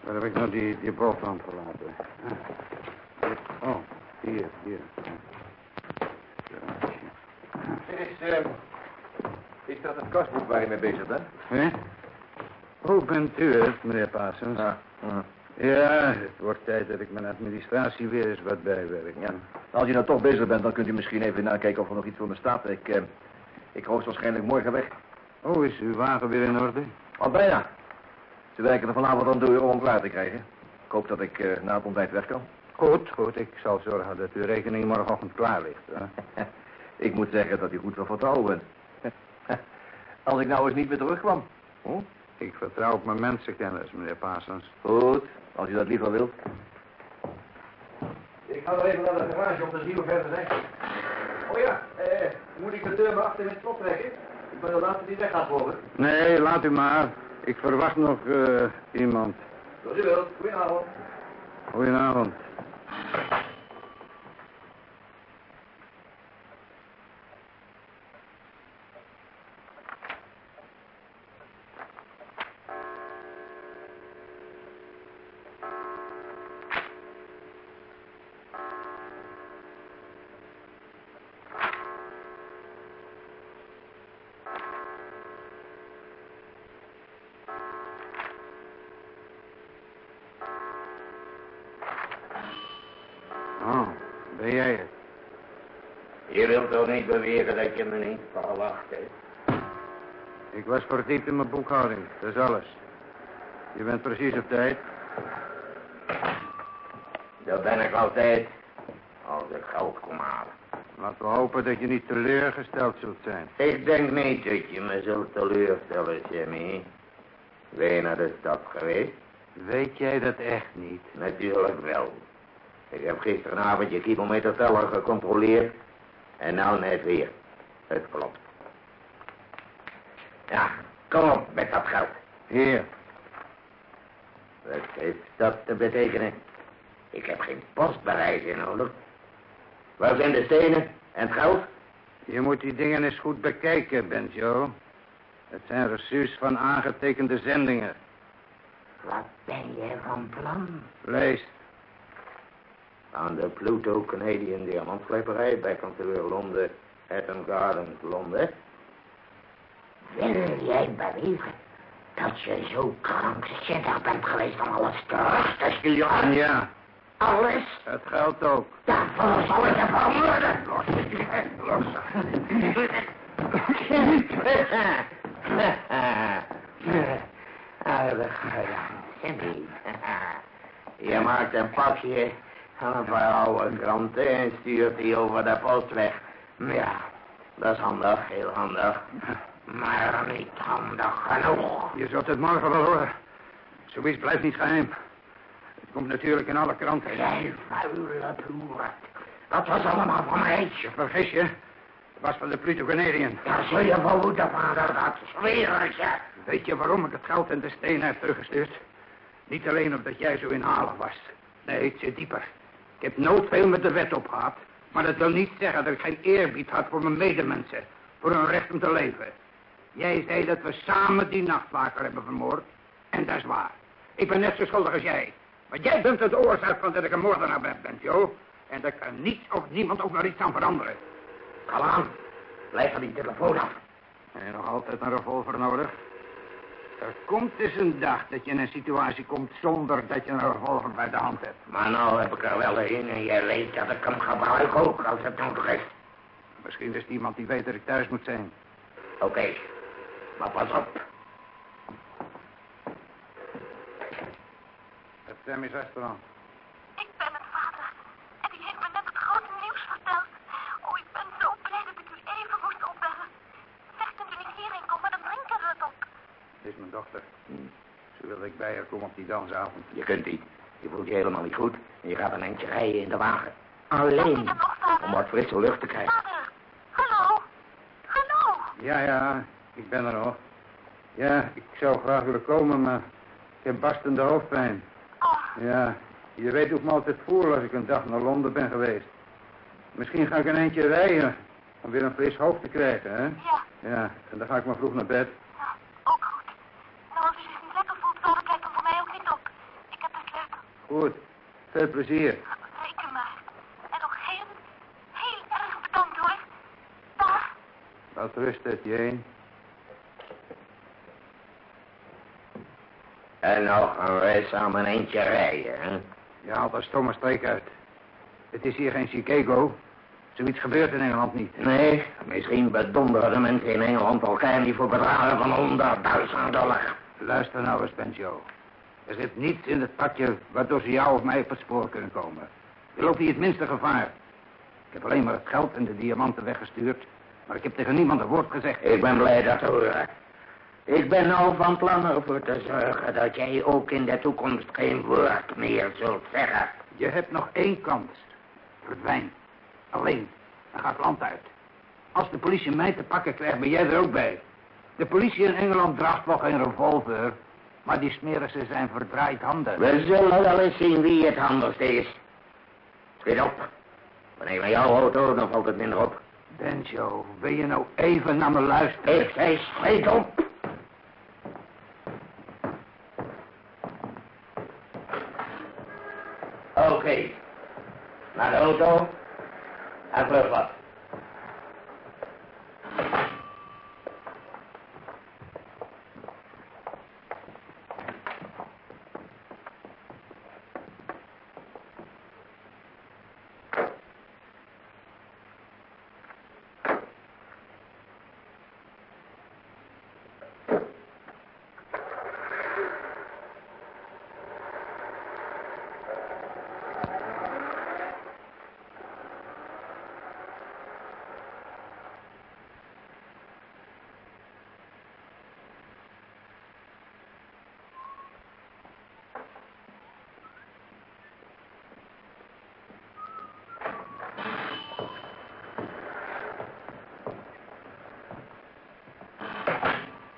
waar heb ik nou die, die boterham gelaten? Ah. Oh, hier, hier. Is, eh, is dat het kastboek waar je mee bezig bent? Hé? Hoe bent u het, meneer Parsons? Ja. Ja. Ja, het wordt tijd dat ik mijn administratie weer eens wat bijwerk. Ja. Als je nou toch bezig bent, dan kunt u misschien even nakijken of er nog iets voor me staat. Ik, eh, ik hoogst waarschijnlijk morgen weg. Oh, is uw wagen weer in orde? Al bijna. Ze werken er vanavond aan door om klaar te krijgen. Ik hoop dat ik eh, na het ontbijt weg kan. Goed, goed. Ik zal zorgen dat uw rekening morgenochtend klaar ligt. Hè? ik moet zeggen dat u goed van vertrouwen bent. Als ik nou eens niet meer terugkwam. Hm? Ik vertrouw op mijn mensenkennis, meneer Parsons. Goed, als u dat liever wilt. Ik ga nog even naar de garage om te zien hoe ver zijn. Oh ja, eh, moet ik de deur maar achter in het slot trekken? Ik ben de laatste die weg gaat volgen. Nee, laat u maar. Ik verwacht nog eh, iemand. Zoals u wilt. Goedenavond. Goedenavond. Toch niet beweren dat je me niet verwacht hebt? Ik was verdiept in mijn boekhouding. Dat is alles. Je bent precies op tijd. Dat ben ik altijd. Als ik geld kom halen. Laten we hopen dat je niet teleurgesteld zult zijn. Ik denk niet dat je me zult teleurstellen, Jimmy. Ben je naar de stad geweest? Weet jij dat echt niet? Natuurlijk wel. Ik heb gisteravond je kilometerteller gecontroleerd. En nou net weer. Het klopt. Ja, kom op met dat geld. Hier. Wat heeft dat te betekenen? Ik heb geen postbewijs nodig. Waar zijn de stenen en het geld? Je moet die dingen eens goed bekijken, Benjo. Het zijn reçus van aangetekende zendingen. Wat ben jij van plan? Lees. Aan de Pluto Canadian Diamantslijperij bij kantoor Londen, Hatton Gardens, Londen. Wil jij beweren dat je zo krankzinnig bent geweest om alles terug te sturen? Ja, Alles? het geldt ook. Daarvoor zal ik je vermoorden. Los, los. Aardig gedaan, Sammy. Je maakt een pakje een paar oude kranten en stuurt die over de post weg. Ja, dat is handig, heel handig. Maar niet handig genoeg. Je zult het morgen wel horen. Zoiets blijft niet geheim. Het komt natuurlijk in alle kranten. Jij vuile boer. Dat was allemaal van mij. Je vergis je. was van de Pluto Canadian. Ja, zul je vermoeden, vader, dat zweer ik je. Weet je waarom ik het geld en de stenen heb teruggestuurd? Niet alleen omdat jij zo inhalig was. Nee, het zit dieper. Ik heb nooit veel met de wet op gehad. Maar dat wil niet zeggen dat ik geen eerbied had voor mijn medemensen. Voor hun recht om te leven. Jij zei dat we samen die nachtwaker hebben vermoord. En dat is waar. Ik ben net zo schuldig als jij. Maar jij bent het oorzaak van dat ik een moordenaar ben, bent, joh. En daar kan niets of niemand ook maar iets aan veranderen. Kom aan, blijf van die telefoon af. En nog altijd een revolver nodig? Er komt eens een dag dat je in een situatie komt zonder dat je een revolver bij de hand hebt. Maar nou heb ik er wel een en jij weet dat ik hem gebruik ook als het nodig is. Misschien is het iemand die weet dat ik thuis moet zijn. Oké, maar pas op. Het Sammy's restaurant. Ik ben het vader. En die heeft me net het grote nieuws verteld. Oh, ik ben zo blij dat ik u even moest opbellen. Zeg, kunt u niet hierheen komen, dan drinken we het op. Dit is mijn dochter. Ze wilde ik bij haar komen op die dansavond. Je kunt niet. Je voelt je helemaal niet goed en je gaat een eindje rijden in de wagen. Alleen het om wat frisse lucht te krijgen. Vader, hallo? Hallo? Ja, ja, ik ben er nog. Ja, ik zou graag willen komen, maar ik heb barstende hoofdpijn. Oh, Ja, je weet hoe ik me altijd voel als ik een dag naar Londen ben geweest. Misschien ga ik een eindje rijden om weer een fris hoofd te krijgen, hè? ja, Ja, en dan ga ik maar vroeg naar bed. ja, ook goed. Nou, als u zich niet lekker voelt, vader, kijk dan voor mij ook niet op. Ik heb het leuk. Goed, veel plezier. Reken maar. En nog heel, heel erg bedankt, hoor. Dag. Wat rust het je heen. En nog gaan wij samen een eindje rijden, hè? Je haalt een stomme streek uit. Het is hier geen Chicago. Zoiets gebeurt in Engeland niet. Nee, misschien bedonderen de mensen in Engeland elkaar niet voor bedragen van honderdduizend dollar. Luister nou eens, Benjo. Er zit niets in het padje waardoor ze jou of mij op het spoor kunnen komen. Je loopt niet het minste gevaar. Ik heb alleen maar het geld en de diamanten weggestuurd. Maar ik heb tegen niemand een woord gezegd. Ik ben blij dat te horen. Ik ben nou van plan ervoor te zorgen dat jij ook in de toekomst geen woord meer zult zeggen. Je hebt nog één kans. Verdwijn. Alleen. Dan gaat het land uit. Als de politie mij te pakken krijgt, ben jij er ook bij. De politie in Engeland draagt wel geen revolver. Maar die smerigen zijn verdraaid handen. We zullen wel eens zien wie het handigste is. Schiet op. Wanneer naar jouw auto, dan valt het minder op. Benjo, wil je nou even naar me luisteren? Ik zei schiet op. Oké. Naar de auto. En vlug wat.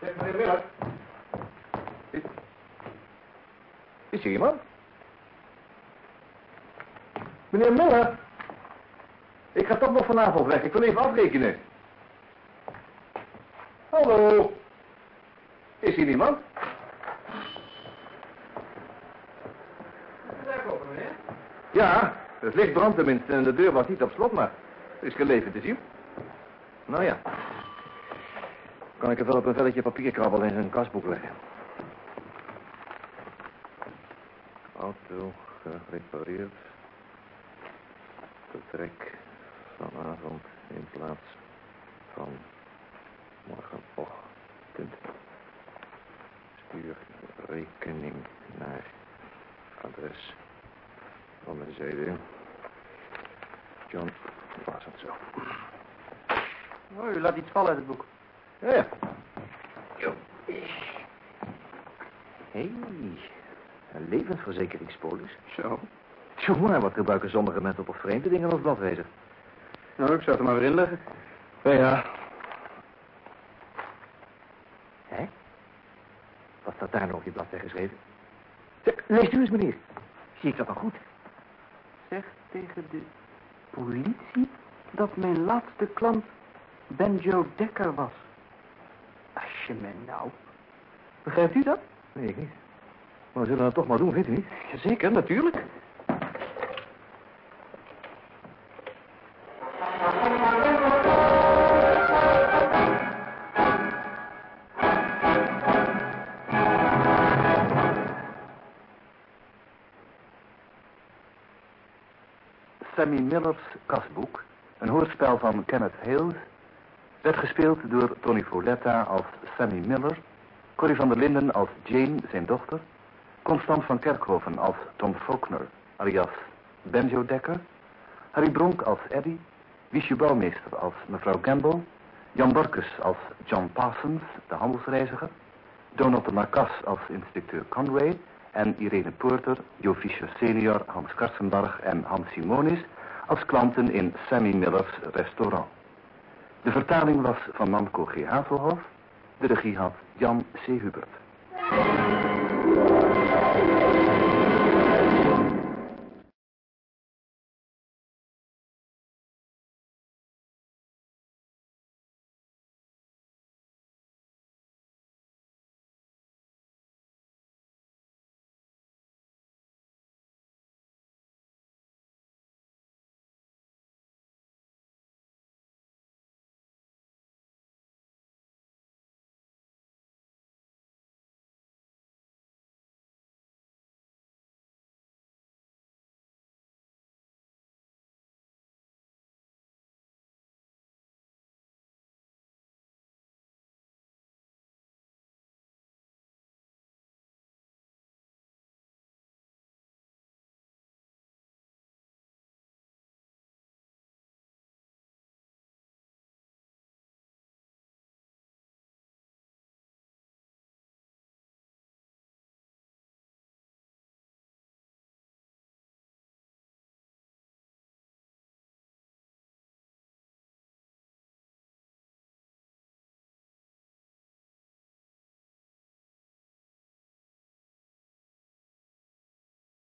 Zeg, meneer Miller. Is, is er iemand? Meneer Miller. Ik ga toch nog vanavond weg. Ik wil even afrekenen. Hallo. Is hier niemand? Ja, het licht brandt tenminste en de deur was niet op slot, maar er is geen leven te zien. Nou ja. Kan ik het wel op een velletje papier krabbelen en in een kasboek leggen. Auto gerepareerd. Vertrek vanavond in plaats van morgenochtend. Stuur rekening naar adres van de zijde. John was het zo. Oh, u laat iets vallen uit het boek. Ja, ja. Hé, een levensverzekeringspolis. Zo. Jongen, wat gebruiken sommige mensen op vreemde dingen als bladwezer? Nou, ik zou het er maar weer in leggen. Ja, ja. Hé? Wat staat daar nou op je bladzij geschreven? Zeg, leest u eens, meneer. Zie ik dat dan goed? Zeg tegen de politie dat mijn laatste klant Benjo Dekker was. Als je me nou... Begrijpt u dat? Nee, ik niet. Maar we zullen het toch maar doen, vindt u niet? Jazeker, natuurlijk. Sammy Miller's Kastboek, een hoorspel van Kenneth Hales, werd gespeeld door Tony Foletta als Sammy Miller, Corrie van der Linden als Jane, zijn dochter, Constant van Kerkhoven als Tom Faulkner, alias Benjo Dekker, Harry Bronk als Eddie, Wiesje Bouwmeester als mevrouw Campbell, Jan Borkus als John Parsons, de handelsreiziger, Donald de Marcas als inspecteur Conway en Irene Porter, Jo Fischer senior, Hans Karsenbarg en Hans Simonis als klanten in Sammy Miller's restaurant. De vertaling was van Manco G. Havelhoff, de regie had Jan C. Hubert.